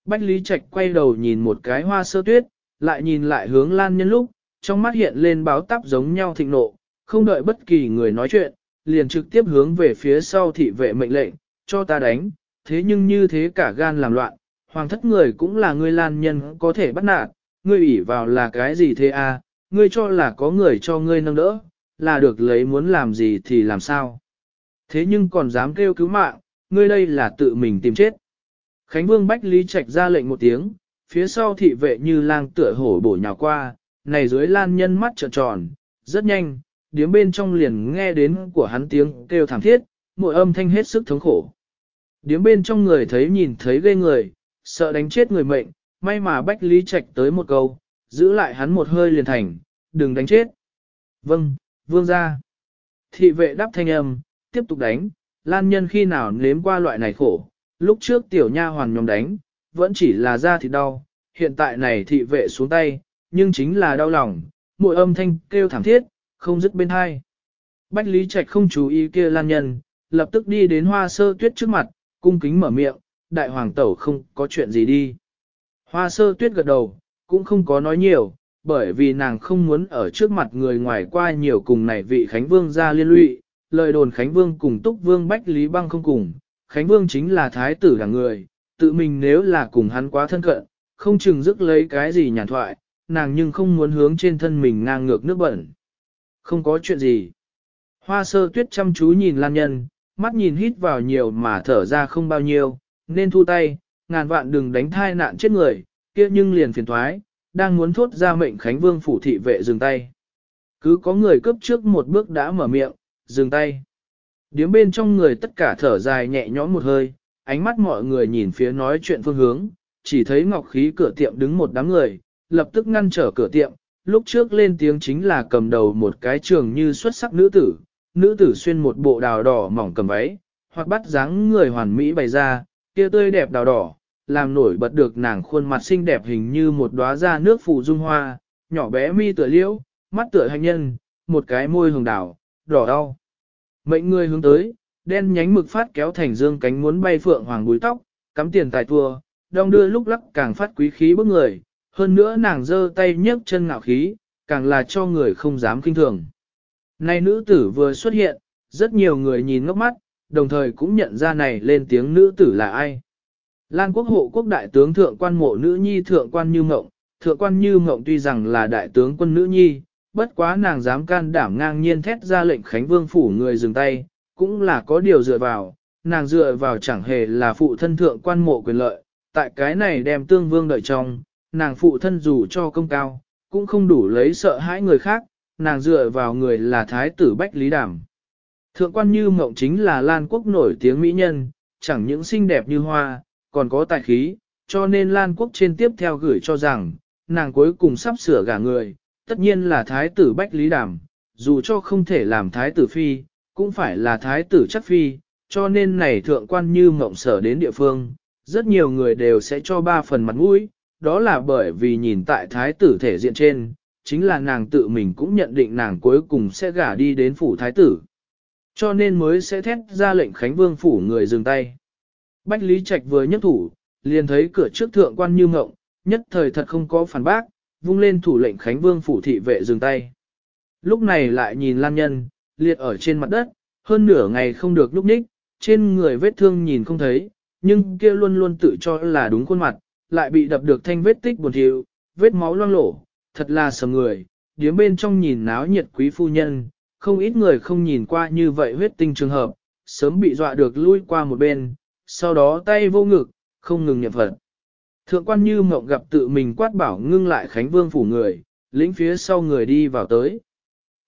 Bách Lý Trạch quay đầu nhìn một cái hoa sơ tuyết, lại nhìn lại hướng Lan nhân lúc, trong mắt hiện lên báo tắp giống nhau thịnh nộ, không đợi bất kỳ người nói chuyện, liền trực tiếp hướng về phía sau thị vệ mệnh lệnh, cho ta đánh, thế nhưng như thế cả gan làm loạn, hoàng thất người cũng là người lan nhân có thể bắt nạt, ngươi ủy vào là cái gì thế à, ngươi cho là có người cho ngươi nâng đỡ, là được lấy muốn làm gì thì làm sao. Thế nhưng còn dám kêu cứu mạng, ngươi đây là tự mình tìm chết. Khánh Vương Bách Lý Trạch ra lệnh một tiếng, phía sau thị vệ như lang tựa hổ bổ nhào qua, này dưới lan nhân mắt trợn tròn, rất nhanh, điếm bên trong liền nghe đến của hắn tiếng kêu thảm thiết, mỗi âm thanh hết sức thống khổ. Điếm bên trong người thấy nhìn thấy ghê người, sợ đánh chết người mệnh, may mà Bách Lý Trạch tới một câu, giữ lại hắn một hơi liền thành, đừng đánh chết. Vâng, vương ra. Thị vệ đáp thanh âm, tiếp tục đánh, lan nhân khi nào nếm qua loại này khổ, lúc trước tiểu nha hoàn nhóm đánh, vẫn chỉ là da thịt đau, hiện tại này thị vệ xuống tay, nhưng chính là đau lòng, mỗi âm thanh kêu thảm thiết, không dứt bên hai. Bách Lý Trạch không chú ý kia lan nhân, lập tức đi đến hoa sơ tuyết trước mặt, cung kính mở miệng, đại hoàng tẩu không có chuyện gì đi. Hoa sơ tuyết gật đầu, cũng không có nói nhiều, bởi vì nàng không muốn ở trước mặt người ngoài qua nhiều cùng này vị Khánh Vương ra liên lụy, lời đồn Khánh Vương cùng Túc Vương Bách Lý Băng không cùng, Khánh Vương chính là thái tử đảng người, tự mình nếu là cùng hắn quá thân cận, không chừng dứt lấy cái gì nhàn thoại, nàng nhưng không muốn hướng trên thân mình ngang ngược nước bẩn. Không có chuyện gì. Hoa sơ tuyết chăm chú nhìn Lan Nhân, mắt nhìn hít vào nhiều mà thở ra không bao nhiêu, nên thu tay, ngàn vạn đừng đánh thai nạn chết người, kia nhưng liền phiền thoái, đang muốn thốt ra mệnh Khánh Vương phủ thị vệ dừng tay. Cứ có người cướp trước một bước đã mở miệng, dừng tay. Điếm bên trong người tất cả thở dài nhẹ nhõm một hơi, ánh mắt mọi người nhìn phía nói chuyện phương hướng, chỉ thấy ngọc khí cửa tiệm đứng một đám người, lập tức ngăn trở cửa tiệm, lúc trước lên tiếng chính là cầm đầu một cái trường như xuất sắc nữ tử, nữ tử xuyên một bộ đào đỏ mỏng cầm váy, hoặc bắt dáng người hoàn mỹ bày ra, kia tươi đẹp đào đỏ, làm nổi bật được nàng khuôn mặt xinh đẹp hình như một đóa da nước phủ dung hoa, nhỏ bé mi tựa liễu, mắt tựa hành nhân, một cái môi hồng đào, đỏ đau. Mệnh người hướng tới, đen nhánh mực phát kéo thành dương cánh muốn bay phượng hoàng búi tóc, cắm tiền tài thua, đong đưa lúc lắc càng phát quý khí bức người, hơn nữa nàng giơ tay nhấc chân ngạo khí, càng là cho người không dám kinh thường. Này nữ tử vừa xuất hiện, rất nhiều người nhìn ngốc mắt, đồng thời cũng nhận ra này lên tiếng nữ tử là ai. Lan quốc hộ quốc đại tướng thượng quan mộ nữ nhi thượng quan như mộng, thượng quan như mộng tuy rằng là đại tướng quân nữ nhi, bất quá nàng dám can đảm ngang nhiên thét ra lệnh Khánh Vương phủ người dừng tay, cũng là có điều dựa vào, nàng dựa vào chẳng hề là phụ thân thượng quan mộ quyền lợi, tại cái này đem tương vương đợi trong, nàng phụ thân dù cho công cao, cũng không đủ lấy sợ hãi người khác, nàng dựa vào người là thái tử Bách Lý Đàm. Thượng quan như mộng chính là Lan Quốc nổi tiếng mỹ nhân, chẳng những xinh đẹp như hoa, còn có tài khí, cho nên Lan Quốc trên tiếp theo gửi cho rằng, nàng cuối cùng sắp sửa gả người, tất nhiên là thái tử Bách Lý Đàm, dù cho không thể làm thái tử phi, cũng phải là thái tử chắc phi, cho nên này thượng quan như mộng sở đến địa phương, rất nhiều người đều sẽ cho ba phần mặt mũi, đó là bởi vì nhìn tại thái tử thể diện trên, chính là nàng tự mình cũng nhận định nàng cuối cùng sẽ gả đi đến phủ thái tử. Cho nên mới sẽ thét ra lệnh Khánh Vương phủ người dừng tay. Bách Lý Trạch vừa nhấc thủ, liền thấy cửa trước thượng quan như ngộng, nhất thời thật không có phản bác, vung lên thủ lệnh Khánh Vương phủ thị vệ dừng tay. Lúc này lại nhìn Lan Nhân, liệt ở trên mặt đất, hơn nửa ngày không được lúc ních, trên người vết thương nhìn không thấy, nhưng kia luôn luôn tự cho là đúng khuôn mặt, lại bị đập được thanh vết tích buồn thiu, vết máu loang lổ, thật là sầm người, điếm bên trong nhìn náo nhiệt quý phu nhân, không ít người không nhìn qua như vậy huyết tinh trường hợp, sớm bị dọa được lui qua một bên, sau đó tay vô ngực, không ngừng nhập vật. Thượng quan như mộng gặp tự mình quát bảo ngưng lại Khánh Vương phủ người, lĩnh phía sau người đi vào tới.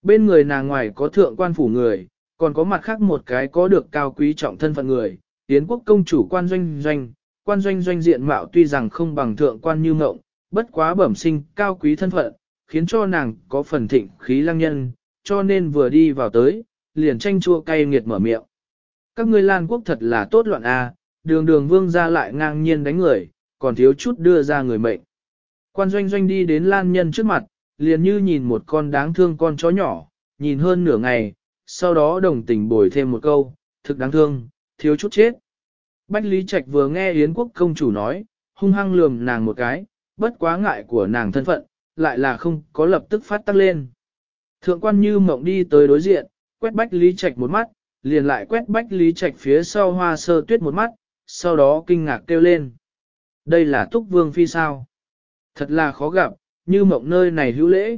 Bên người nàng ngoài có thượng quan phủ người, còn có mặt khác một cái có được cao quý trọng thân phận người, tiến quốc công chủ quan doanh doanh, quan doanh doanh diện mạo tuy rằng không bằng thượng quan như mộng, bất quá bẩm sinh cao quý thân phận, khiến cho nàng có phần thịnh khí lăng nhân, cho nên vừa đi vào tới, liền tranh chua cay nghiệt mở miệng. Các ngươi Lan quốc thật là tốt loạn a, đường đường vương ra lại ngang nhiên đánh người, còn thiếu chút đưa ra người mệnh. Quan doanh doanh đi đến Lan nhân trước mặt, liền như nhìn một con đáng thương con chó nhỏ, nhìn hơn nửa ngày, sau đó đồng tình bồi thêm một câu, thực đáng thương, thiếu chút chết. Bách Lý Trạch vừa nghe Yến quốc công chủ nói, hung hăng lườm nàng một cái, bất quá ngại của nàng thân phận, lại là không có lập tức phát tắc lên. Thượng quan như mộng đi tới đối diện, quét Bách Lý Trạch một mắt, liền lại quét Bách Lý Trạch phía sau hoa sơ tuyết một mắt, sau đó kinh ngạc kêu lên. Đây là túc vương phi sao? Thật là khó gặp, như mộng nơi này hữu lễ.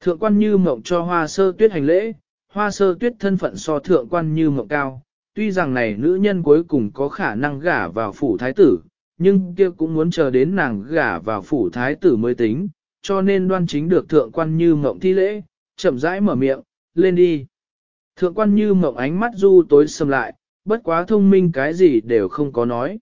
Thượng quan như mộng cho hoa sơ tuyết hành lễ, hoa sơ tuyết thân phận so thượng quan như mộng cao, tuy rằng này nữ nhân cuối cùng có khả năng gả vào phủ thái tử, nhưng kia cũng muốn chờ đến nàng gả vào phủ thái tử mới tính, cho nên đoan chính được thượng quan như mộng thi lễ, chậm rãi mở miệng, lên đi. Thượng quan như mộng ánh mắt du tối sầm lại, bất quá thông minh cái gì đều không có nói.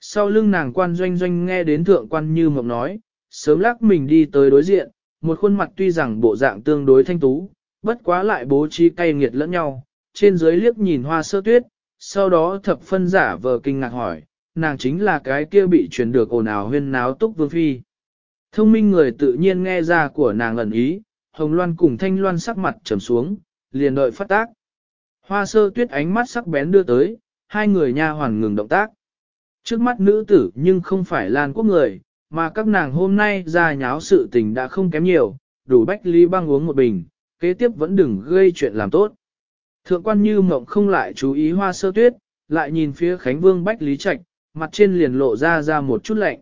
Sau lưng nàng quan doanh doanh nghe đến thượng quan như mộng nói, sớm lắc mình đi tới đối diện, một khuôn mặt tuy rằng bộ dạng tương đối thanh tú, bất quá lại bố trí cay nghiệt lẫn nhau, trên dưới liếc nhìn hoa sơ tuyết, sau đó thập phân giả vờ kinh ngạc hỏi, nàng chính là cái kia bị truyền được ồn ào huyên náo túc vương phi. Thông minh người tự nhiên nghe ra của nàng ẩn ý, hồng loan cùng thanh loan sắc mặt trầm xuống, liền đợi phát tác. Hoa sơ tuyết ánh mắt sắc bén đưa tới, hai người nha hoàn ngừng động tác. Trước mắt nữ tử nhưng không phải lan quốc người, mà các nàng hôm nay ra nháo sự tình đã không kém nhiều, đủ bách ly băng uống một bình, kế tiếp vẫn đừng gây chuyện làm tốt. Thượng quan như mộng không lại chú ý hoa sơ tuyết, lại nhìn phía Khánh Vương Bách Lý Trạch, mặt trên liền lộ ra ra một chút lạnh.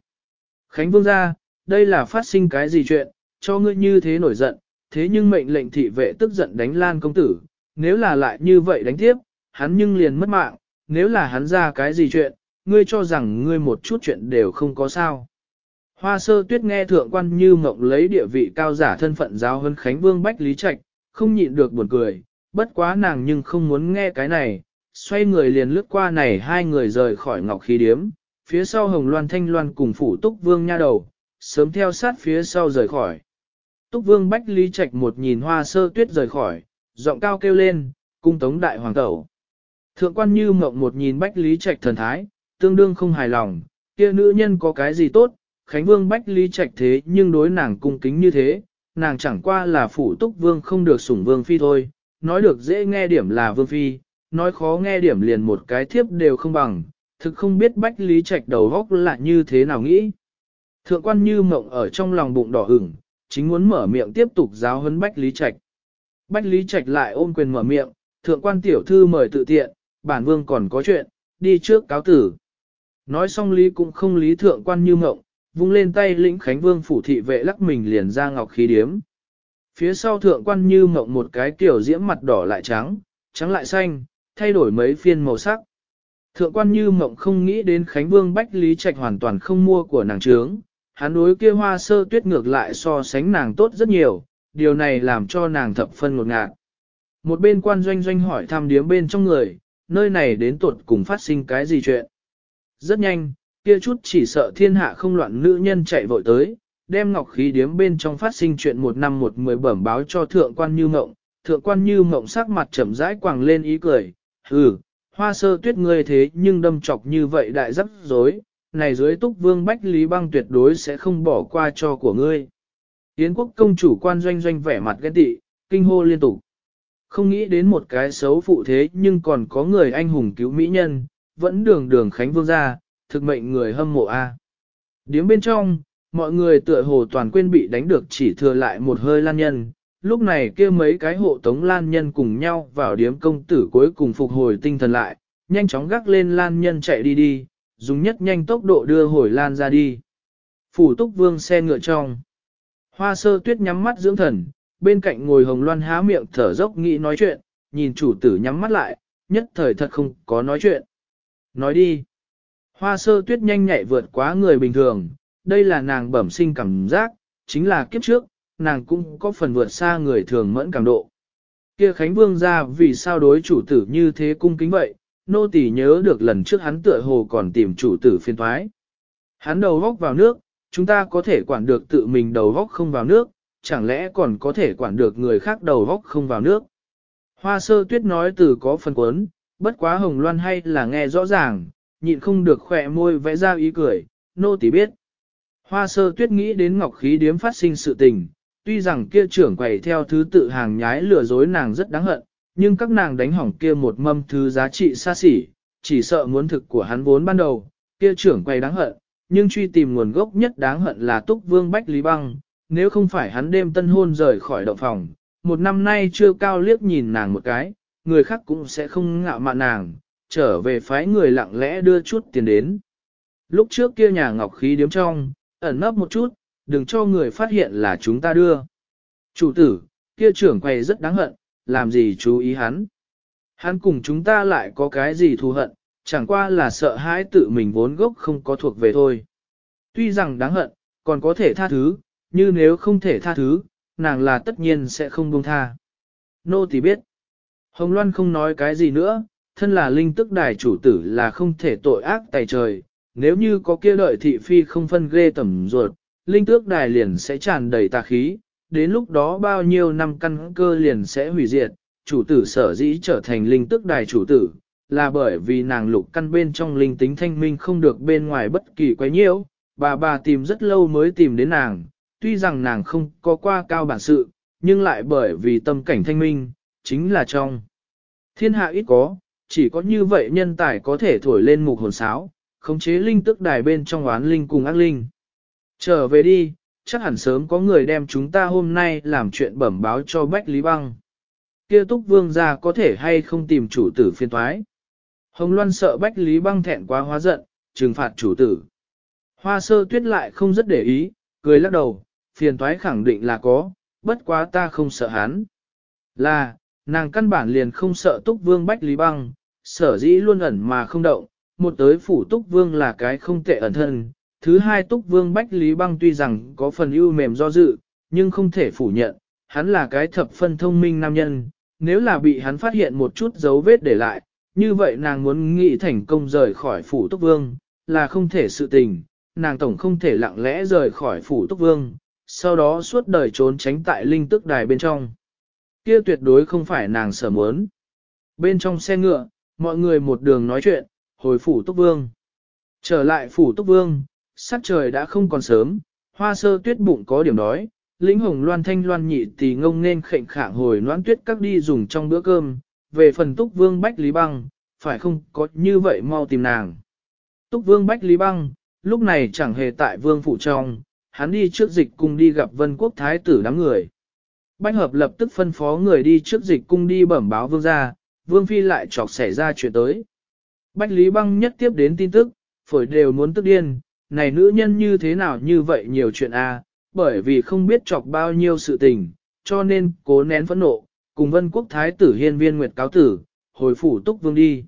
Khánh Vương ra, đây là phát sinh cái gì chuyện, cho ngươi như thế nổi giận, thế nhưng mệnh lệnh thị vệ tức giận đánh Lan công tử, nếu là lại như vậy đánh tiếp, hắn nhưng liền mất mạng, nếu là hắn ra cái gì chuyện, ngươi cho rằng ngươi một chút chuyện đều không có sao. Hoa sơ tuyết nghe thượng quan như mộng lấy địa vị cao giả thân phận giáo hơn Khánh Vương Bách Lý Trạch, không nhịn được buồn cười, bất quá nàng nhưng không muốn nghe cái này, xoay người liền lướt qua này hai người rời khỏi ngọc khí điếm, phía sau hồng loan thanh loan cùng phủ túc vương nha đầu, sớm theo sát phía sau rời khỏi. Túc vương bách lý trạch một nhìn hoa sơ tuyết rời khỏi, giọng cao kêu lên, cung tống đại hoàng tẩu. Thượng quan như mộng một nhìn bách lý trạch thần thái, tương đương không hài lòng, kia nữ nhân có cái gì tốt, Khánh Vương Bách Lý Trạch thế nhưng đối nàng cung kính như thế, nàng chẳng qua là phủ túc vương không được sủng vương phi thôi, nói được dễ nghe điểm là vương phi, nói khó nghe điểm liền một cái thiếp đều không bằng, thực không biết Bách Lý Trạch đầu góc là như thế nào nghĩ. Thượng quan như mộng ở trong lòng bụng đỏ ửng, chính muốn mở miệng tiếp tục giáo huấn Bách Lý Trạch. Bách Lý Trạch lại ôm quyền mở miệng, thượng quan tiểu thư mời tự tiện, bản vương còn có chuyện, đi trước cáo tử. Nói xong lý cũng không lý thượng quan như mộng, vung lên tay lĩnh khánh vương phủ thị vệ lắc mình liền ra ngọc khí điếm. Phía sau thượng quan như mộng một cái kiểu diễm mặt đỏ lại trắng, trắng lại xanh, thay đổi mấy phiên màu sắc. Thượng quan như mộng không nghĩ đến Khánh Vương Bách Lý Trạch hoàn toàn không mua của nàng trướng, hắn đối kia hoa sơ tuyết ngược lại so sánh nàng tốt rất nhiều, điều này làm cho nàng thập phân ngột ngạt. Một bên quan doanh doanh hỏi thăm điếm bên trong người, nơi này đến tuột cùng phát sinh cái gì chuyện. Rất nhanh, kia chút chỉ sợ thiên hạ không loạn nữ nhân chạy vội tới, đem ngọc khí điếm bên trong phát sinh chuyện một năm một mười bẩm báo cho thượng quan như mộng, thượng quan như mộng sắc mặt trầm rãi quàng lên ý cười, hừ, hoa sơ tuyết ngươi thế nhưng đâm chọc như vậy đại rắc rối, này dưới túc vương bách lý băng tuyệt đối sẽ không bỏ qua cho của ngươi. Yến quốc công chủ quan doanh doanh vẻ mặt ghét tị, kinh hô liên tục. Không nghĩ đến một cái xấu phụ thế nhưng còn có người anh hùng cứu mỹ nhân, vẫn đường đường khánh vương gia, thực mệnh người hâm mộ A. Điếm bên trong, mọi người tựa hồ toàn quên bị đánh được chỉ thừa lại một hơi lan nhân. Lúc này kia mấy cái hộ tống lan nhân cùng nhau vào điếm công tử cuối cùng phục hồi tinh thần lại, nhanh chóng gác lên lan nhân chạy đi đi, dùng nhất nhanh tốc độ đưa hồi lan ra đi. Phủ túc vương xe ngựa trong. Hoa sơ tuyết nhắm mắt dưỡng thần, bên cạnh ngồi hồng loan há miệng thở dốc nghĩ nói chuyện, nhìn chủ tử nhắm mắt lại, nhất thời thật không có nói chuyện. Nói đi. Hoa sơ tuyết nhanh nhạy vượt quá người bình thường, đây là nàng bẩm sinh cảm giác, chính là kiếp trước, nàng cũng có phần vượt xa người thường mẫn cảm độ. Kia Khánh Vương ra vì sao đối chủ tử như thế cung kính vậy, nô tỳ nhớ được lần trước hắn tựa hồ còn tìm chủ tử phiên thoái. Hắn đầu góc vào nước, chúng ta có thể quản được tự mình đầu góc không vào nước, chẳng lẽ còn có thể quản được người khác đầu góc không vào nước. Hoa sơ tuyết nói từ có phần cuốn, bất quá hồng loan hay là nghe rõ ràng, nhịn không được khỏe môi vẽ ra ý cười, nô tỳ biết. Hoa sơ tuyết nghĩ đến ngọc khí điếm phát sinh sự tình, tuy rằng kia trưởng quầy theo thứ tự hàng nhái lừa dối nàng rất đáng hận, nhưng các nàng đánh hỏng kia một mâm thứ giá trị xa xỉ, chỉ sợ muốn thực của hắn vốn ban đầu, kia trưởng quầy đáng hận, nhưng truy tìm nguồn gốc nhất đáng hận là túc vương Bách Lý Băng, nếu không phải hắn đêm tân hôn rời khỏi động phòng, một năm nay chưa cao liếc nhìn nàng một cái, người khác cũng sẽ không ngạo mạn nàng, trở về phái người lặng lẽ đưa chút tiền đến. Lúc trước kia nhà ngọc khí điếm trong, ẩn nấp một chút, đừng cho người phát hiện là chúng ta đưa. Chủ tử, kia trưởng quầy rất đáng hận, làm gì chú ý hắn. Hắn cùng chúng ta lại có cái gì thù hận, chẳng qua là sợ hãi tự mình vốn gốc không có thuộc về thôi. Tuy rằng đáng hận, còn có thể tha thứ, như nếu không thể tha thứ, nàng là tất nhiên sẽ không buông tha. Nô thì biết. Hồng Loan không nói cái gì nữa, thân là linh tức đài chủ tử là không thể tội ác tài trời, nếu như có kia đợi thị phi không phân ghê tẩm ruột, linh tước đài liền sẽ tràn đầy tà khí, đến lúc đó bao nhiêu năm căn cơ liền sẽ hủy diệt, chủ tử sở dĩ trở thành linh tước đài chủ tử, là bởi vì nàng lục căn bên trong linh tính thanh minh không được bên ngoài bất kỳ quấy nhiễu, bà bà tìm rất lâu mới tìm đến nàng, tuy rằng nàng không có qua cao bản sự, nhưng lại bởi vì tâm cảnh thanh minh, chính là trong. Thiên hạ ít có, chỉ có như vậy nhân tài có thể thổi lên mục hồn sáo, khống chế linh tức đài bên trong oán linh cùng ác linh. Trở về đi, chắc hẳn sớm có người đem chúng ta hôm nay làm chuyện bẩm báo cho Bách Lý Băng. Kia túc vương gia có thể hay không tìm chủ tử phiên thoái. Hồng Loan sợ Bách Lý Băng thẹn quá hóa giận, trừng phạt chủ tử. Hoa sơ tuyết lại không rất để ý, cười lắc đầu, phiền thoái khẳng định là có, bất quá ta không sợ hắn. Là, nàng căn bản liền không sợ túc vương Bách Lý Băng, sở dĩ luôn ẩn mà không động, một tới phủ túc vương là cái không tệ ẩn thân, thứ hai túc vương Bách Lý Băng tuy rằng có phần ưu mềm do dự, nhưng không thể phủ nhận, hắn là cái thập phân thông minh nam nhân, nếu là bị hắn phát hiện một chút dấu vết để lại, như vậy nàng muốn nghĩ thành công rời khỏi phủ túc vương, là không thể sự tình, nàng tổng không thể lặng lẽ rời khỏi phủ túc vương, sau đó suốt đời trốn tránh tại linh tức đài bên trong. Kia tuyệt đối không phải nàng sở muốn. Bên trong xe ngựa, mọi người một đường nói chuyện, hồi phủ túc vương. Trở lại phủ túc vương, sắc trời đã không còn sớm, hoa sơ tuyết bụng có điểm đói, lĩnh hồng loan thanh loan nhị tỷ ngông nên khệnh khạng hồi noãn tuyết các đi dùng trong bữa cơm, về phần túc vương bách lý băng, phải không có như vậy mau tìm nàng. Túc vương bách lý băng, lúc này chẳng hề tại vương phủ trong, hắn đi trước dịch cung đi gặp vân quốc thái tử đám người. Bách hợp lập tức phân phó người đi trước dịch cung đi bẩm báo vương gia, vương phi lại chọc xảy ra chuyện tới. Bách lý băng nhất tiếp đến tin tức, phổi đều muốn tức điên, này nữ nhân như thế nào như vậy nhiều chuyện a bởi vì không biết chọc bao nhiêu sự tình, cho nên cố nén phẫn nộ, cùng vân quốc thái tử hiên viên nguyệt cáo tử, hồi phủ túc vương đi.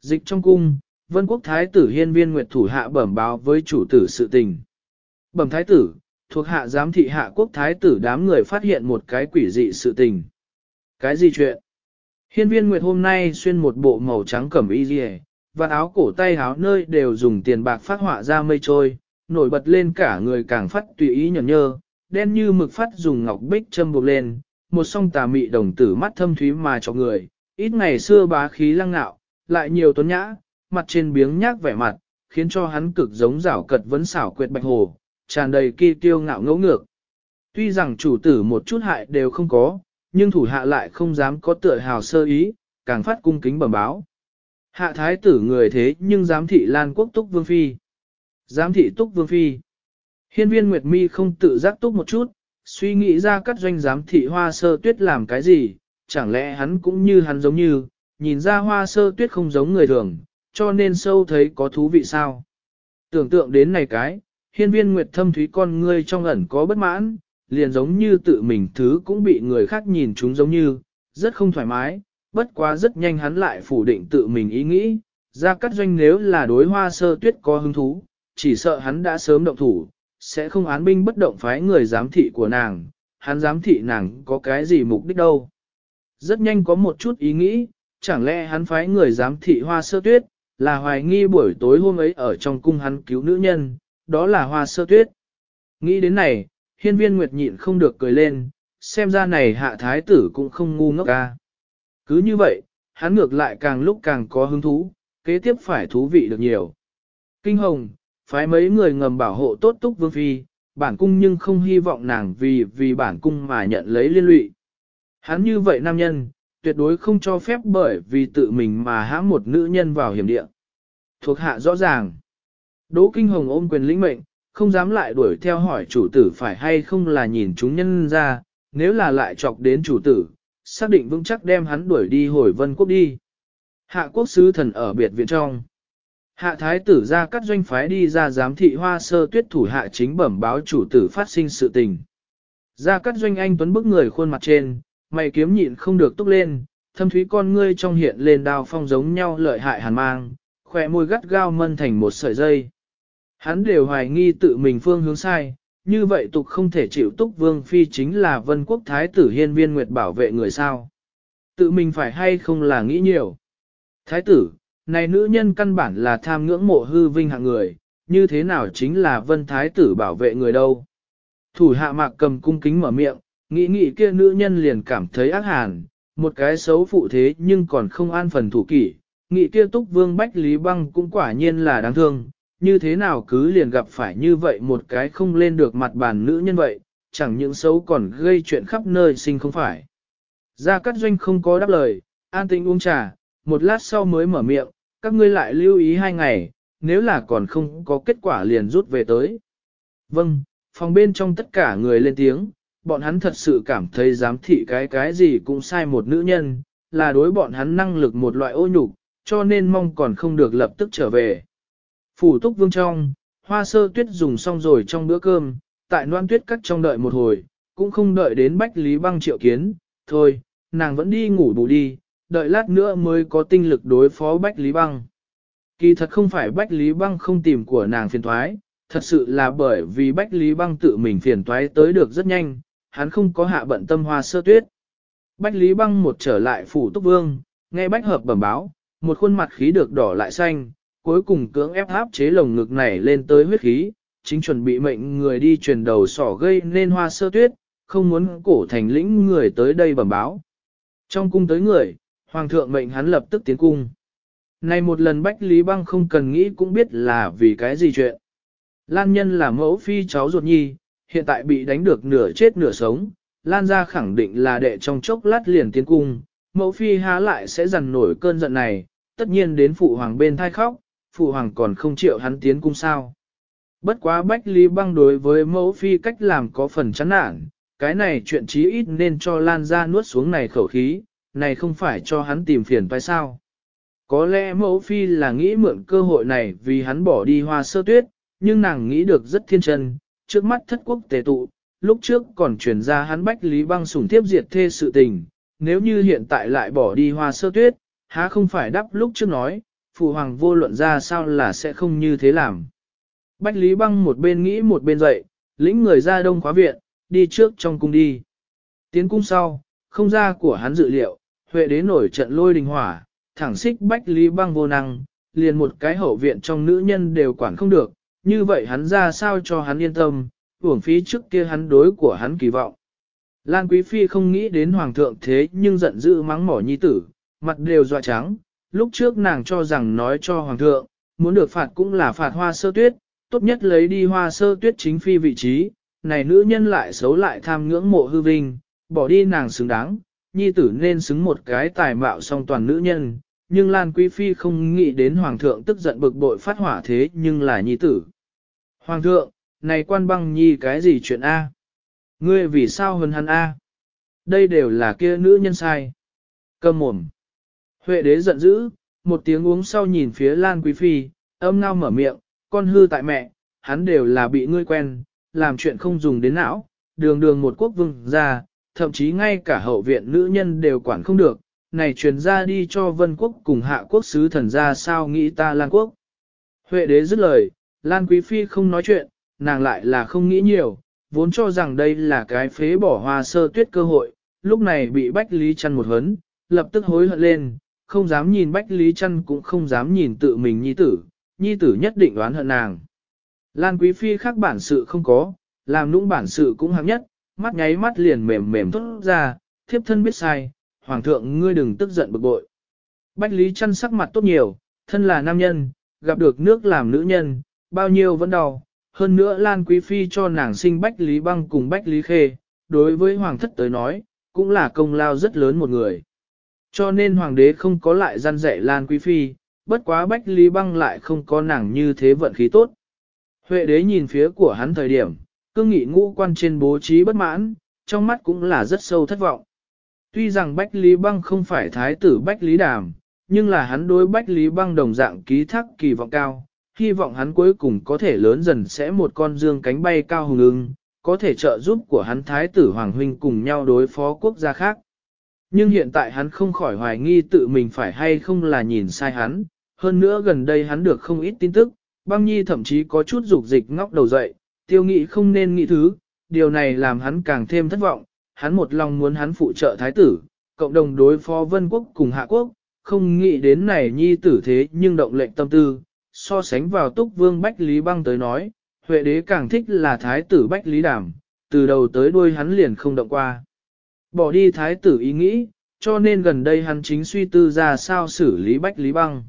Dịch trong cung, vân quốc thái tử hiên viên nguyệt thủ hạ bẩm báo với chủ tử sự tình. Bẩm thái tử, thuộc hạ giám thị hạ quốc thái tử đám người phát hiện một cái quỷ dị sự tình. Cái gì chuyện? Hiên viên nguyệt hôm nay xuyên một bộ màu trắng cẩm y dì và áo cổ tay áo nơi đều dùng tiền bạc phát họa ra mây trôi, nổi bật lên cả người càng phát tùy ý nhởn nhơ, đen như mực phát dùng ngọc bích châm buộc lên, một song tà mị đồng tử mắt thâm thúy mà cho người, ít ngày xưa bá khí lăng nạo, lại nhiều tuấn nhã, mặt trên biếng nhác vẻ mặt, khiến cho hắn cực giống rảo cật vấn xảo quyệt bạch hồ, tràn đầy kỳ tiêu ngạo ngẫu ngược. Tuy rằng chủ tử một chút hại đều không có, nhưng thủ hạ lại không dám có tựa hào sơ ý, càng phát cung kính bẩm báo. Hạ thái tử người thế nhưng giám thị lan quốc túc vương phi. Giám thị túc vương phi. Hiên viên Nguyệt Mi không tự giác túc một chút, suy nghĩ ra các doanh giám thị hoa sơ tuyết làm cái gì, chẳng lẽ hắn cũng như hắn giống như, nhìn ra hoa sơ tuyết không giống người thường, cho nên sâu thấy có thú vị sao. Tưởng tượng đến này cái, hiên viên Nguyệt thâm thúy con ngươi trong ẩn có bất mãn, liền giống như tự mình thứ cũng bị người khác nhìn chúng giống như, rất không thoải mái, bất quá rất nhanh hắn lại phủ định tự mình ý nghĩ, ra cắt doanh nếu là đối hoa sơ tuyết có hứng thú, chỉ sợ hắn đã sớm động thủ, sẽ không án binh bất động phái người giám thị của nàng, hắn giám thị nàng có cái gì mục đích đâu. Rất nhanh có một chút ý nghĩ, chẳng lẽ hắn phái người giám thị hoa sơ tuyết, là hoài nghi buổi tối hôm ấy ở trong cung hắn cứu nữ nhân, đó là hoa sơ tuyết. Nghĩ đến này, hiên viên nguyệt nhịn không được cười lên, xem ra này hạ thái tử cũng không ngu ngốc ca. Cứ như vậy, hắn ngược lại càng lúc càng có hứng thú, kế tiếp phải thú vị được nhiều. Kinh hồng, phái mấy người ngầm bảo hộ tốt túc vương phi, bản cung nhưng không hy vọng nàng vì vì bản cung mà nhận lấy liên lụy. Hắn như vậy nam nhân, tuyệt đối không cho phép bởi vì tự mình mà hãm một nữ nhân vào hiểm địa. Thuộc hạ rõ ràng. Đỗ Kinh Hồng ôm quyền lĩnh mệnh, không dám lại đuổi theo hỏi chủ tử phải hay không là nhìn chúng nhân ra, nếu là lại chọc đến chủ tử, xác định vững chắc đem hắn đuổi đi hồi vân quốc đi. Hạ quốc sứ thần ở biệt viện trong. Hạ thái tử ra cắt doanh phái đi ra giám thị hoa sơ tuyết thủ hạ chính bẩm báo chủ tử phát sinh sự tình. Ra cắt doanh anh tuấn bức người khuôn mặt trên, mày kiếm nhịn không được túc lên, thâm thúy con ngươi trong hiện lên đao phong giống nhau lợi hại hàn mang, khỏe môi gắt gao mân thành một sợi dây. Hắn đều hoài nghi tự mình phương hướng sai, như vậy tục không thể chịu túc vương phi chính là vân quốc thái tử hiên viên nguyệt bảo vệ người sao. Tự mình phải hay không là nghĩ nhiều. Thái tử, này nữ nhân căn bản là tham ngưỡng mộ hư vinh hạng người, như thế nào chính là vân thái tử bảo vệ người đâu. Thủ hạ mạc cầm cung kính mở miệng, nghĩ nghĩ kia nữ nhân liền cảm thấy ác hàn, một cái xấu phụ thế nhưng còn không an phần thủ kỷ, nghĩ kia túc vương bách lý băng cũng quả nhiên là đáng thương, như thế nào cứ liền gặp phải như vậy một cái không lên được mặt bàn nữ nhân vậy, chẳng những xấu còn gây chuyện khắp nơi sinh không phải. Gia Cát Doanh không có đáp lời, an tĩnh uống trà, một lát sau mới mở miệng, các ngươi lại lưu ý hai ngày, nếu là còn không có kết quả liền rút về tới. Vâng, phòng bên trong tất cả người lên tiếng, bọn hắn thật sự cảm thấy giám thị cái cái gì cũng sai một nữ nhân, là đối bọn hắn năng lực một loại ô nhục, cho nên mong còn không được lập tức trở về. Phủ túc vương trong, hoa sơ tuyết dùng xong rồi trong bữa cơm, tại noan tuyết cắt trong đợi một hồi, cũng không đợi đến bách lý băng triệu kiến, thôi, nàng vẫn đi ngủ bù đi, đợi lát nữa mới có tinh lực đối phó Bách Lý Băng. Kỳ thật không phải Bách Lý Băng không tìm của nàng phiền thoái, thật sự là bởi vì Bách Lý Băng tự mình phiền toái tới được rất nhanh, hắn không có hạ bận tâm hoa sơ tuyết. Bách Lý Băng một trở lại phủ túc vương, nghe Bách Hợp bẩm báo, một khuôn mặt khí được đỏ lại xanh, cuối cùng cưỡng ép áp chế lồng ngực này lên tới huyết khí, chính chuẩn bị mệnh người đi truyền đầu sỏ gây nên hoa sơ tuyết, không muốn cổ thành lĩnh người tới đây bẩm báo. Trong cung tới người, hoàng thượng mệnh hắn lập tức tiến cung. Này một lần Bách Lý Băng không cần nghĩ cũng biết là vì cái gì chuyện. Lan nhân là mẫu phi cháu ruột nhi, hiện tại bị đánh được nửa chết nửa sống, Lan ra khẳng định là đệ trong chốc lát liền tiến cung, mẫu phi há lại sẽ dằn nổi cơn giận này, tất nhiên đến phụ hoàng bên thai khóc, phụ hoàng còn không chịu hắn tiến cung sao. Bất quá Bách Lý Băng đối với mẫu phi cách làm có phần chán nản, cái này chuyện chí ít nên cho Lan ra nuốt xuống này khẩu khí, này không phải cho hắn tìm phiền phải sao. Có lẽ mẫu phi là nghĩ mượn cơ hội này vì hắn bỏ đi hoa sơ tuyết, nhưng nàng nghĩ được rất thiên chân, trước mắt thất quốc tề tụ, lúc trước còn truyền ra hắn Bách Lý Băng sủng tiếp diệt thê sự tình, nếu như hiện tại lại bỏ đi hoa sơ tuyết, há không phải đắp lúc trước nói, phụ hoàng vô luận ra sao là sẽ không như thế làm. Bách Lý Băng một bên nghĩ một bên dậy, lĩnh người ra đông khóa viện, đi trước trong cung đi. Tiến cung sau, không ra của hắn dự liệu, Huệ đế nổi trận lôi đình hỏa, thẳng xích Bách Lý Băng vô năng, liền một cái hậu viện trong nữ nhân đều quản không được, như vậy hắn ra sao cho hắn yên tâm, uổng phí trước kia hắn đối của hắn kỳ vọng. Lan Quý Phi không nghĩ đến Hoàng thượng thế nhưng giận dữ mắng mỏ nhi tử, mặt đều dọa trắng, lúc trước nàng cho rằng nói cho Hoàng thượng, muốn được phạt cũng là phạt hoa sơ tuyết, tốt nhất lấy đi hoa sơ tuyết chính phi vị trí, này nữ nhân lại xấu lại tham ngưỡng mộ hư vinh, bỏ đi nàng xứng đáng, nhi tử nên xứng một cái tài mạo song toàn nữ nhân, nhưng Lan Quý Phi không nghĩ đến Hoàng thượng tức giận bực bội phát hỏa thế nhưng là nhi tử. Hoàng thượng, này quan băng nhi cái gì chuyện A? Ngươi vì sao hơn hắn A? Đây đều là kia nữ nhân sai. Cầm mồm. Huệ đế giận dữ, một tiếng uống sau nhìn phía Lan Quý Phi, âm ngao mở miệng, con hư tại mẹ, hắn đều là bị ngươi quen, làm chuyện không dùng đến não, đường đường một quốc vương ra, thậm chí ngay cả hậu viện nữ nhân đều quản không được, này truyền ra đi cho vân quốc cùng hạ quốc sứ thần ra sao nghĩ ta Lan quốc. Huệ đế dứt lời, Lan Quý Phi không nói chuyện, nàng lại là không nghĩ nhiều, vốn cho rằng đây là cái phế bỏ hoa sơ tuyết cơ hội, lúc này bị Bách Lý chăn một hấn, lập tức hối hận lên, không dám nhìn Bách Lý trăn cũng không dám nhìn tự mình nhi tử, nhi tử nhất định đoán hận nàng. Lan Quý Phi khác bản sự không có, làm nũng bản sự cũng hạng nhất, mắt nháy mắt liền mềm mềm tốt ra, thiếp thân biết sai, hoàng thượng ngươi đừng tức giận bực bội. Bách Lý trăn sắc mặt tốt nhiều, thân là nam nhân, gặp được nước làm nữ nhân, bao nhiêu vẫn đau. Hơn nữa Lan Quý Phi cho nàng sinh Bách Lý Băng cùng Bách Lý Khê, đối với Hoàng thất tới nói, cũng là công lao rất lớn một người. Cho nên Hoàng đế không có lại gian dạy Lan Quý Phi, bất quá Bách Lý Băng lại không có nàng như thế vận khí tốt. Huệ đế nhìn phía của hắn thời điểm, cương nghị ngũ quan trên bố trí bất mãn, trong mắt cũng là rất sâu thất vọng. Tuy rằng Bách Lý Băng không phải thái tử Bách Lý Đàm, nhưng là hắn đối Bách Lý Băng đồng dạng ký thác kỳ vọng cao, hy vọng hắn cuối cùng có thể lớn dần sẽ một con dương cánh bay cao hùng ưng, có thể trợ giúp của hắn thái tử Hoàng Huynh cùng nhau đối phó quốc gia khác. Nhưng hiện tại hắn không khỏi hoài nghi tự mình phải hay không là nhìn sai hắn, hơn nữa gần đây hắn được không ít tin tức, băng nhi thậm chí có chút dục dịch ngóc đầu dậy, tiêu nghị không nên nghĩ thứ, điều này làm hắn càng thêm thất vọng, hắn một lòng muốn hắn phụ trợ thái tử, cộng đồng đối phó vân quốc cùng hạ quốc, không nghĩ đến này nhi tử thế nhưng động lệnh tâm tư, so sánh vào túc vương Bách Lý Băng tới nói, Huệ đế càng thích là thái tử Bách Lý Đàm, từ đầu tới đuôi hắn liền không động qua. Bỏ đi thái tử ý nghĩ, cho nên gần đây hắn chính suy tư ra sao xử lý Bách Lý Băng.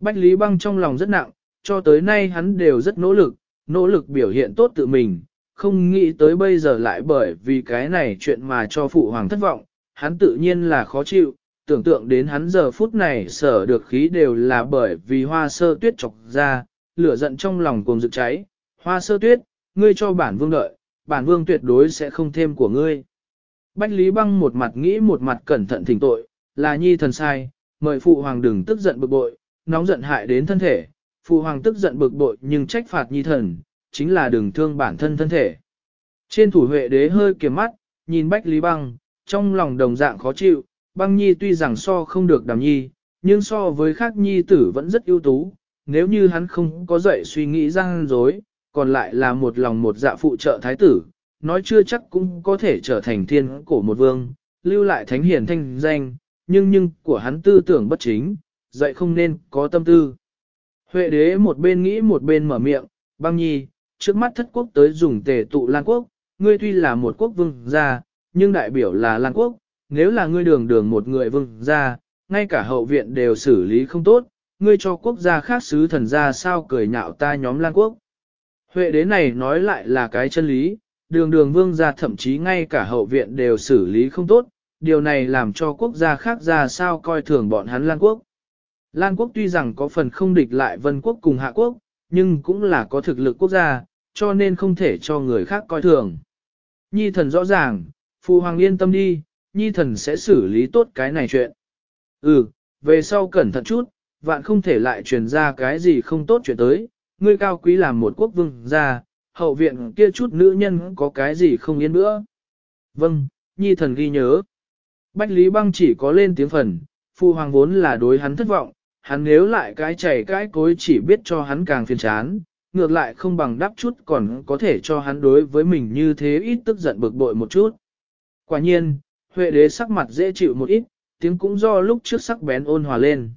Bách Lý Băng trong lòng rất nặng, cho tới nay hắn đều rất nỗ lực, nỗ lực biểu hiện tốt tự mình, không nghĩ tới bây giờ lại bởi vì cái này chuyện mà cho phụ hoàng thất vọng, hắn tự nhiên là khó chịu, tưởng tượng đến hắn giờ phút này sở được khí đều là bởi vì hoa sơ tuyết chọc ra, lửa giận trong lòng cùng rực cháy, hoa sơ tuyết, ngươi cho bản vương đợi, bản vương tuyệt đối sẽ không thêm của ngươi. Bách Lý Băng một mặt nghĩ một mặt cẩn thận thỉnh tội, là nhi thần sai, mời phụ hoàng đừng tức giận bực bội, nóng giận hại đến thân thể, phụ hoàng tức giận bực bội nhưng trách phạt nhi thần, chính là đừng thương bản thân thân thể. Trên thủ huệ đế hơi kiềm mắt, nhìn Bách Lý Băng, trong lòng đồng dạng khó chịu, băng nhi tuy rằng so không được đàm nhi, nhưng so với khác nhi tử vẫn rất ưu tú, nếu như hắn không có dậy suy nghĩ răng dối, còn lại là một lòng một dạ phụ trợ thái tử, nói chưa chắc cũng có thể trở thành thiên cổ một vương, lưu lại thánh hiển thanh danh, nhưng nhưng của hắn tư tưởng bất chính, dạy không nên có tâm tư. Huệ đế một bên nghĩ một bên mở miệng, băng nhi, trước mắt thất quốc tới dùng tề tụ Lan quốc, ngươi tuy là một quốc vương gia, nhưng đại biểu là Lan quốc, nếu là ngươi đường đường một người vương gia, ngay cả hậu viện đều xử lý không tốt, ngươi cho quốc gia khác sứ thần gia sao cười nhạo ta nhóm Lan quốc. Huệ đế này nói lại là cái chân lý, đường đường vương gia thậm chí ngay cả hậu viện đều xử lý không tốt, điều này làm cho quốc gia khác ra sao coi thường bọn hắn Lan Quốc. Lan Quốc tuy rằng có phần không địch lại Vân Quốc cùng Hạ Quốc, nhưng cũng là có thực lực quốc gia, cho nên không thể cho người khác coi thường. Nhi thần rõ ràng, Phu Hoàng yên tâm đi, Nhi thần sẽ xử lý tốt cái này chuyện. Ừ, về sau cẩn thận chút, vạn không thể lại truyền ra cái gì không tốt chuyện tới, ngươi cao quý làm một quốc vương gia, hậu viện kia chút nữ nhân có cái gì không yên nữa. Vâng, Nhi thần ghi nhớ. Bách Lý Băng chỉ có lên tiếng phần, Phu Hoàng vốn là đối hắn thất vọng, hắn nếu lại cái chảy cái cối chỉ biết cho hắn càng phiền chán, ngược lại không bằng đáp chút còn có thể cho hắn đối với mình như thế ít tức giận bực bội một chút. Quả nhiên, Huệ đế sắc mặt dễ chịu một ít, tiếng cũng do lúc trước sắc bén ôn hòa lên.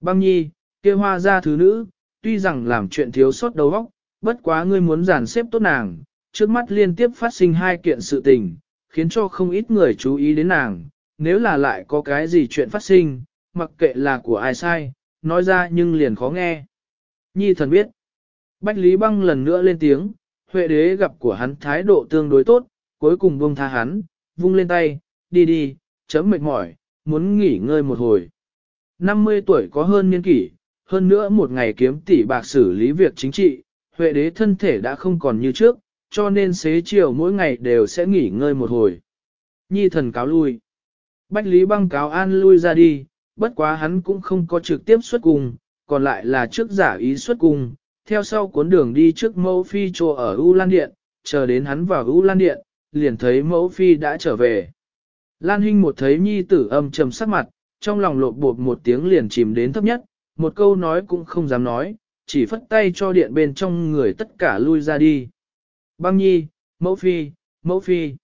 Băng nhi, kia hoa ra thứ nữ, tuy rằng làm chuyện thiếu sót đầu óc, bất quá ngươi muốn giàn xếp tốt nàng, trước mắt liên tiếp phát sinh hai kiện sự tình, khiến cho không ít người chú ý đến nàng, nếu là lại có cái gì chuyện phát sinh, mặc kệ là của ai sai, nói ra nhưng liền khó nghe. Nhi thần biết. Bách Lý Băng lần nữa lên tiếng, Huệ đế gặp của hắn thái độ tương đối tốt, cuối cùng buông tha hắn, vung lên tay, đi đi, chấm mệt mỏi, muốn nghỉ ngơi một hồi. 50 tuổi có hơn niên kỷ, hơn nữa một ngày kiếm tỷ bạc xử lý việc chính trị, Huệ đế thân thể đã không còn như trước, cho nên xế chiều mỗi ngày đều sẽ nghỉ ngơi một hồi. Nhi thần cáo lui. Bách Lý Băng cáo an lui ra đi, bất quá hắn cũng không có trực tiếp xuất cung, còn lại là trước giả ý xuất cung, theo sau cuốn đường đi trước mẫu phi trô ở U Lan Điện, chờ đến hắn vào U Lan Điện, liền thấy mẫu phi đã trở về. Lan Hinh một thấy nhi tử âm trầm sắc mặt, trong lòng lộn bột một tiếng liền chìm đến thấp nhất, một câu nói cũng không dám nói, chỉ phất tay cho điện bên trong người tất cả lui ra đi. Băng nhi, mẫu phi, mẫu phi.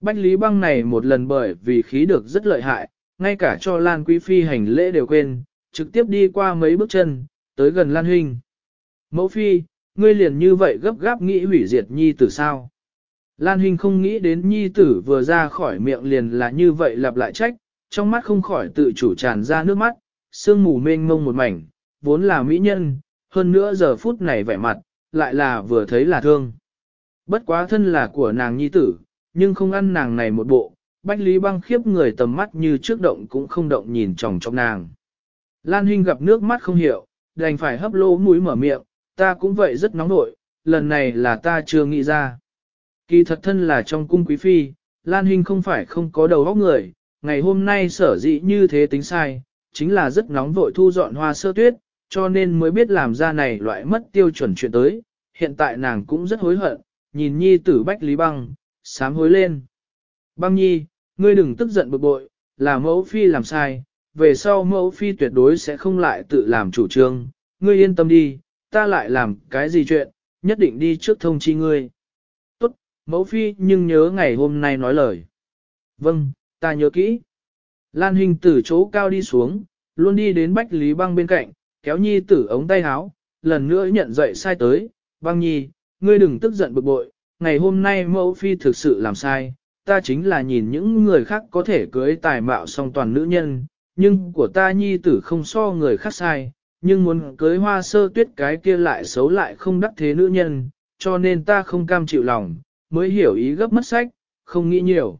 Bách lý băng này một lần bởi vì khí được rất lợi hại, ngay cả cho Lan Quý Phi hành lễ đều quên, trực tiếp đi qua mấy bước chân, tới gần Lan Huynh. Mẫu Phi, ngươi liền như vậy gấp gáp nghĩ hủy diệt nhi tử sao? Lan Huynh không nghĩ đến nhi tử vừa ra khỏi miệng liền là như vậy lặp lại trách, trong mắt không khỏi tự chủ tràn ra nước mắt, sương mù mênh mông một mảnh, vốn là mỹ nhân, hơn nữa giờ phút này vẻ mặt, lại là vừa thấy là thương. Bất quá thân là của nàng nhi tử, nhưng không ăn nàng này một bộ, Bách Lý băng khiếp người tầm mắt như trước động cũng không động nhìn chồng trong nàng. Lan huynh gặp nước mắt không hiểu, đành phải hấp lỗ mũi mở miệng, ta cũng vậy rất nóng nội, lần này là ta chưa nghĩ ra. Kỳ thật thân là trong cung quý phi, Lan huynh không phải không có đầu óc người, ngày hôm nay sở dĩ như thế tính sai, chính là rất nóng vội thu dọn hoa sơ tuyết, cho nên mới biết làm ra này loại mất tiêu chuẩn chuyện tới, hiện tại nàng cũng rất hối hận, nhìn nhi tử Bách Lý Băng, sám hối lên. Băng nhi, ngươi đừng tức giận bực bội, là mẫu phi làm sai, về sau mẫu phi tuyệt đối sẽ không lại tự làm chủ trương, ngươi yên tâm đi, ta lại làm cái gì chuyện, nhất định đi trước thông chi ngươi. Tốt, mẫu phi nhưng nhớ ngày hôm nay nói lời. Vâng, ta nhớ kỹ. Lan Hình từ chỗ cao đi xuống, luôn đi đến Bách Lý Băng bên cạnh, kéo nhi tử ống tay áo, lần nữa nhận dậy sai tới, băng nhi, ngươi đừng tức giận bực bội, ngày hôm nay mẫu phi thực sự làm sai, ta chính là nhìn những người khác có thể cưới tài mạo song toàn nữ nhân, nhưng của ta nhi tử không so người khác sai, nhưng muốn cưới hoa sơ tuyết cái kia lại xấu lại không đắc thế nữ nhân, cho nên ta không cam chịu lòng, mới hiểu ý gấp mất sách, không nghĩ nhiều.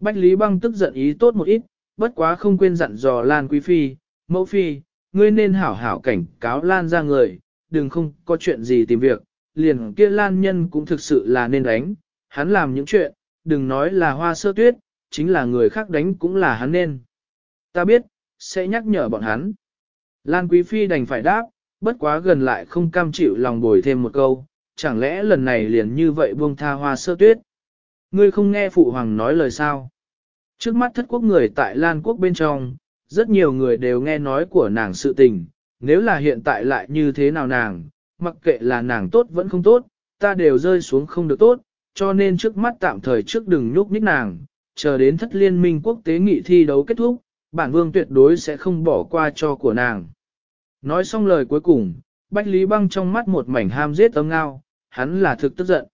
Bách Lý Băng tức giận ý tốt một ít, bất quá không quên dặn dò Lan Quý Phi, mẫu Phi, ngươi nên hảo hảo cảnh cáo Lan ra người, đừng không có chuyện gì tìm việc, liền kia Lan nhân cũng thực sự là nên đánh, hắn làm những chuyện, đừng nói là hoa sơ tuyết, chính là người khác đánh cũng là hắn nên. Ta biết, sẽ nhắc nhở bọn hắn. Lan Quý Phi đành phải đáp, bất quá gần lại không cam chịu lòng bồi thêm một câu, chẳng lẽ lần này liền như vậy buông tha hoa sơ tuyết. Ngươi không nghe Phụ Hoàng nói lời sao. Trước mắt thất quốc người tại Lan Quốc bên trong, rất nhiều người đều nghe nói của nàng sự tình, nếu là hiện tại lại như thế nào nàng, mặc kệ là nàng tốt vẫn không tốt, ta đều rơi xuống không được tốt, cho nên trước mắt tạm thời trước đừng nhúc nhích nàng, chờ đến thất liên minh quốc tế nghị thi đấu kết thúc, bản vương tuyệt đối sẽ không bỏ qua cho của nàng. Nói xong lời cuối cùng, Bách Lý Băng trong mắt một mảnh ham giết âm ngao, hắn là thực tức giận.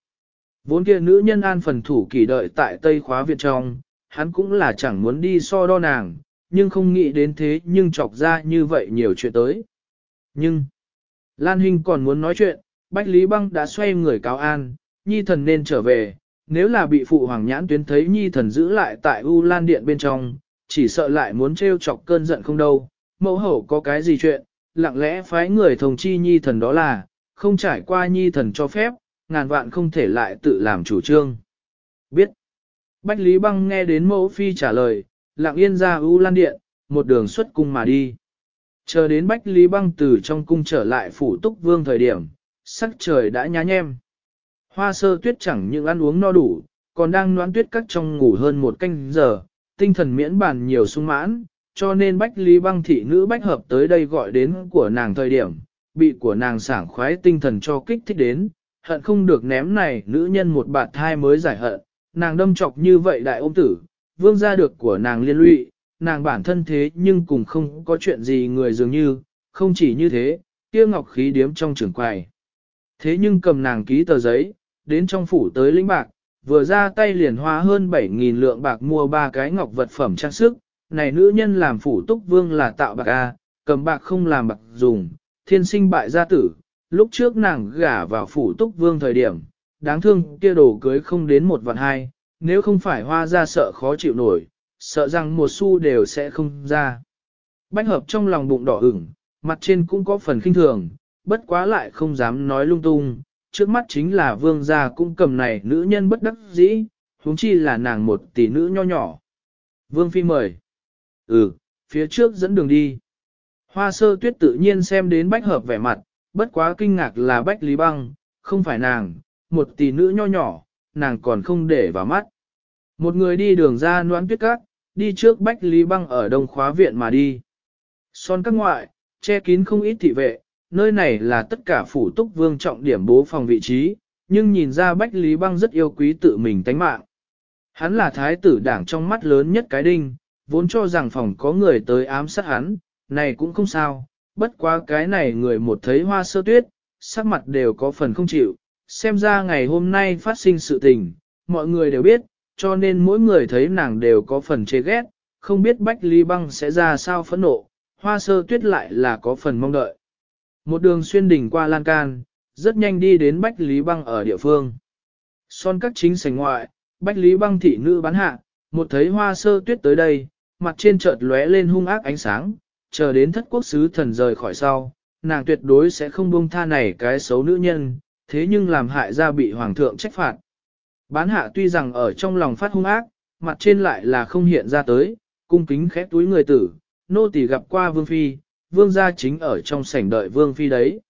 Vốn kia nữ nhân an phần thủ kỳ đợi tại Tây khóa việt trong, hắn cũng là chẳng muốn đi so đo nàng, nhưng không nghĩ đến thế nhưng chọc ra như vậy nhiều chuyện tới. Nhưng, Lan Hinh còn muốn nói chuyện, Bách Lý Băng đã xoay người cáo an, nhi thần nên trở về, nếu là bị phụ hoàng nhãn tuyến thấy nhi thần giữ lại tại U Lan Điện bên trong, chỉ sợ lại muốn trêu chọc cơn giận không đâu, mẫu hậu có cái gì chuyện, lặng lẽ phái người thông chi nhi thần đó là, không trải qua nhi thần cho phép, ngàn vạn không thể lại tự làm chủ trương. Biết. Bách Lý Băng nghe đến mẫu phi trả lời, lặng yên ra ưu Lan Điện, một đường xuất cung mà đi. Chờ đến Bách Lý Băng từ trong cung trở lại phủ túc vương thời điểm, sắc trời đã nhá nhem. Hoa sơ tuyết chẳng những ăn uống no đủ, còn đang noãn tuyết cắt trong ngủ hơn một canh giờ, tinh thần miễn bàn nhiều sung mãn, cho nên Bách Lý Băng thị nữ Bách Hợp tới đây gọi đến của nàng thời điểm, bị của nàng sảng khoái tinh thần cho kích thích đến, hận không được ném này nữ nhân một bạt thai mới giải hận, nàng đâm chọc như vậy đại ôm tử, vương gia được của nàng liên lụy, nàng bản thân thế nhưng cùng không có chuyện gì người dường như, không chỉ như thế, kia ngọc khí điếm trong trường quài. Thế nhưng cầm nàng ký tờ giấy, đến trong phủ tới lĩnh bạc, vừa ra tay liền hoa hơn 7.000 lượng bạc mua ba cái ngọc vật phẩm trang sức, này nữ nhân làm phủ túc vương là tạo bạc A, cầm bạc không làm bạc dùng, thiên sinh bại gia tử, lúc trước nàng gả vào phủ túc vương thời điểm, đáng thương kia đồ cưới không đến một vạn hai, nếu không phải hoa ra sợ khó chịu nổi, sợ rằng một xu đều sẽ không ra. Bách hợp trong lòng bụng đỏ ửng, mặt trên cũng có phần khinh thường, bất quá lại không dám nói lung tung, trước mắt chính là vương gia cũng cầm này nữ nhân bất đắc dĩ, huống chi là nàng một tỷ nữ nho nhỏ. Vương phi mời. Ừ, phía trước dẫn đường đi. Hoa sơ tuyết tự nhiên xem đến bách hợp vẻ mặt, bất quá kinh ngạc là bách lý băng, không phải nàng, một tỷ nữ nho nhỏ, nàng còn không để vào mắt. Một người đi đường ra noãn tuyết cát, đi trước bách lý băng ở đông khóa viện mà đi. Son các ngoại, che kín không ít thị vệ, nơi này là tất cả phủ túc vương trọng điểm bố phòng vị trí, nhưng nhìn ra bách lý băng rất yêu quý tự mình tánh mạng. Hắn là thái tử đảng trong mắt lớn nhất cái đinh, vốn cho rằng phòng có người tới ám sát hắn, này cũng không sao, bất quá cái này người một thấy hoa sơ tuyết, sắc mặt đều có phần không chịu, xem ra ngày hôm nay phát sinh sự tình, mọi người đều biết, cho nên mỗi người thấy nàng đều có phần chê ghét, không biết Bách Ly Băng sẽ ra sao phẫn nộ, hoa sơ tuyết lại là có phần mong đợi. Một đường xuyên đỉnh qua lan can, rất nhanh đi đến Bách Lý Băng ở địa phương. Son các chính sảnh ngoại, Bách Lý Băng thị nữ bán hạ, một thấy hoa sơ tuyết tới đây, mặt trên chợt lóe lên hung ác ánh sáng, chờ đến thất quốc sứ thần rời khỏi sau, nàng tuyệt đối sẽ không buông tha này cái xấu nữ nhân, thế nhưng làm hại ra bị hoàng thượng trách phạt. Bán hạ tuy rằng ở trong lòng phát hung ác, mặt trên lại là không hiện ra tới, cung kính khép túi người tử, nô tỳ gặp qua vương phi, vương gia chính ở trong sảnh đợi vương phi đấy.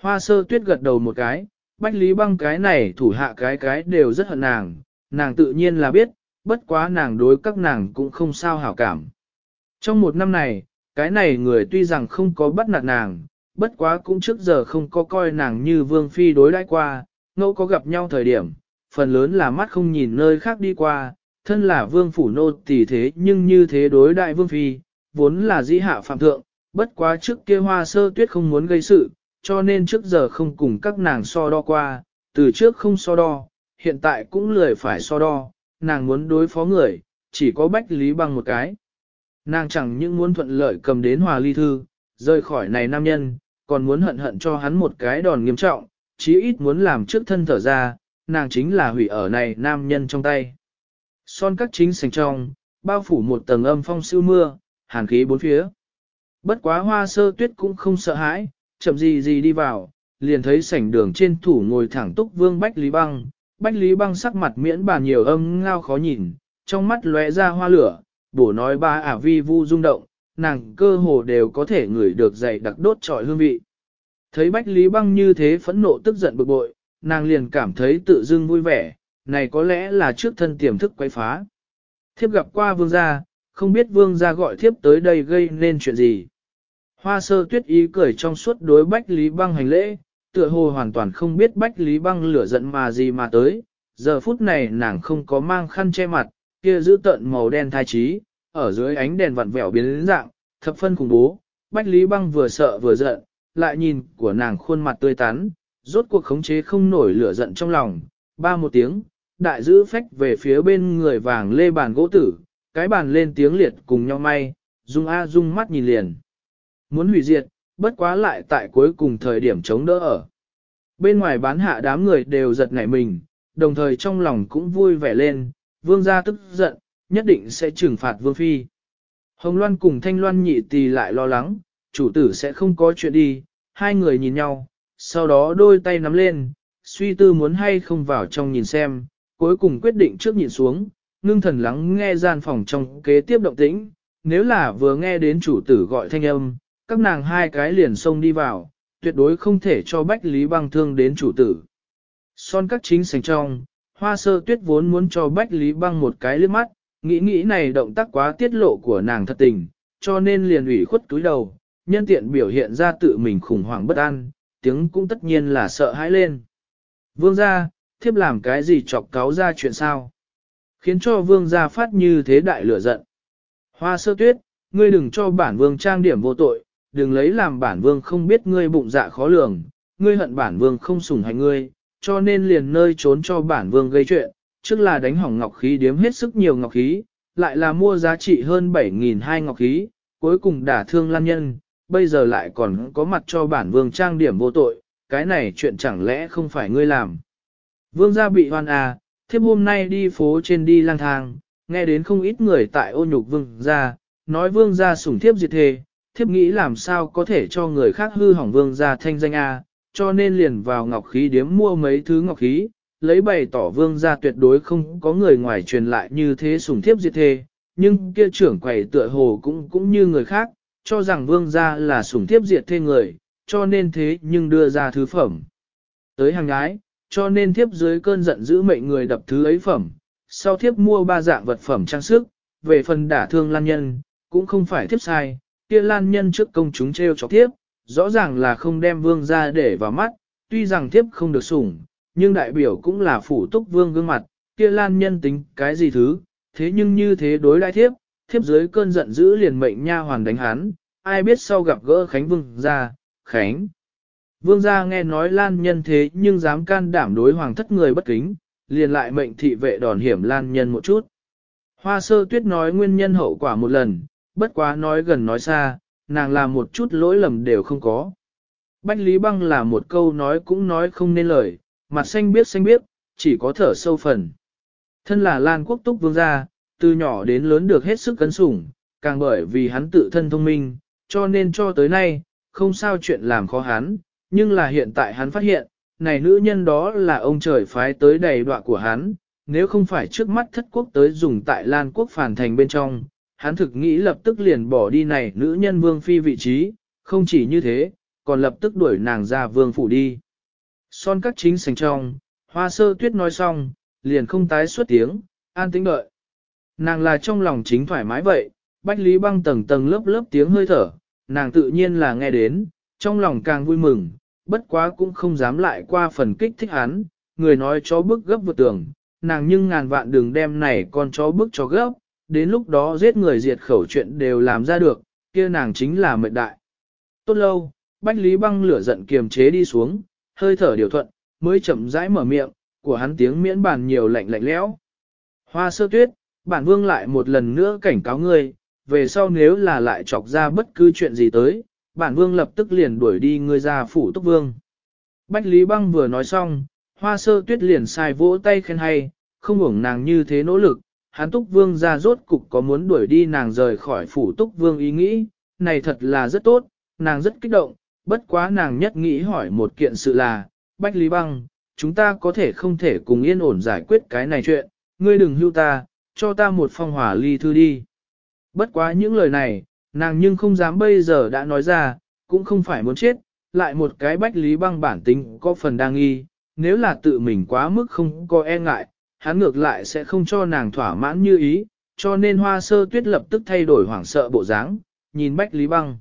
Hoa sơ tuyết gật đầu một cái, bách lý băng cái này thủ hạ cái cái đều rất hận nàng, nàng tự nhiên là biết, bất quá nàng đối các nàng cũng không sao hảo cảm. Trong một năm này, cái này người tuy rằng không có bắt nạt nàng, bất quá cũng trước giờ không có coi nàng như vương phi đối đãi qua, ngẫu có gặp nhau thời điểm, phần lớn là mắt không nhìn nơi khác đi qua, thân là vương phủ nô tỳ thế nhưng như thế đối đại vương phi, vốn là dĩ hạ phạm thượng, bất quá trước kia hoa sơ tuyết không muốn gây sự, cho nên trước giờ không cùng các nàng so đo qua, từ trước không so đo, hiện tại cũng lười phải so đo, nàng muốn đối phó người, chỉ có bách lý bằng một cái. Nàng chẳng những muốn thuận lợi cầm đến hòa ly thư, rời khỏi này nam nhân, còn muốn hận hận cho hắn một cái đòn nghiêm trọng, chí ít muốn làm trước thân thở ra, nàng chính là hủy ở này nam nhân trong tay. Son các chính sành trong, bao phủ một tầng âm phong siêu mưa, hàn khí bốn phía. Bất quá hoa sơ tuyết cũng không sợ hãi, chậm gì gì đi vào, liền thấy sảnh đường trên thủ ngồi thẳng túc vương Bách Lý Băng. Bách Lý Băng sắc mặt miễn bà nhiều âm ngao khó nhìn, trong mắt lóe ra hoa lửa, bổ nói ba ả vi vu rung động, nàng cơ hồ đều có thể ngửi được dày đặc đốt trọi hương vị. Thấy Bách Lý Băng như thế phẫn nộ tức giận bực bội, nàng liền cảm thấy tự dưng vui vẻ, này có lẽ là trước thân tiềm thức quay phá. Thiếp gặp qua vương gia, không biết vương gia gọi thiếp tới đây gây nên chuyện gì. Hoa sơ tuyết ý cười trong suốt đối Bách Lý Băng hành lễ, tựa hồ hoàn toàn không biết Bách Lý Băng lửa giận mà gì mà tới. Giờ phút này nàng không có mang khăn che mặt, kia giữ tận màu đen thai trí, ở dưới ánh đèn vặn vẹo biến dạng, thập phân khủng bố. Bách Lý Băng vừa sợ vừa giận, lại nhìn của nàng khuôn mặt tươi tắn, rốt cuộc khống chế không nổi lửa giận trong lòng. Ba một tiếng, đại giữ phách về phía bên người vàng lê bàn gỗ tử, cái bàn lên tiếng liệt cùng nhau may, dung a dung mắt nhìn liền. Muốn hủy diệt, bất quá lại tại cuối cùng thời điểm chống đỡ ở. Bên ngoài bán hạ đám người đều giật nảy mình, đồng thời trong lòng cũng vui vẻ lên, vương gia tức giận, nhất định sẽ trừng phạt vương phi. Hồng Loan cùng Thanh Loan nhị tì lại lo lắng, chủ tử sẽ không có chuyện đi, hai người nhìn nhau, sau đó đôi tay nắm lên, suy tư muốn hay không vào trong nhìn xem, cuối cùng quyết định trước nhìn xuống, ngưng thần lắng nghe gian phòng trong kế tiếp động tĩnh, nếu là vừa nghe đến chủ tử gọi thanh âm, các nàng hai cái liền xông đi vào, tuyệt đối không thể cho Bách Lý băng thương đến chủ tử. Son các chính sành trong, hoa sơ tuyết vốn muốn cho Bách Lý băng một cái liếc mắt, nghĩ nghĩ này động tác quá tiết lộ của nàng thật tình, cho nên liền ủy khuất túi đầu, nhân tiện biểu hiện ra tự mình khủng hoảng bất an, tiếng cũng tất nhiên là sợ hãi lên. Vương gia, thiếp làm cái gì chọc cáo ra chuyện sao? Khiến cho vương gia phát như thế đại lửa giận. Hoa sơ tuyết, ngươi đừng cho bản vương trang điểm vô tội, đừng lấy làm bản vương không biết ngươi bụng dạ khó lường, ngươi hận bản vương không sủng hành ngươi, cho nên liền nơi trốn cho bản vương gây chuyện, trước là đánh hỏng ngọc khí điếm hết sức nhiều ngọc khí, lại là mua giá trị hơn 7.000 hai ngọc khí, cuối cùng đả thương lan nhân, bây giờ lại còn có mặt cho bản vương trang điểm vô tội, cái này chuyện chẳng lẽ không phải ngươi làm. Vương gia bị hoan à, thiếp hôm nay đi phố trên đi lang thang, nghe đến không ít người tại ô nhục vương gia, nói vương gia sủng thiếp diệt thề, thiếp nghĩ làm sao có thể cho người khác hư hỏng vương gia thanh danh a, cho nên liền vào ngọc khí điếm mua mấy thứ ngọc khí, lấy bày tỏ vương gia tuyệt đối không có người ngoài truyền lại như thế sủng thiếp diệt thê, nhưng kia trưởng quầy tựa hồ cũng cũng như người khác, cho rằng vương gia là sủng thiếp diệt thê người, cho nên thế nhưng đưa ra thứ phẩm. Tới hàng gái, cho nên thiếp dưới cơn giận giữ mệnh người đập thứ ấy phẩm, sau thiếp mua ba dạng vật phẩm trang sức, về phần đả thương lan nhân, cũng không phải thiếp sai, kia lan nhân trước công chúng treo chọc thiếp, rõ ràng là không đem vương ra để vào mắt, tuy rằng thiếp không được sủng, nhưng đại biểu cũng là phủ túc vương gương mặt, kia lan nhân tính cái gì thứ, thế nhưng như thế đối đại thiếp, thiếp dưới cơn giận dữ liền mệnh nha hoàn đánh hắn, ai biết sau gặp gỡ Khánh Vương gia Khánh. Vương gia nghe nói lan nhân thế nhưng dám can đảm đối hoàng thất người bất kính, liền lại mệnh thị vệ đòn hiểm lan nhân một chút. Hoa sơ tuyết nói nguyên nhân hậu quả một lần, bất quá nói gần nói xa, nàng làm một chút lỗi lầm đều không có. Bách Lý Băng là một câu nói cũng nói không nên lời, mặt xanh biết xanh biết, chỉ có thở sâu phần. Thân là Lan Quốc Túc Vương gia, từ nhỏ đến lớn được hết sức cấn sủng, càng bởi vì hắn tự thân thông minh, cho nên cho tới nay, không sao chuyện làm khó hắn, nhưng là hiện tại hắn phát hiện, này nữ nhân đó là ông trời phái tới đầy đọa của hắn, nếu không phải trước mắt thất quốc tới dùng tại Lan quốc phản thành bên trong, hắn thực nghĩ lập tức liền bỏ đi này nữ nhân vương phi vị trí, không chỉ như thế, còn lập tức đuổi nàng ra vương phủ đi. Son các chính sành trong, hoa sơ tuyết nói xong, liền không tái xuất tiếng, an tĩnh đợi. Nàng là trong lòng chính thoải mái vậy, bách lý băng tầng tầng lớp lớp tiếng hơi thở, nàng tự nhiên là nghe đến, trong lòng càng vui mừng, bất quá cũng không dám lại qua phần kích thích hắn, người nói chó bức gấp vượt tường, nàng nhưng ngàn vạn đường đem này con chó bức cho gấp, đến lúc đó giết người diệt khẩu chuyện đều làm ra được, kia nàng chính là mệnh đại. Tốt lâu, Bách Lý băng lửa giận kiềm chế đi xuống, hơi thở điều thuận, mới chậm rãi mở miệng, của hắn tiếng miễn bàn nhiều lạnh lạnh lẽo. Hoa sơ tuyết, bản vương lại một lần nữa cảnh cáo ngươi, về sau nếu là lại chọc ra bất cứ chuyện gì tới, bản vương lập tức liền đuổi đi ngươi ra phủ túc vương. Bách Lý Băng vừa nói xong, hoa sơ tuyết liền sai vỗ tay khen hay, không hưởng nàng như thế nỗ lực, hắn túc vương ra rốt cục có muốn đuổi đi nàng rời khỏi phủ túc vương ý nghĩ, này thật là rất tốt, nàng rất kích động, bất quá nàng nhất nghĩ hỏi một kiện sự là, Bách Lý Băng, chúng ta có thể không thể cùng yên ổn giải quyết cái này chuyện, ngươi đừng hưu ta, cho ta một phong hỏa ly thư đi. Bất quá những lời này, Nàng nhưng không dám bây giờ đã nói ra, cũng không phải muốn chết, lại một cái bách lý băng bản tính có phần đang nghi, nếu là tự mình quá mức không có e ngại, hắn ngược lại sẽ không cho nàng thỏa mãn như ý, cho nên hoa sơ tuyết lập tức thay đổi hoảng sợ bộ dáng, nhìn bách lý băng.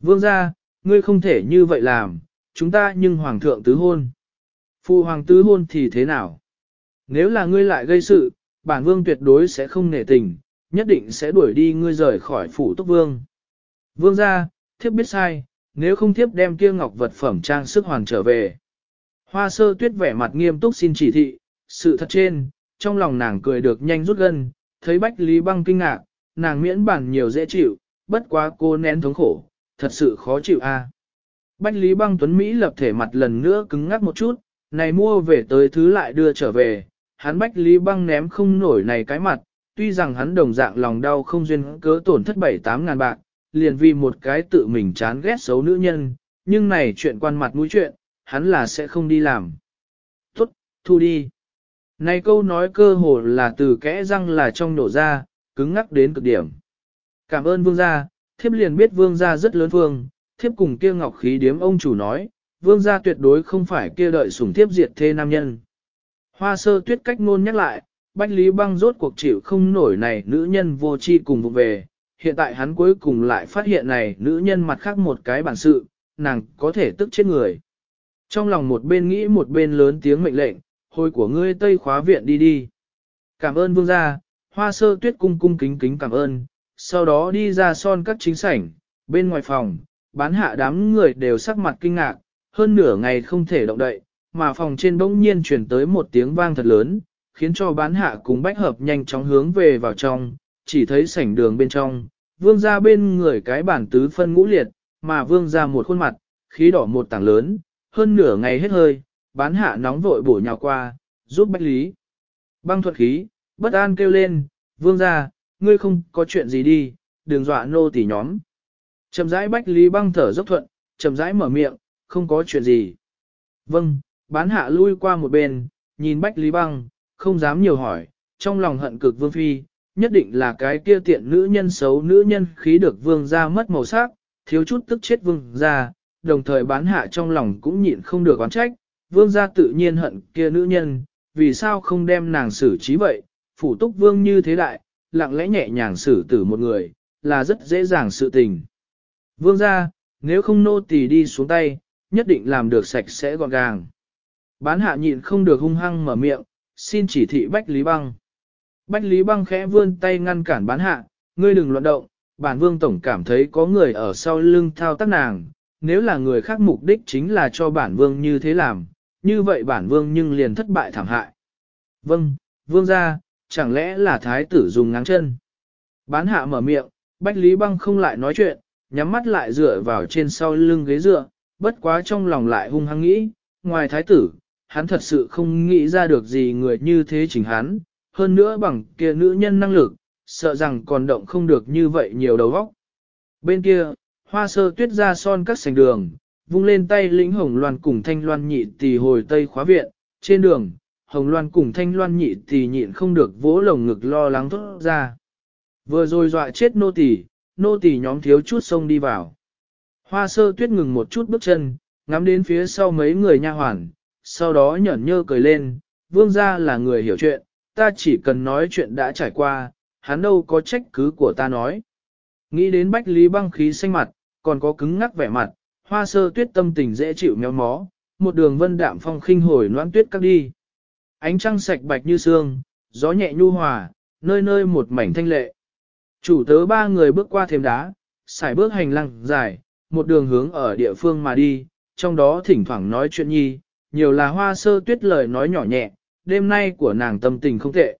Vương ra, ngươi không thể như vậy làm, chúng ta nhưng hoàng thượng tứ hôn. Phụ hoàng tứ hôn thì thế nào? Nếu là ngươi lại gây sự, bản vương tuyệt đối sẽ không nể tình, nhất định sẽ đuổi đi ngươi rời khỏi phủ túc vương. Vương ra, thiếp biết sai, nếu không thiếp đem kia ngọc vật phẩm trang sức hoàn trở về. Hoa sơ tuyết vẻ mặt nghiêm túc xin chỉ thị, sự thật trên, trong lòng nàng cười được nhanh rút gân, thấy Bách Lý Băng kinh ngạc, nàng miễn bản nhiều dễ chịu, bất quá cô nén thống khổ, thật sự khó chịu a. Bách Lý Băng Tuấn Mỹ lập thể mặt lần nữa cứng ngắc một chút, Này mua về tới thứ lại đưa trở về, hắn bách lý băng ném không nổi này cái mặt, tuy rằng hắn đồng dạng lòng đau không duyên cớ tổn thất bảy tám ngàn bạc, liền vì một cái tự mình chán ghét xấu nữ nhân, nhưng này chuyện quan mặt mũi chuyện, hắn là sẽ không đi làm. Tốt, thu đi. Này câu nói cơ hồ là từ kẽ răng là trong nổ ra, cứng ngắc đến cực điểm. Cảm ơn vương gia, thiếp liền biết vương gia rất lớn vương, thiếp cùng kia ngọc khí điếm ông chủ nói, vương gia tuyệt đối không phải kia đợi sủng thiếp diệt thê nam nhân. Hoa sơ tuyết cách ngôn nhắc lại, Bách Lý Băng rốt cuộc chịu không nổi này nữ nhân vô chi cùng vụ về, hiện tại hắn cuối cùng lại phát hiện này nữ nhân mặt khác một cái bản sự, nàng có thể tức chết người. Trong lòng một bên nghĩ một bên lớn tiếng mệnh lệnh, hồi của ngươi tây khóa viện đi đi. Cảm ơn vương gia, hoa sơ tuyết cung cung kính kính cảm ơn, sau đó đi ra son các chính sảnh, bên ngoài phòng, bán hạ đám người đều sắc mặt kinh ngạc, hơn nửa ngày không thể động đậy, mà phòng trên bỗng nhiên chuyển tới một tiếng vang thật lớn, khiến cho bán hạ cùng bách hợp nhanh chóng hướng về vào trong, chỉ thấy sảnh đường bên trong, vương ra bên người cái bản tứ phân ngũ liệt, mà vương ra một khuôn mặt, khí đỏ một tảng lớn, hơn nửa ngày hết hơi, bán hạ nóng vội bổ nhào qua, giúp bách lý. Băng thuật khí, bất an kêu lên, vương ra, ngươi không có chuyện gì đi, đừng dọa nô tỉ nhóm. Chầm rãi bách lý băng thở dốc thuận, chầm rãi mở miệng, không có chuyện gì. Vâng, bán hạ lui qua một bên, nhìn bách lý băng, không dám nhiều hỏi, trong lòng hận cực vương phi, nhất định là cái kia tiện nữ nhân xấu nữ nhân khí được vương ra mất màu sắc, thiếu chút tức chết vương ra, đồng thời bán hạ trong lòng cũng nhịn không được oán trách, vương gia tự nhiên hận kia nữ nhân, vì sao không đem nàng xử trí vậy, phủ túc vương như thế đại, lặng lẽ nhẹ nhàng xử tử một người, là rất dễ dàng sự tình. Vương gia, nếu không nô tỳ đi xuống tay, nhất định làm được sạch sẽ gọn gàng. Bán hạ nhịn không được hung hăng mở miệng, xin chỉ thị Bách Lý Băng. Bách Lý Băng khẽ vươn tay ngăn cản bán hạ, ngươi đừng loạn động, bản vương tổng cảm thấy có người ở sau lưng thao tác nàng, nếu là người khác mục đích chính là cho bản vương như thế làm, như vậy bản vương nhưng liền thất bại thảm hại. Vâng, vương ra, chẳng lẽ là thái tử dùng ngáng chân. Bán hạ mở miệng, Bách Lý Băng không lại nói chuyện, nhắm mắt lại dựa vào trên sau lưng ghế dựa, bất quá trong lòng lại hung hăng nghĩ, ngoài thái tử, hắn thật sự không nghĩ ra được gì người như thế chính hắn, hơn nữa bằng kia nữ nhân năng lực, sợ rằng còn động không được như vậy nhiều đầu óc. Bên kia, hoa sơ tuyết ra son các sành đường, vung lên tay lĩnh hồng loan cùng thanh loan nhị tì hồi tây khóa viện, trên đường, hồng loan cùng thanh loan nhị thì nhịn không được vỗ lồng ngực lo lắng thốt ra. Vừa rồi dọa chết nô tỳ, nô tỳ nhóm thiếu chút xông đi vào. Hoa sơ tuyết ngừng một chút bước chân, ngắm đến phía sau mấy người nha hoàn, sau đó nhởn nhơ cười lên, vương gia là người hiểu chuyện, ta chỉ cần nói chuyện đã trải qua, hắn đâu có trách cứ của ta nói. Nghĩ đến bách lý băng khí xanh mặt, còn có cứng ngắc vẻ mặt, hoa sơ tuyết tâm tình dễ chịu méo mó, một đường vân đạm phong khinh hồi noãn tuyết cắt đi. Ánh trăng sạch bạch như sương, gió nhẹ nhu hòa, nơi nơi một mảnh thanh lệ. Chủ tớ ba người bước qua thềm đá, xài bước hành lang dài, một đường hướng ở địa phương mà đi, trong đó thỉnh thoảng nói chuyện nhi, nhiều là hoa sơ tuyết lời nói nhỏ nhẹ, đêm nay của nàng tâm tình không tệ.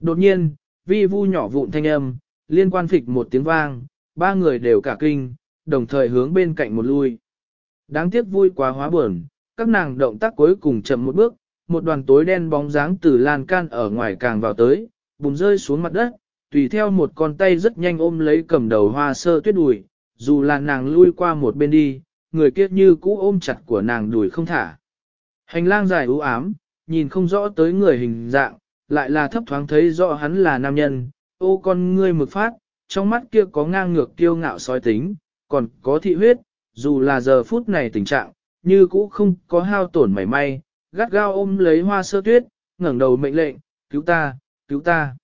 Đột nhiên, vi vu nhỏ vụn thanh âm, liên quan phịch một tiếng vang, ba người đều cả kinh, đồng thời hướng bên cạnh một lui. Đáng tiếc vui quá hóa buồn, các nàng động tác cuối cùng chậm một bước, một đoàn tối đen bóng dáng từ lan can ở ngoài càng vào tới, bùn rơi xuống mặt đất, tùy theo một con tay rất nhanh ôm lấy cầm đầu hoa sơ tuyết đùi, dù là nàng lui qua một bên đi, người kia như cũ ôm chặt của nàng đùi không thả. Hành lang dài u ám, nhìn không rõ tới người hình dạng, lại là thấp thoáng thấy rõ hắn là nam nhân, ô con ngươi mực phát, trong mắt kia có ngang ngược kiêu ngạo sói tính, còn có thị huyết, dù là giờ phút này tình trạng, như cũ không có hao tổn mảy may, gắt gao ôm lấy hoa sơ tuyết, ngẩng đầu mệnh lệnh, cứu ta, cứu ta.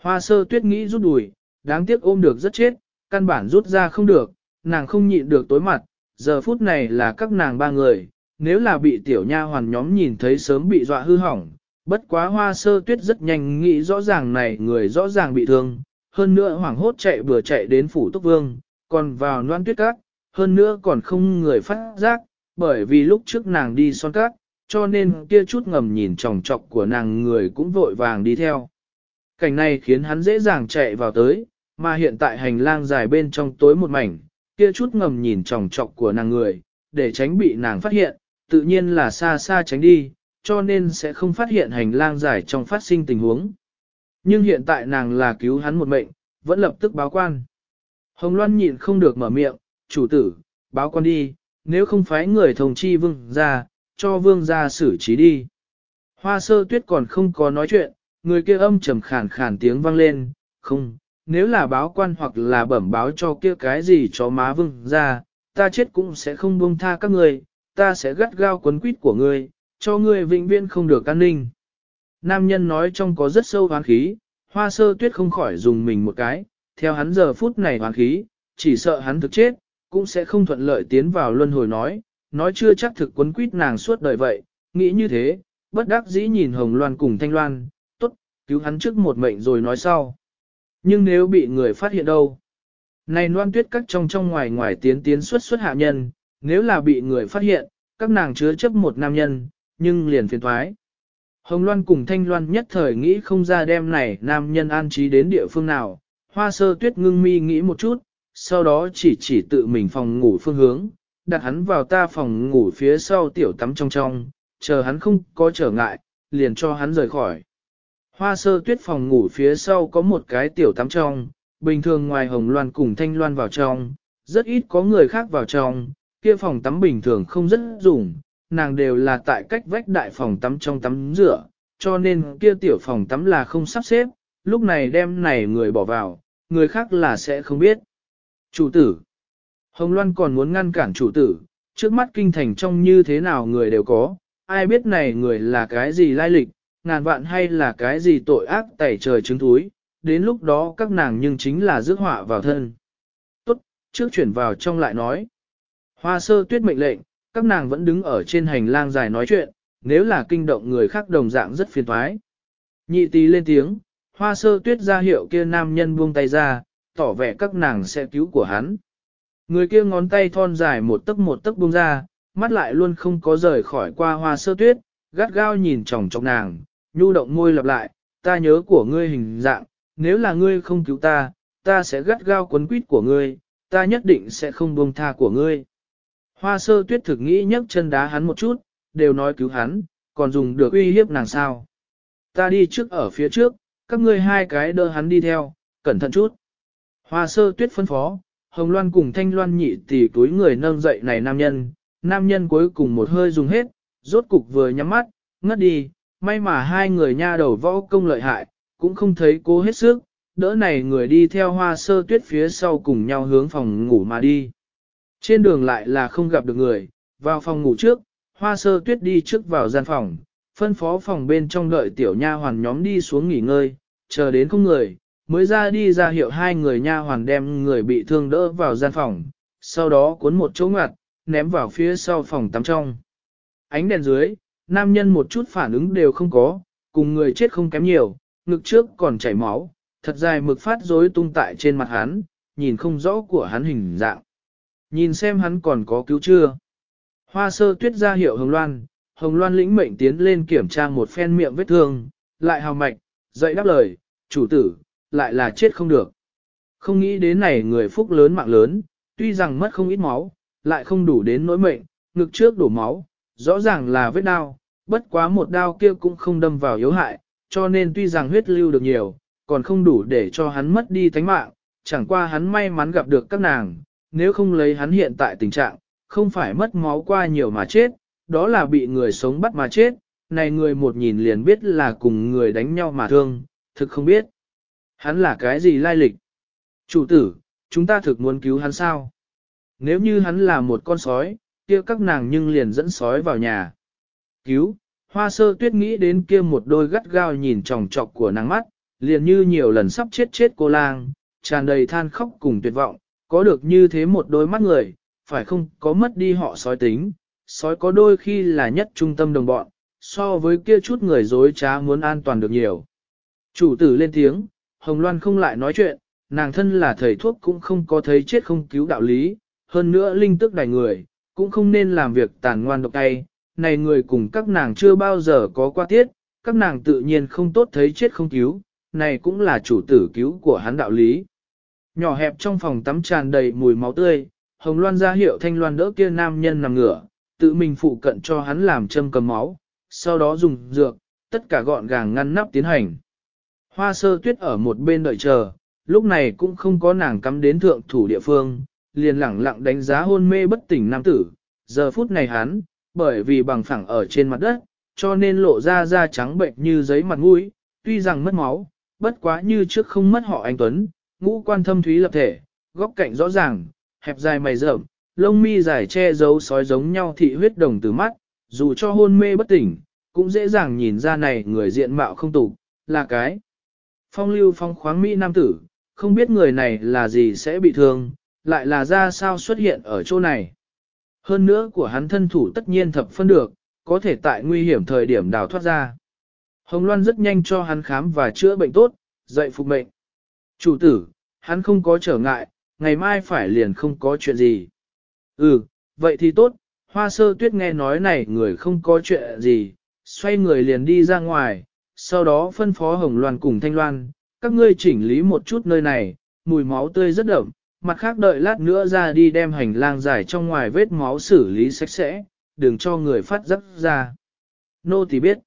Hoa sơ tuyết nghĩ rút đùi, đáng tiếc ôm được rất chết, căn bản rút ra không được, nàng không nhịn được tối mặt, giờ phút này là các nàng ba người, nếu là bị tiểu nha hoàn nhóm nhìn thấy sớm bị dọa hư hỏng, bất quá hoa sơ tuyết rất nhanh nghĩ rõ ràng này người rõ ràng bị thương, hơn nữa hoảng hốt chạy vừa chạy đến phủ túc vương, còn vào noan tuyết các, hơn nữa còn không người phát giác, bởi vì lúc trước nàng đi son các, cho nên kia chút ngầm nhìn tròng trọc của nàng người cũng vội vàng đi theo. Cảnh này khiến hắn dễ dàng chạy vào tới, mà hiện tại hành lang dài bên trong tối một mảnh, kia chút ngầm nhìn tròng trọc của nàng người, để tránh bị nàng phát hiện, tự nhiên là xa xa tránh đi, cho nên sẽ không phát hiện hành lang dài trong phát sinh tình huống. Nhưng hiện tại nàng là cứu hắn một mệnh, vẫn lập tức báo quan. Hồng Loan nhịn không được mở miệng, chủ tử, báo quan đi, nếu không phái người thông chi vương ra, cho vương gia xử trí đi. Hoa sơ tuyết còn không có nói chuyện, người kia âm trầm khàn khàn tiếng vang lên, không, nếu là báo quan hoặc là bẩm báo cho kia cái gì cho má vương ra, ta chết cũng sẽ không buông tha các người, ta sẽ gắt gao quấn quýt của ngươi, cho ngươi vĩnh viễn không được an ninh. Nam nhân nói trong có rất sâu hoán khí, hoa sơ tuyết không khỏi dùng mình một cái, theo hắn giờ phút này hoán khí, chỉ sợ hắn thực chết, cũng sẽ không thuận lợi tiến vào luân hồi nói, nói chưa chắc thực quấn quýt nàng suốt đời vậy, nghĩ như thế, bất đắc dĩ nhìn Hồng Loan cùng Thanh Loan, tốt, cứu hắn trước một mệnh rồi nói sau. Nhưng nếu bị người phát hiện đâu? Này loan tuyết các trong trong ngoài ngoài tiến tiến xuất xuất hạ nhân, nếu là bị người phát hiện, các nàng chứa chấp một nam nhân, nhưng liền phiền thoái. Hồng Loan cùng Thanh Loan nhất thời nghĩ không ra đem này nam nhân an trí đến địa phương nào, hoa sơ tuyết ngưng mi nghĩ một chút, sau đó chỉ chỉ tự mình phòng ngủ phương hướng, đặt hắn vào ta phòng ngủ phía sau tiểu tắm trong trong, chờ hắn không có trở ngại, liền cho hắn rời khỏi. Hoa sơ tuyết phòng ngủ phía sau có một cái tiểu tắm trong, bình thường ngoài hồng loan cùng thanh loan vào trong, rất ít có người khác vào trong, kia phòng tắm bình thường không rất dùng, nàng đều là tại cách vách đại phòng tắm trong tắm rửa, cho nên kia tiểu phòng tắm là không sắp xếp, lúc này đem này người bỏ vào, người khác là sẽ không biết. Chủ tử Hồng Loan còn muốn ngăn cản chủ tử, trước mắt kinh thành trong như thế nào người đều có, ai biết này người là cái gì lai lịch, ngàn vạn hay là cái gì tội ác tẩy trời trứng túi, đến lúc đó các nàng nhưng chính là rước họa vào thân. Tốt, trước chuyển vào trong lại nói. Hoa sơ tuyết mệnh lệnh, các nàng vẫn đứng ở trên hành lang dài nói chuyện, nếu là kinh động người khác đồng dạng rất phiền thoái. Nhị tí lên tiếng, hoa sơ tuyết ra hiệu kia nam nhân buông tay ra, tỏ vẻ các nàng sẽ cứu của hắn. Người kia ngón tay thon dài một tấc một tấc buông ra, mắt lại luôn không có rời khỏi qua hoa sơ tuyết, gắt gao nhìn chòng chọc nàng, nhu động môi lặp lại, ta nhớ của ngươi hình dạng, nếu là ngươi không cứu ta, ta sẽ gắt gao quấn quýt của ngươi, ta nhất định sẽ không buông tha của ngươi. Hoa sơ tuyết thực nghĩ nhấc chân đá hắn một chút, đều nói cứu hắn, còn dùng được uy hiếp nàng sao. Ta đi trước ở phía trước, các ngươi hai cái đỡ hắn đi theo, cẩn thận chút. Hoa sơ tuyết phân phó, Hồng Loan cùng Thanh Loan nhị tỷ túi người nâng dậy này nam nhân, nam nhân cuối cùng một hơi dùng hết, rốt cục vừa nhắm mắt, ngất đi, may mà hai người nha đầu võ công lợi hại, cũng không thấy cố hết sức, đỡ này người đi theo hoa sơ tuyết phía sau cùng nhau hướng phòng ngủ mà đi. Trên đường lại là không gặp được người, vào phòng ngủ trước, hoa sơ tuyết đi trước vào gian phòng, phân phó phòng bên trong đợi tiểu nha hoàn nhóm đi xuống nghỉ ngơi, chờ đến không người, mới ra đi ra hiệu hai người nha hoàn đem người bị thương đỡ vào gian phòng, sau đó cuốn một chỗ ngặt, ném vào phía sau phòng tắm trong. Ánh đèn dưới, nam nhân một chút phản ứng đều không có, cùng người chết không kém nhiều, ngực trước còn chảy máu, thật dài mực phát rối tung tại trên mặt hắn, nhìn không rõ của hắn hình dạng. Nhìn xem hắn còn có cứu chưa. Hoa sơ tuyết ra hiệu Hồng Loan, Hồng Loan lĩnh mệnh tiến lên kiểm tra một phen miệng vết thương, lại hào mạch, dậy đáp lời, chủ tử, lại là chết không được. Không nghĩ đến này người phúc lớn mạng lớn, tuy rằng mất không ít máu, lại không đủ đến nỗi mệnh, ngực trước đổ máu, rõ ràng là vết đau, bất quá một đao kia cũng không đâm vào yếu hại, cho nên tuy rằng huyết lưu được nhiều, còn không đủ để cho hắn mất đi thánh mạng, chẳng qua hắn may mắn gặp được các nàng, nếu không lấy hắn hiện tại tình trạng, không phải mất máu qua nhiều mà chết, đó là bị người sống bắt mà chết, này người một nhìn liền biết là cùng người đánh nhau mà thương, thực không biết. Hắn là cái gì lai lịch? Chủ tử, chúng ta thực muốn cứu hắn sao? Nếu như hắn là một con sói, kia các nàng nhưng liền dẫn sói vào nhà. Cứu, hoa sơ tuyết nghĩ đến kia một đôi gắt gao nhìn tròng trọc của nàng mắt, liền như nhiều lần sắp chết chết cô lang, tràn đầy than khóc cùng tuyệt vọng, có được như thế một đôi mắt người, phải không có mất đi họ sói tính, sói có đôi khi là nhất trung tâm đồng bọn, so với kia chút người dối trá muốn an toàn được nhiều. Chủ tử lên tiếng, Hồng Loan không lại nói chuyện, nàng thân là thầy thuốc cũng không có thấy chết không cứu đạo lý, hơn nữa linh tức đài người, cũng không nên làm việc tàn ngoan độc tay, này người cùng các nàng chưa bao giờ có qua tiết, các nàng tự nhiên không tốt thấy chết không cứu, này cũng là chủ tử cứu của hắn đạo lý. Nhỏ hẹp trong phòng tắm tràn đầy mùi máu tươi, Hồng Loan ra hiệu Thanh Loan đỡ kia nam nhân nằm ngửa, tự mình phụ cận cho hắn làm châm cầm máu, sau đó dùng dược, tất cả gọn gàng ngăn nắp tiến hành. Hoa sơ tuyết ở một bên đợi chờ, lúc này cũng không có nàng cắm đến thượng thủ địa phương, liền lẳng lặng đánh giá hôn mê bất tỉnh nam tử. Giờ phút này hắn, bởi vì bằng phẳng ở trên mặt đất, cho nên lộ ra da trắng bệnh như giấy mặt mũi, tuy rằng mất máu, bất quá như trước không mất họ anh Tuấn, ngũ quan thâm thúy lập thể, góc cạnh rõ ràng, hẹp dài mày rậm, lông mi dài che giấu sói giống nhau thị huyết đồng từ mắt, dù cho hôn mê bất tỉnh, cũng dễ dàng nhìn ra này người diện mạo không tục, là cái. Phong lưu phong khoáng Mỹ nam tử, không biết người này là gì sẽ bị thương, lại là ra sao xuất hiện ở chỗ này. Hơn nữa của hắn thân thủ tất nhiên thập phân được, có thể tại nguy hiểm thời điểm đào thoát ra. Hồng Loan rất nhanh cho hắn khám và chữa bệnh tốt, dạy phục mệnh. Chủ tử, hắn không có trở ngại, ngày mai phải liền không có chuyện gì. Ừ, vậy thì tốt, hoa sơ tuyết nghe nói này người không có chuyện gì, xoay người liền đi ra ngoài, sau đó phân phó Hồng Loan cùng Thanh Loan, các ngươi chỉnh lý một chút nơi này, mùi máu tươi rất đậm, mặt khác đợi lát nữa ra đi đem hành lang dài trong ngoài vết máu xử lý sạch sẽ, đừng cho người phát giác ra. Nô tỳ biết.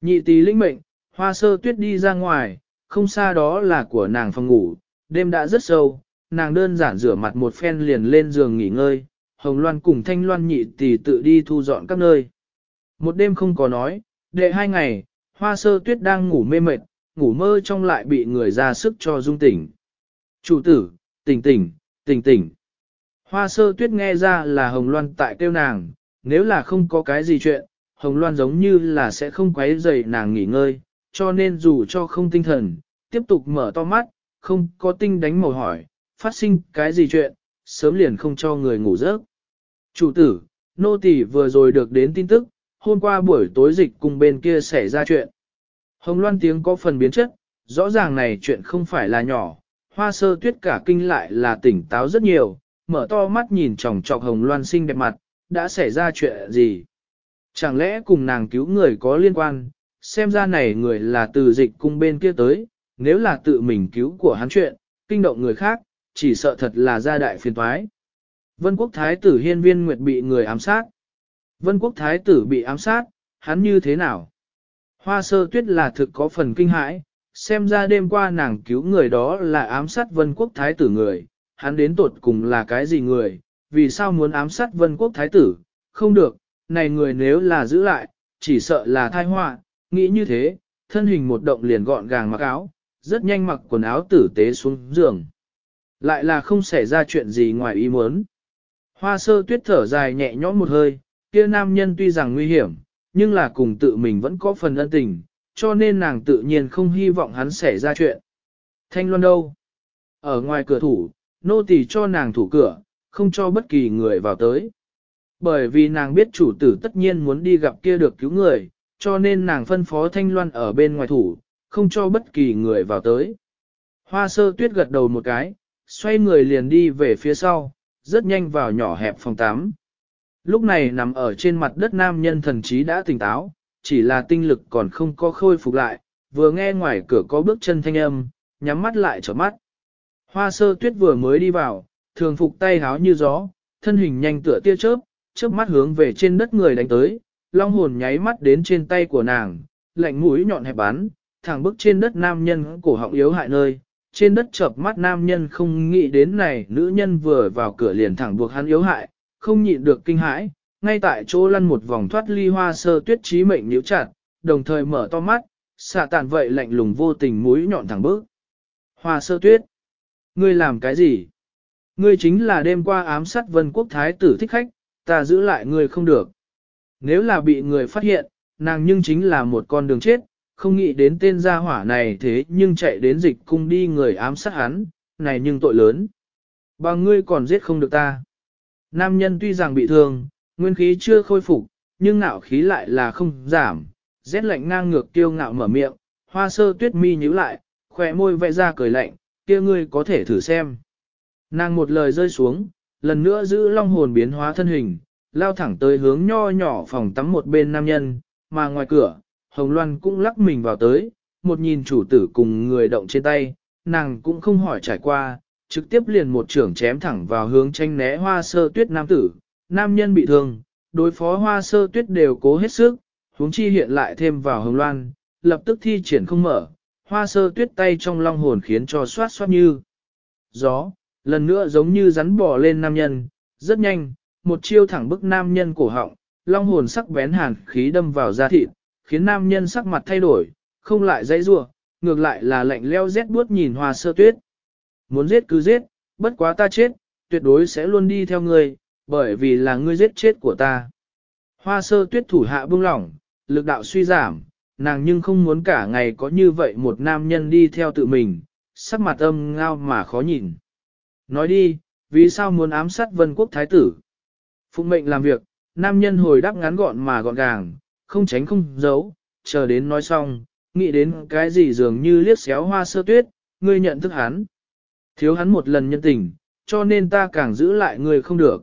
Nhị tỳ linh mệnh, hoa sơ tuyết đi ra ngoài, không xa đó là của nàng phòng ngủ, đêm đã rất sâu, nàng đơn giản rửa mặt một phen liền lên giường nghỉ ngơi, Hồng Loan cùng Thanh Loan nhị tỳ tự đi thu dọn các nơi. Một đêm không có nói, đệ hai ngày, hoa sơ tuyết đang ngủ mê mệt, ngủ mơ trong lại bị người ra sức cho dung tỉnh. Chủ tử, tỉnh tỉnh, tỉnh tỉnh. Hoa sơ tuyết nghe ra là Hồng Loan tại kêu nàng, nếu là không có cái gì chuyện, Hồng Loan giống như là sẽ không quấy rầy nàng nghỉ ngơi, cho nên dù cho không tinh thần, tiếp tục mở to mắt, không có tinh đánh màu hỏi, phát sinh cái gì chuyện, sớm liền không cho người ngủ giấc. Chủ tử, nô tỳ vừa rồi được đến tin tức, hôm qua buổi tối dịch cùng bên kia xảy ra chuyện. Hồng Loan tiếng có phần biến chất, rõ ràng này chuyện không phải là nhỏ, hoa sơ tuyết cả kinh lại là tỉnh táo rất nhiều, mở to mắt nhìn chòng chọc Hồng Loan xinh đẹp mặt, đã xảy ra chuyện gì? Chẳng lẽ cùng nàng cứu người có liên quan, xem ra này người là từ dịch cung bên kia tới, nếu là tự mình cứu của hắn chuyện, kinh động người khác, chỉ sợ thật là gia đại phiền toái. Vân quốc thái tử hiên viên nguyệt bị người ám sát. Vân quốc thái tử bị ám sát, hắn như thế nào? Hoa sơ tuyết là thực có phần kinh hãi, xem ra đêm qua nàng cứu người đó là ám sát vân quốc thái tử người, hắn đến tột cùng là cái gì người, vì sao muốn ám sát vân quốc thái tử, không được, này người nếu là giữ lại, chỉ sợ là thai họa, nghĩ như thế, thân hình một động liền gọn gàng mặc áo, rất nhanh mặc quần áo tử tế xuống giường. Lại là không xảy ra chuyện gì ngoài ý muốn. Hoa sơ tuyết thở dài nhẹ nhõm một hơi, kia nam nhân tuy rằng nguy hiểm, nhưng là cùng tự mình vẫn có phần ân tình, cho nên nàng tự nhiên không hy vọng hắn xảy ra chuyện. Thanh Loan đâu? Ở ngoài cửa thủ, nô tỳ cho nàng thủ cửa, không cho bất kỳ người vào tới. Bởi vì nàng biết chủ tử tất nhiên muốn đi gặp kia được cứu người, cho nên nàng phân phó Thanh Loan ở bên ngoài thủ, không cho bất kỳ người vào tới. Hoa sơ tuyết gật đầu một cái, xoay người liền đi về phía sau, rất nhanh vào nhỏ hẹp phòng 8. Lúc này nằm ở trên mặt đất nam nhân thần trí đã tỉnh táo, chỉ là tinh lực còn không có khôi phục lại, vừa nghe ngoài cửa có bước chân thanh âm, nhắm mắt lại trở mắt. Hoa sơ tuyết vừa mới đi vào, thường phục tay háo như gió, thân hình nhanh tựa tia chớp, chớp mắt hướng về trên đất người đánh tới, long hồn nháy mắt đến trên tay của nàng, lạnh mũi nhọn hẹp bắn, thẳng bước trên đất nam nhân cổ họng yếu hại nơi. Trên đất chợp mắt nam nhân không nghĩ đến này, nữ nhân vừa vào cửa liền thẳng buộc hắn yếu hại, không nhịn được kinh hãi, ngay tại chỗ lăn một vòng thoát ly hoa sơ tuyết trí mệnh nhíu chặt, đồng thời mở to mắt, xạ tàn vậy lạnh lùng vô tình mũi nhọn thẳng bước. Hoa sơ tuyết, ngươi làm cái gì? Ngươi chính là đêm qua ám sát vân quốc thái tử thích khách, ta giữ lại ngươi không được. Nếu là bị người phát hiện, nàng nhưng chính là một con đường chết, không nghĩ đến tên gia hỏa này thế nhưng chạy đến dịch cung đi người ám sát hắn, này nhưng tội lớn. Bà ngươi còn giết không được ta. Nam nhân tuy rằng bị thương, nguyên khí chưa khôi phục, nhưng ngạo khí lại là không giảm, rét lạnh ngang ngược tiêu ngạo mở miệng, hoa sơ tuyết mi nhíu lại, khỏe môi vẽ ra cười lạnh, kia ngươi có thể thử xem. Nàng một lời rơi xuống, lần nữa giữ long hồn biến hóa thân hình, lao thẳng tới hướng nho nhỏ phòng tắm một bên nam nhân, mà ngoài cửa, Hồng Loan cũng lắc mình vào tới, một nhìn chủ tử cùng người động trên tay, nàng cũng không hỏi trải qua, trực tiếp liền một trưởng chém thẳng vào hướng tranh né hoa sơ tuyết nam tử, nam nhân bị thương, đối phó hoa sơ tuyết đều cố hết sức, huống chi hiện lại thêm vào hồng loan, lập tức thi triển không mở, hoa sơ tuyết tay trong long hồn khiến cho xoát xoát như gió, lần nữa giống như rắn bò lên nam nhân, rất nhanh, một chiêu thẳng bức nam nhân cổ họng, long hồn sắc bén hàn khí đâm vào da thịt, khiến nam nhân sắc mặt thay đổi, không lại dãy rủa, ngược lại là lạnh leo rét buốt nhìn hoa sơ tuyết. Muốn giết cứ giết, bất quá ta chết, tuyệt đối sẽ luôn đi theo ngươi, bởi vì là ngươi giết chết của ta. Hoa sơ tuyết thủ hạ bưng lỏng, lực đạo suy giảm, nàng nhưng không muốn cả ngày có như vậy một nam nhân đi theo tự mình, sắc mặt âm ngao mà khó nhìn. Nói đi, vì sao muốn ám sát vân quốc thái tử? Phụng mệnh làm việc, nam nhân hồi đáp ngắn gọn mà gọn gàng, không tránh không giấu, chờ đến nói xong, nghĩ đến cái gì dường như liếc xéo hoa sơ tuyết, ngươi nhận thức hắn. Thiếu hắn một lần nhân tình, cho nên ta càng giữ lại ngươi không được.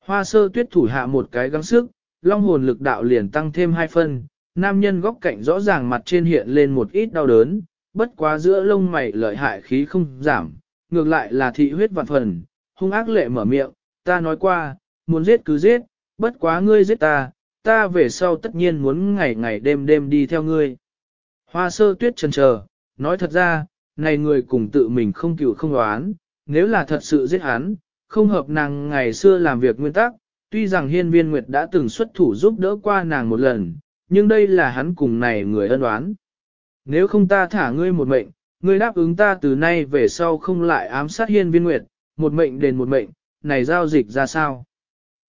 Hoa sơ tuyết thủ hạ một cái gắng sức, long hồn lực đạo liền tăng thêm hai phân, nam nhân góc cạnh rõ ràng mặt trên hiện lên một ít đau đớn, bất quá giữa lông mày lợi hại khí không giảm, ngược lại là thị huyết vạn phần, hung ác lệ mở miệng, ta nói qua, muốn giết cứ giết, bất quá ngươi giết ta, ta về sau tất nhiên muốn ngày ngày đêm đêm đi theo ngươi. Hoa sơ tuyết chần chờ, nói thật ra, này người cùng tự mình không cựu không đoán, nếu là thật sự giết hắn, không hợp nàng ngày xưa làm việc nguyên tắc, tuy rằng hiên viên nguyệt đã từng xuất thủ giúp đỡ qua nàng một lần, nhưng đây là hắn cùng này người ân đoán. Nếu không ta thả ngươi một mệnh, ngươi đáp ứng ta từ nay về sau không lại ám sát hiên viên nguyệt, một mệnh đền một mệnh, này giao dịch ra sao?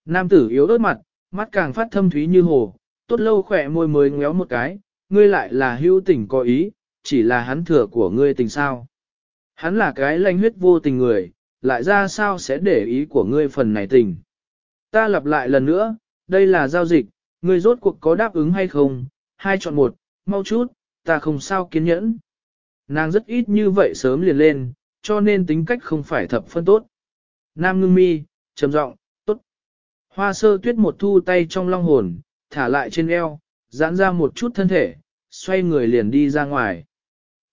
Nam tử yếu ớt mặt, mắt càng phát thâm thúy như hồ, tốt lâu khỏe môi mới ngéo một cái, ngươi lại là hữu tình có ý, chỉ là hắn thừa của ngươi tình sao. Hắn là cái lanh huyết vô tình người, lại ra sao sẽ để ý của ngươi phần này tình. Ta lặp lại lần nữa, đây là giao dịch, ngươi rốt cuộc có đáp ứng hay không, hai chọn một, mau chút, ta không sao kiên nhẫn. Nàng rất ít như vậy sớm liền lên, cho nên tính cách không phải thập phân tốt. Nam ngưng mi, trầm giọng, tốt. Hoa sơ tuyết một thu tay trong long hồn, thả lại trên eo, giãn ra một chút thân thể, xoay người liền đi ra ngoài.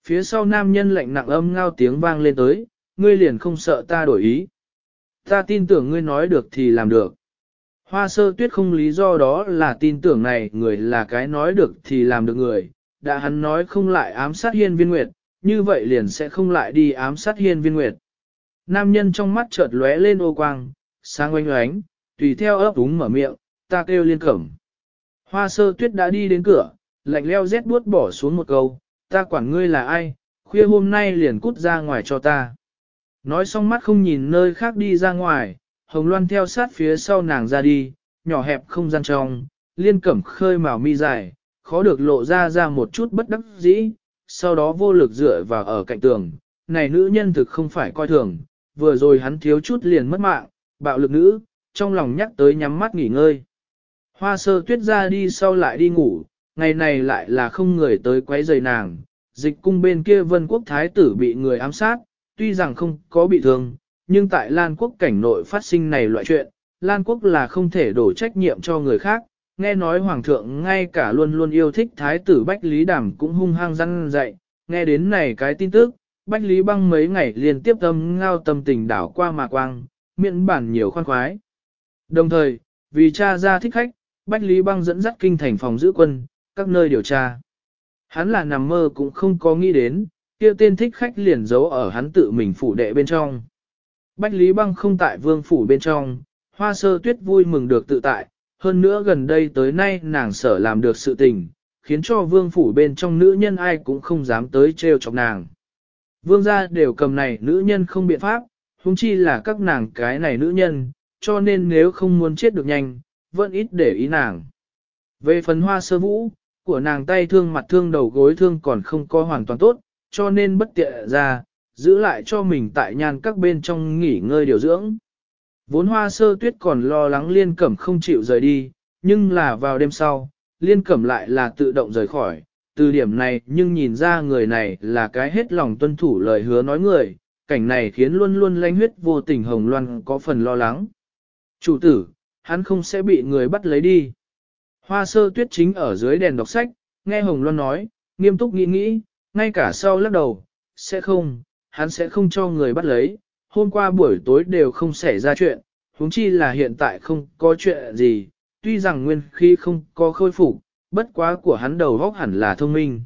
Phía sau nam nhân lạnh nặng âm ngao tiếng vang lên tới, ngươi liền không sợ ta đổi ý. Ta tin tưởng ngươi nói được thì làm được. Hoa sơ tuyết không lý do đó là tin tưởng này người là cái nói được thì làm được người, đã hắn nói không lại ám sát hiên viên nguyệt, như vậy liền sẽ không lại đi ám sát hiên viên nguyệt. Nam nhân trong mắt chợt lóe lên ô quang, sáng oanh oánh, tùy theo ấp úng mở miệng, ta kêu liên cẩm. Hoa sơ tuyết đã đi đến cửa, lạnh leo rét buốt bỏ xuống một câu, ta quản ngươi là ai, khuya hôm nay liền cút ra ngoài cho ta. Nói xong mắt không nhìn nơi khác đi ra ngoài, hồng loan theo sát phía sau nàng ra đi, nhỏ hẹp không gian trong, liên cẩm khơi màu mi dài, khó được lộ ra ra một chút bất đắc dĩ, sau đó vô lực dựa vào ở cạnh tường. Này nữ nhân thực không phải coi thường, vừa rồi hắn thiếu chút liền mất mạng, bạo lực nữ, trong lòng nhắc tới nhắm mắt nghỉ ngơi. Hoa sơ tuyết ra đi sau lại đi ngủ, ngày này lại là không người tới quấy rầy nàng. Dịch cung bên kia vân quốc thái tử bị người ám sát, tuy rằng không có bị thương, nhưng tại Lan quốc cảnh nội phát sinh này loại chuyện, Lan quốc là không thể đổ trách nhiệm cho người khác. Nghe nói hoàng thượng ngay cả luôn luôn yêu thích thái tử Bách Lý Đàm cũng hung hăng răn dạy, nghe đến này cái tin tức, Bách Lý băng mấy ngày liên tiếp tâm ngao tâm tình đảo qua mà quang, miệng bản nhiều khoan khoái. Đồng thời, vì cha ra thích khách, Bách Lý băng dẫn dắt kinh thành phòng giữ quân, các nơi điều tra. Hắn là nằm mơ cũng không có nghĩ đến, kia tên thích khách liền giấu ở hắn tự mình phủ đệ bên trong. Bách Lý Băng không tại vương phủ bên trong, hoa sơ tuyết vui mừng được tự tại, hơn nữa gần đây tới nay nàng sở làm được sự tình, khiến cho vương phủ bên trong nữ nhân ai cũng không dám tới trêu chọc nàng. Vương gia đều cầm này nữ nhân không biện pháp, huống chi là các nàng cái này nữ nhân, cho nên nếu không muốn chết được nhanh, vẫn ít để ý nàng. Về phần hoa sơ vũ, của nàng tay thương mặt thương đầu gối thương còn không có hoàn toàn tốt, cho nên bất tiện ra, giữ lại cho mình tại nhan các bên trong nghỉ ngơi điều dưỡng. Vốn hoa sơ tuyết còn lo lắng liên cẩm không chịu rời đi, nhưng là vào đêm sau, liên cẩm lại là tự động rời khỏi. Từ điểm này nhưng nhìn ra người này là cái hết lòng tuân thủ lời hứa nói người, cảnh này khiến luôn luôn lanh huyết vô tình hồng loan có phần lo lắng. Chủ tử, hắn không sẽ bị người bắt lấy đi. Hoa sơ tuyết chính ở dưới đèn đọc sách, nghe hồng loan nói, nghiêm túc nghĩ nghĩ, ngay cả sau lắc đầu, sẽ không, hắn sẽ không cho người bắt lấy, hôm qua buổi tối đều không xảy ra chuyện, huống chi là hiện tại không có chuyện gì, tuy rằng nguyên khí không có khôi phục, bất quá của hắn đầu góc hẳn là thông minh.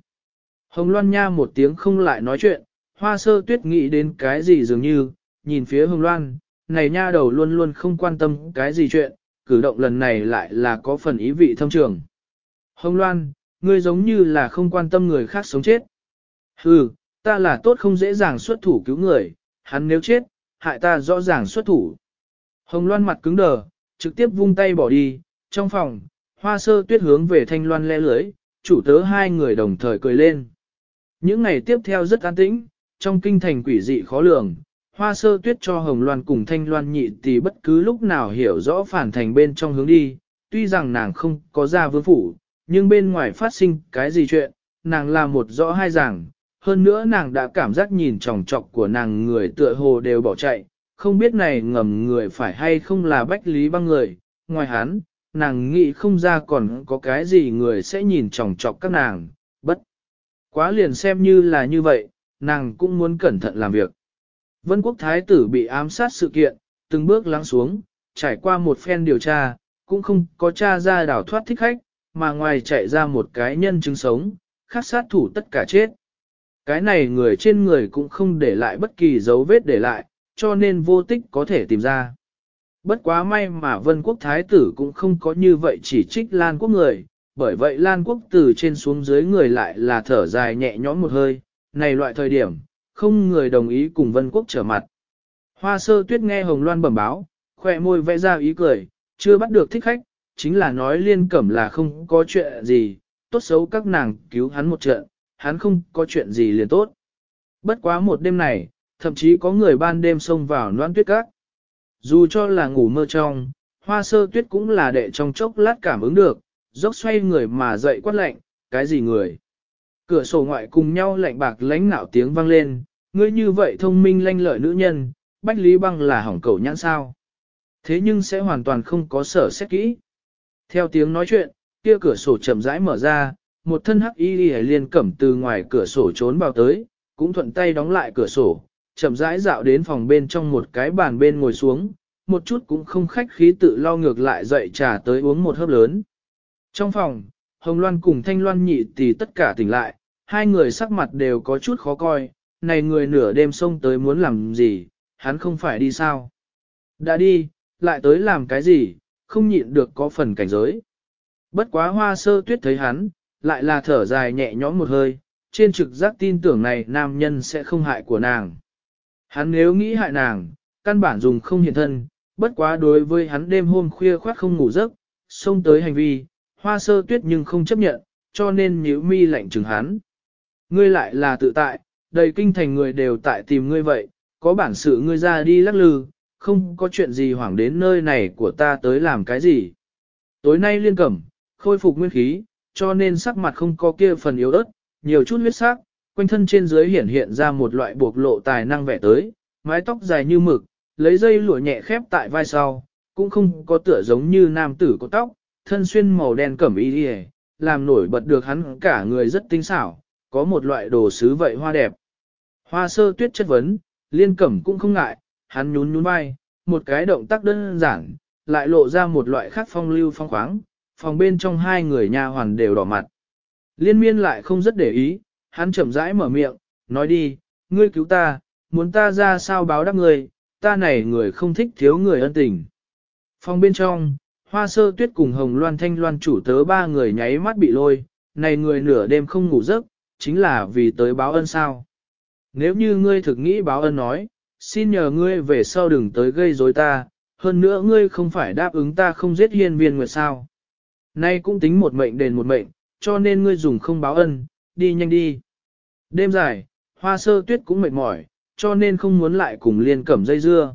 Hồng Loan Nha một tiếng không lại nói chuyện, hoa sơ tuyết nghĩ đến cái gì dường như, nhìn phía Hồng Loan, này nha đầu luôn luôn không quan tâm cái gì chuyện, cử động lần này lại là có phần ý vị thâm trường. Hồng Loan, ngươi giống như là không quan tâm người khác sống chết. Hừ, ta là tốt không dễ dàng xuất thủ cứu người, hắn nếu chết, hại ta rõ ràng xuất thủ. Hồng Loan mặt cứng đờ, trực tiếp vung tay bỏ đi, trong phòng, hoa sơ tuyết hướng về thanh loan le lưới, chủ tớ hai người đồng thời cười lên. Những ngày tiếp theo rất an tĩnh, trong kinh thành quỷ dị khó lường, hoa sơ tuyết cho hồng loan cùng thanh loan nhị tỷ bất cứ lúc nào hiểu rõ phản thành bên trong hướng đi, tuy rằng nàng không có ra vương phủ, nhưng bên ngoài phát sinh cái gì chuyện, nàng là một rõ hai ràng, hơn nữa nàng đã cảm giác nhìn tròng trọc của nàng người tựa hồ đều bỏ chạy, không biết này ngầm người phải hay không là bách lý băng người, ngoài hắn, nàng nghĩ không ra còn có cái gì người sẽ nhìn tròng trọc các nàng, bất. Quá liền xem như là như vậy, nàng cũng muốn cẩn thận làm việc. Vân quốc thái tử bị ám sát sự kiện, từng bước lắng xuống, trải qua một phen điều tra, cũng không có tra ra đảo thoát thích khách, mà ngoài chạy ra một cái nhân chứng sống, khác sát thủ tất cả chết. Cái này người trên người cũng không để lại bất kỳ dấu vết để lại, cho nên vô tích có thể tìm ra. Bất quá may mà vân quốc thái tử cũng không có như vậy chỉ trích Lan quốc người, bởi vậy Lan quốc từ trên xuống dưới người lại là thở dài nhẹ nhõm một hơi, này loại thời điểm, không người đồng ý cùng vân quốc trở mặt. Hoa sơ tuyết nghe Hồng Loan bẩm báo, khỏe môi vẽ ra ý cười, chưa bắt được thích khách, chính là nói liên cẩm là không có chuyện gì, tốt xấu các nàng cứu hắn một trận, hắn không có chuyện gì liền tốt. Bất quá một đêm này, thậm chí có người ban đêm xông vào noan tuyết các. Dù cho là ngủ mơ trong, hoa sơ tuyết cũng là đệ trong chốc lát cảm ứng được, dốc xoay người mà dậy quát lạnh, cái gì người. Cửa sổ ngoại cùng nhau lạnh bạc lánh nạo tiếng vang lên, ngươi như vậy thông minh lanh lợi nữ nhân, bách lý băng là hỏng cầu nhãn sao. Thế nhưng sẽ hoàn toàn không có sở xét kỹ. Theo tiếng nói chuyện, kia cửa sổ chậm rãi mở ra, một thân hắc y liên cẩm từ ngoài cửa sổ trốn vào tới, cũng thuận tay đóng lại cửa sổ, chậm rãi dạo đến phòng bên trong một cái bàn bên ngồi xuống, một chút cũng không khách khí tự lo ngược lại dậy trà tới uống một hớp lớn. Trong phòng, Hồng Loan cùng Thanh Loan nhị tỷ tất cả tỉnh lại, hai người sắc mặt đều có chút khó coi, này người nửa đêm xông tới muốn làm gì, hắn không phải đi sao. Đã đi, lại tới làm cái gì, không nhịn được có phần cảnh giới. Bất quá hoa sơ tuyết thấy hắn, lại là thở dài nhẹ nhõm một hơi, trên trực giác tin tưởng này nam nhân sẽ không hại của nàng. Hắn nếu nghĩ hại nàng, căn bản dùng không hiện thân, bất quá đối với hắn đêm hôm khuya khoát không ngủ giấc, xông tới hành vi, hoa sơ tuyết nhưng không chấp nhận, cho nên nhíu mi lạnh chừng hắn. Ngươi lại là tự tại, đầy kinh thành người đều tại tìm ngươi vậy, có bản sự ngươi ra đi lắc lư, không có chuyện gì hoảng đến nơi này của ta tới làm cái gì. Tối nay liên cẩm, khôi phục nguyên khí, cho nên sắc mặt không có kia phần yếu ớt, nhiều chút huyết sắc, quanh thân trên dưới hiển hiện ra một loại buộc lộ tài năng vẻ tới, mái tóc dài như mực, lấy dây lụa nhẹ khép tại vai sau, cũng không có tựa giống như nam tử có tóc, thân xuyên màu đen cẩm y đi làm nổi bật được hắn cả người rất tinh xảo, có một loại đồ sứ vậy hoa đẹp. Hoa sơ tuyết chất vấn, liên cẩm cũng không ngại, hắn nhún nhún vai, một cái động tác đơn giản, lại lộ ra một loại khác phong lưu phong khoáng, phòng bên trong hai người nha hoàn đều đỏ mặt. Liên miên lại không rất để ý, hắn chậm rãi mở miệng, nói đi, ngươi cứu ta, muốn ta ra sao báo đáp ngươi, ta này người không thích thiếu người ân tình. Phòng bên trong, hoa sơ tuyết cùng hồng loan thanh loan chủ tớ ba người nháy mắt bị lôi, này người nửa đêm không ngủ giấc, chính là vì tới báo ân sao. Nếu như ngươi thực nghĩ báo ân nói, xin nhờ ngươi về sau đừng tới gây rối ta, hơn nữa ngươi không phải đáp ứng ta không giết hiên viên nguyệt sao. Nay cũng tính một mệnh đền một mệnh, cho nên ngươi dùng không báo ân, đi nhanh đi. Đêm dài, hoa sơ tuyết cũng mệt mỏi, cho nên không muốn lại cùng liên cẩm dây dưa.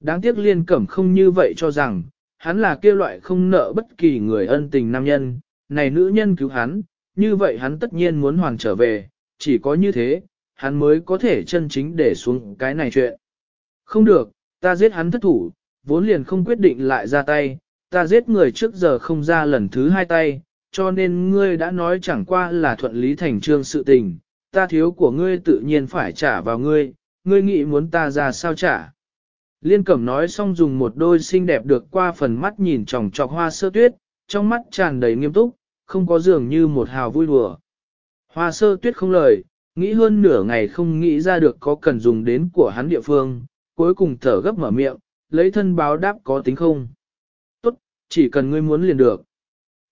Đáng tiếc liên cẩm không như vậy cho rằng, hắn là kia loại không nợ bất kỳ người ân tình nam nhân, này nữ nhân cứu hắn, như vậy hắn tất nhiên muốn hoàn trở về, chỉ có như thế, hắn mới có thể chân chính để xuống cái này chuyện. Không được, ta giết hắn thất thủ, vốn liền không quyết định lại ra tay, ta giết người trước giờ không ra lần thứ hai tay, cho nên ngươi đã nói chẳng qua là thuận lý thành trương sự tình, ta thiếu của ngươi tự nhiên phải trả vào ngươi, ngươi nghĩ muốn ta ra sao trả. Liên Cẩm nói xong dùng một đôi xinh đẹp được qua phần mắt nhìn tròng trọc hoa sơ tuyết, trong mắt tràn đầy nghiêm túc, không có dường như một hào vui đùa. Hoa sơ tuyết không lời, nghĩ hơn nửa ngày không nghĩ ra được có cần dùng đến của hắn địa phương, cuối cùng thở gấp mở miệng, lấy thân báo đáp có tính không. Tốt, chỉ cần ngươi muốn liền được.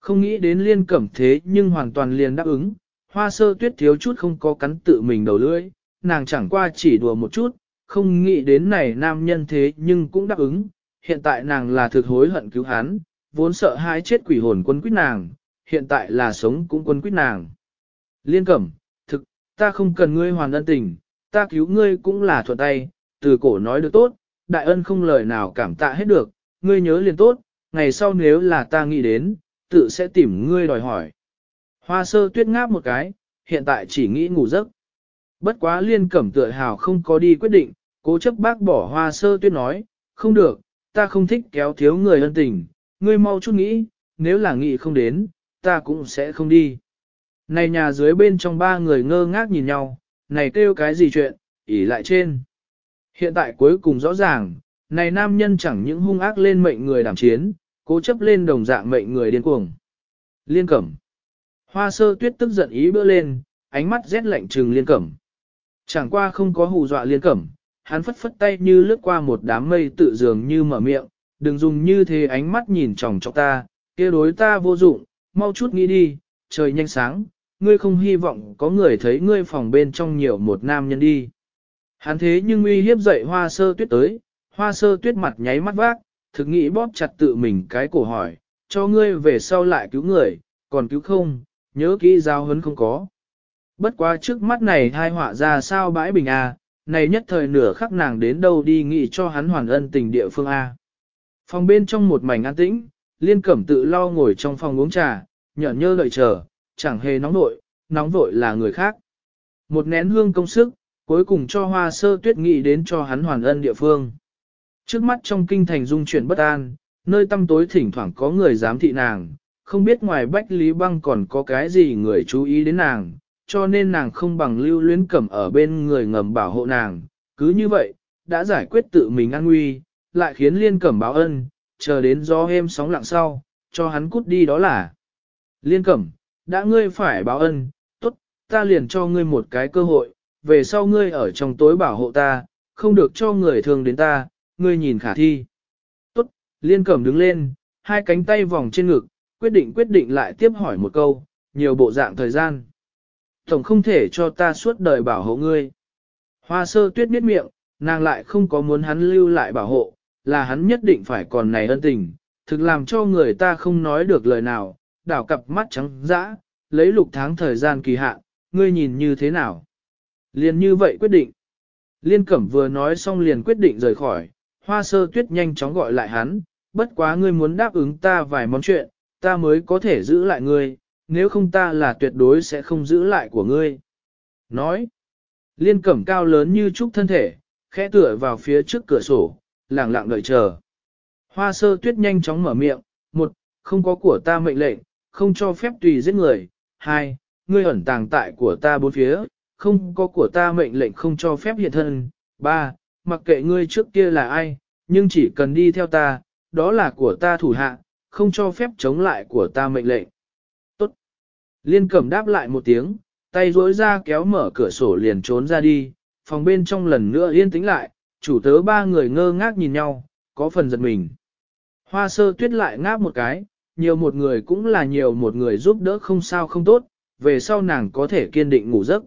Không nghĩ đến liên cẩm thế nhưng hoàn toàn liền đáp ứng, hoa sơ tuyết thiếu chút không có cắn tự mình đầu lưỡi, nàng chẳng qua chỉ đùa một chút, không nghĩ đến này nam nhân thế nhưng cũng đáp ứng, hiện tại nàng là thực hối hận cứu hắn, vốn sợ hãi chết quỷ hồn quân quyết nàng, hiện tại là sống cũng quân quyết nàng. Liên cẩm, thực, ta không cần ngươi hoàn ân tình, ta cứu ngươi cũng là thuận tay, từ cổ nói được tốt, đại ân không lời nào cảm tạ hết được, ngươi nhớ liền tốt, ngày sau nếu là ta nghĩ đến, tự sẽ tìm ngươi đòi hỏi. Hoa sơ tuyết ngáp một cái, hiện tại chỉ nghĩ ngủ giấc. Bất quá liên cẩm tựa hào không có đi quyết định, cố chấp bác bỏ hoa sơ tuyết nói, không được, ta không thích kéo thiếu người ân tình, ngươi mau chút nghĩ, nếu là nghĩ không đến, ta cũng sẽ không đi. Này nhà dưới bên trong ba người ngơ ngác nhìn nhau, này kêu cái gì chuyện, ỉ lại trên. Hiện tại cuối cùng rõ ràng, này nam nhân chẳng những hung ác lên mệnh người đảm chiến, cố chấp lên đồng dạng mệnh người điên cuồng. Liên cẩm. Hoa sơ tuyết tức giận ý bữa lên, ánh mắt rét lạnh trừng liên cẩm. Chẳng qua không có hù dọa liên cẩm, hắn phất phất tay như lướt qua một đám mây tự dường như mở miệng, đừng dùng như thế ánh mắt nhìn chòng chọc ta, kia đối ta vô dụng, mau chút nghĩ đi, trời nhanh sáng, ngươi không hy vọng có người thấy ngươi phòng bên trong nhiều một nam nhân đi. Hắn thế nhưng uy hiếp dậy hoa sơ tuyết tới, hoa sơ tuyết mặt nháy mắt vác, thực nghĩ bóp chặt tự mình cái cổ hỏi, cho ngươi về sau lại cứu người, còn cứu không, nhớ kỹ giao hấn không có. Bất quá trước mắt này hai họa ra sao bãi bình A, này nhất thời nửa khắc nàng đến đâu đi nghĩ cho hắn hoàn ân tình địa phương A. Phòng bên trong một mảnh an tĩnh, liên cẩm tự lo ngồi trong phòng uống trà, nhợn nhơ đợi chờ, chẳng hề nóng nội, nóng vội là người khác. Một nén hương công sức, cuối cùng cho hoa sơ tuyết nghĩ đến cho hắn hoàn ân địa phương. Trước mắt trong kinh thành dung chuyển bất an, nơi tăm tối thỉnh thoảng có người giám thị nàng, không biết ngoài Bách Lý Băng còn có cái gì người chú ý đến nàng, cho nên nàng không bằng lưu luyến cẩm ở bên người ngầm bảo hộ nàng. Cứ như vậy, đã giải quyết tự mình an nguy, lại khiến liên cẩm báo ân, chờ đến gió êm sóng lặng sau, cho hắn cút đi đó là. Liên cẩm, đã ngươi phải báo ân, tốt, ta liền cho ngươi một cái cơ hội, về sau ngươi ở trong tối bảo hộ ta, không được cho người thường đến ta, ngươi nhìn khả thi. Tốt, liên cẩm đứng lên, hai cánh tay vòng trên ngực, quyết định quyết định lại tiếp hỏi một câu, nhiều bộ dạng thời gian. Tổng không thể cho ta suốt đời bảo hộ ngươi. Hoa sơ tuyết biết miệng, nàng lại không có muốn hắn lưu lại bảo hộ, là hắn nhất định phải còn này ân tình, thực làm cho người ta không nói được lời nào, đảo cặp mắt trắng dã, lấy lục tháng thời gian kỳ hạn, ngươi nhìn như thế nào. Liền như vậy quyết định. Liên Cẩm vừa nói xong liền quyết định rời khỏi, hoa sơ tuyết nhanh chóng gọi lại hắn, bất quá ngươi muốn đáp ứng ta vài món chuyện, ta mới có thể giữ lại ngươi, nếu không ta là tuyệt đối sẽ không giữ lại của ngươi. Nói, liên cẩm cao lớn như trúc thân thể, khẽ tựa vào phía trước cửa sổ, lặng lặng đợi chờ. Hoa sơ tuyết nhanh chóng mở miệng, một, không có của ta mệnh lệnh, không cho phép tùy giết người, hai, ngươi ẩn tàng tại của ta bốn phía, không có của ta mệnh lệnh không cho phép hiện thân, ba, mặc kệ ngươi trước kia là ai, nhưng chỉ cần đi theo ta, đó là của ta thủ hạ, không cho phép chống lại của ta mệnh lệnh. Tốt. Liên cẩm đáp lại một tiếng, tay rối ra kéo mở cửa sổ liền trốn ra đi, phòng bên trong lần nữa yên tĩnh lại, chủ tớ ba người ngơ ngác nhìn nhau, có phần giật mình. Hoa sơ tuyết lại ngáp một cái, nhiều một người cũng là nhiều một người giúp đỡ không sao không tốt, về sau nàng có thể kiên định ngủ giấc.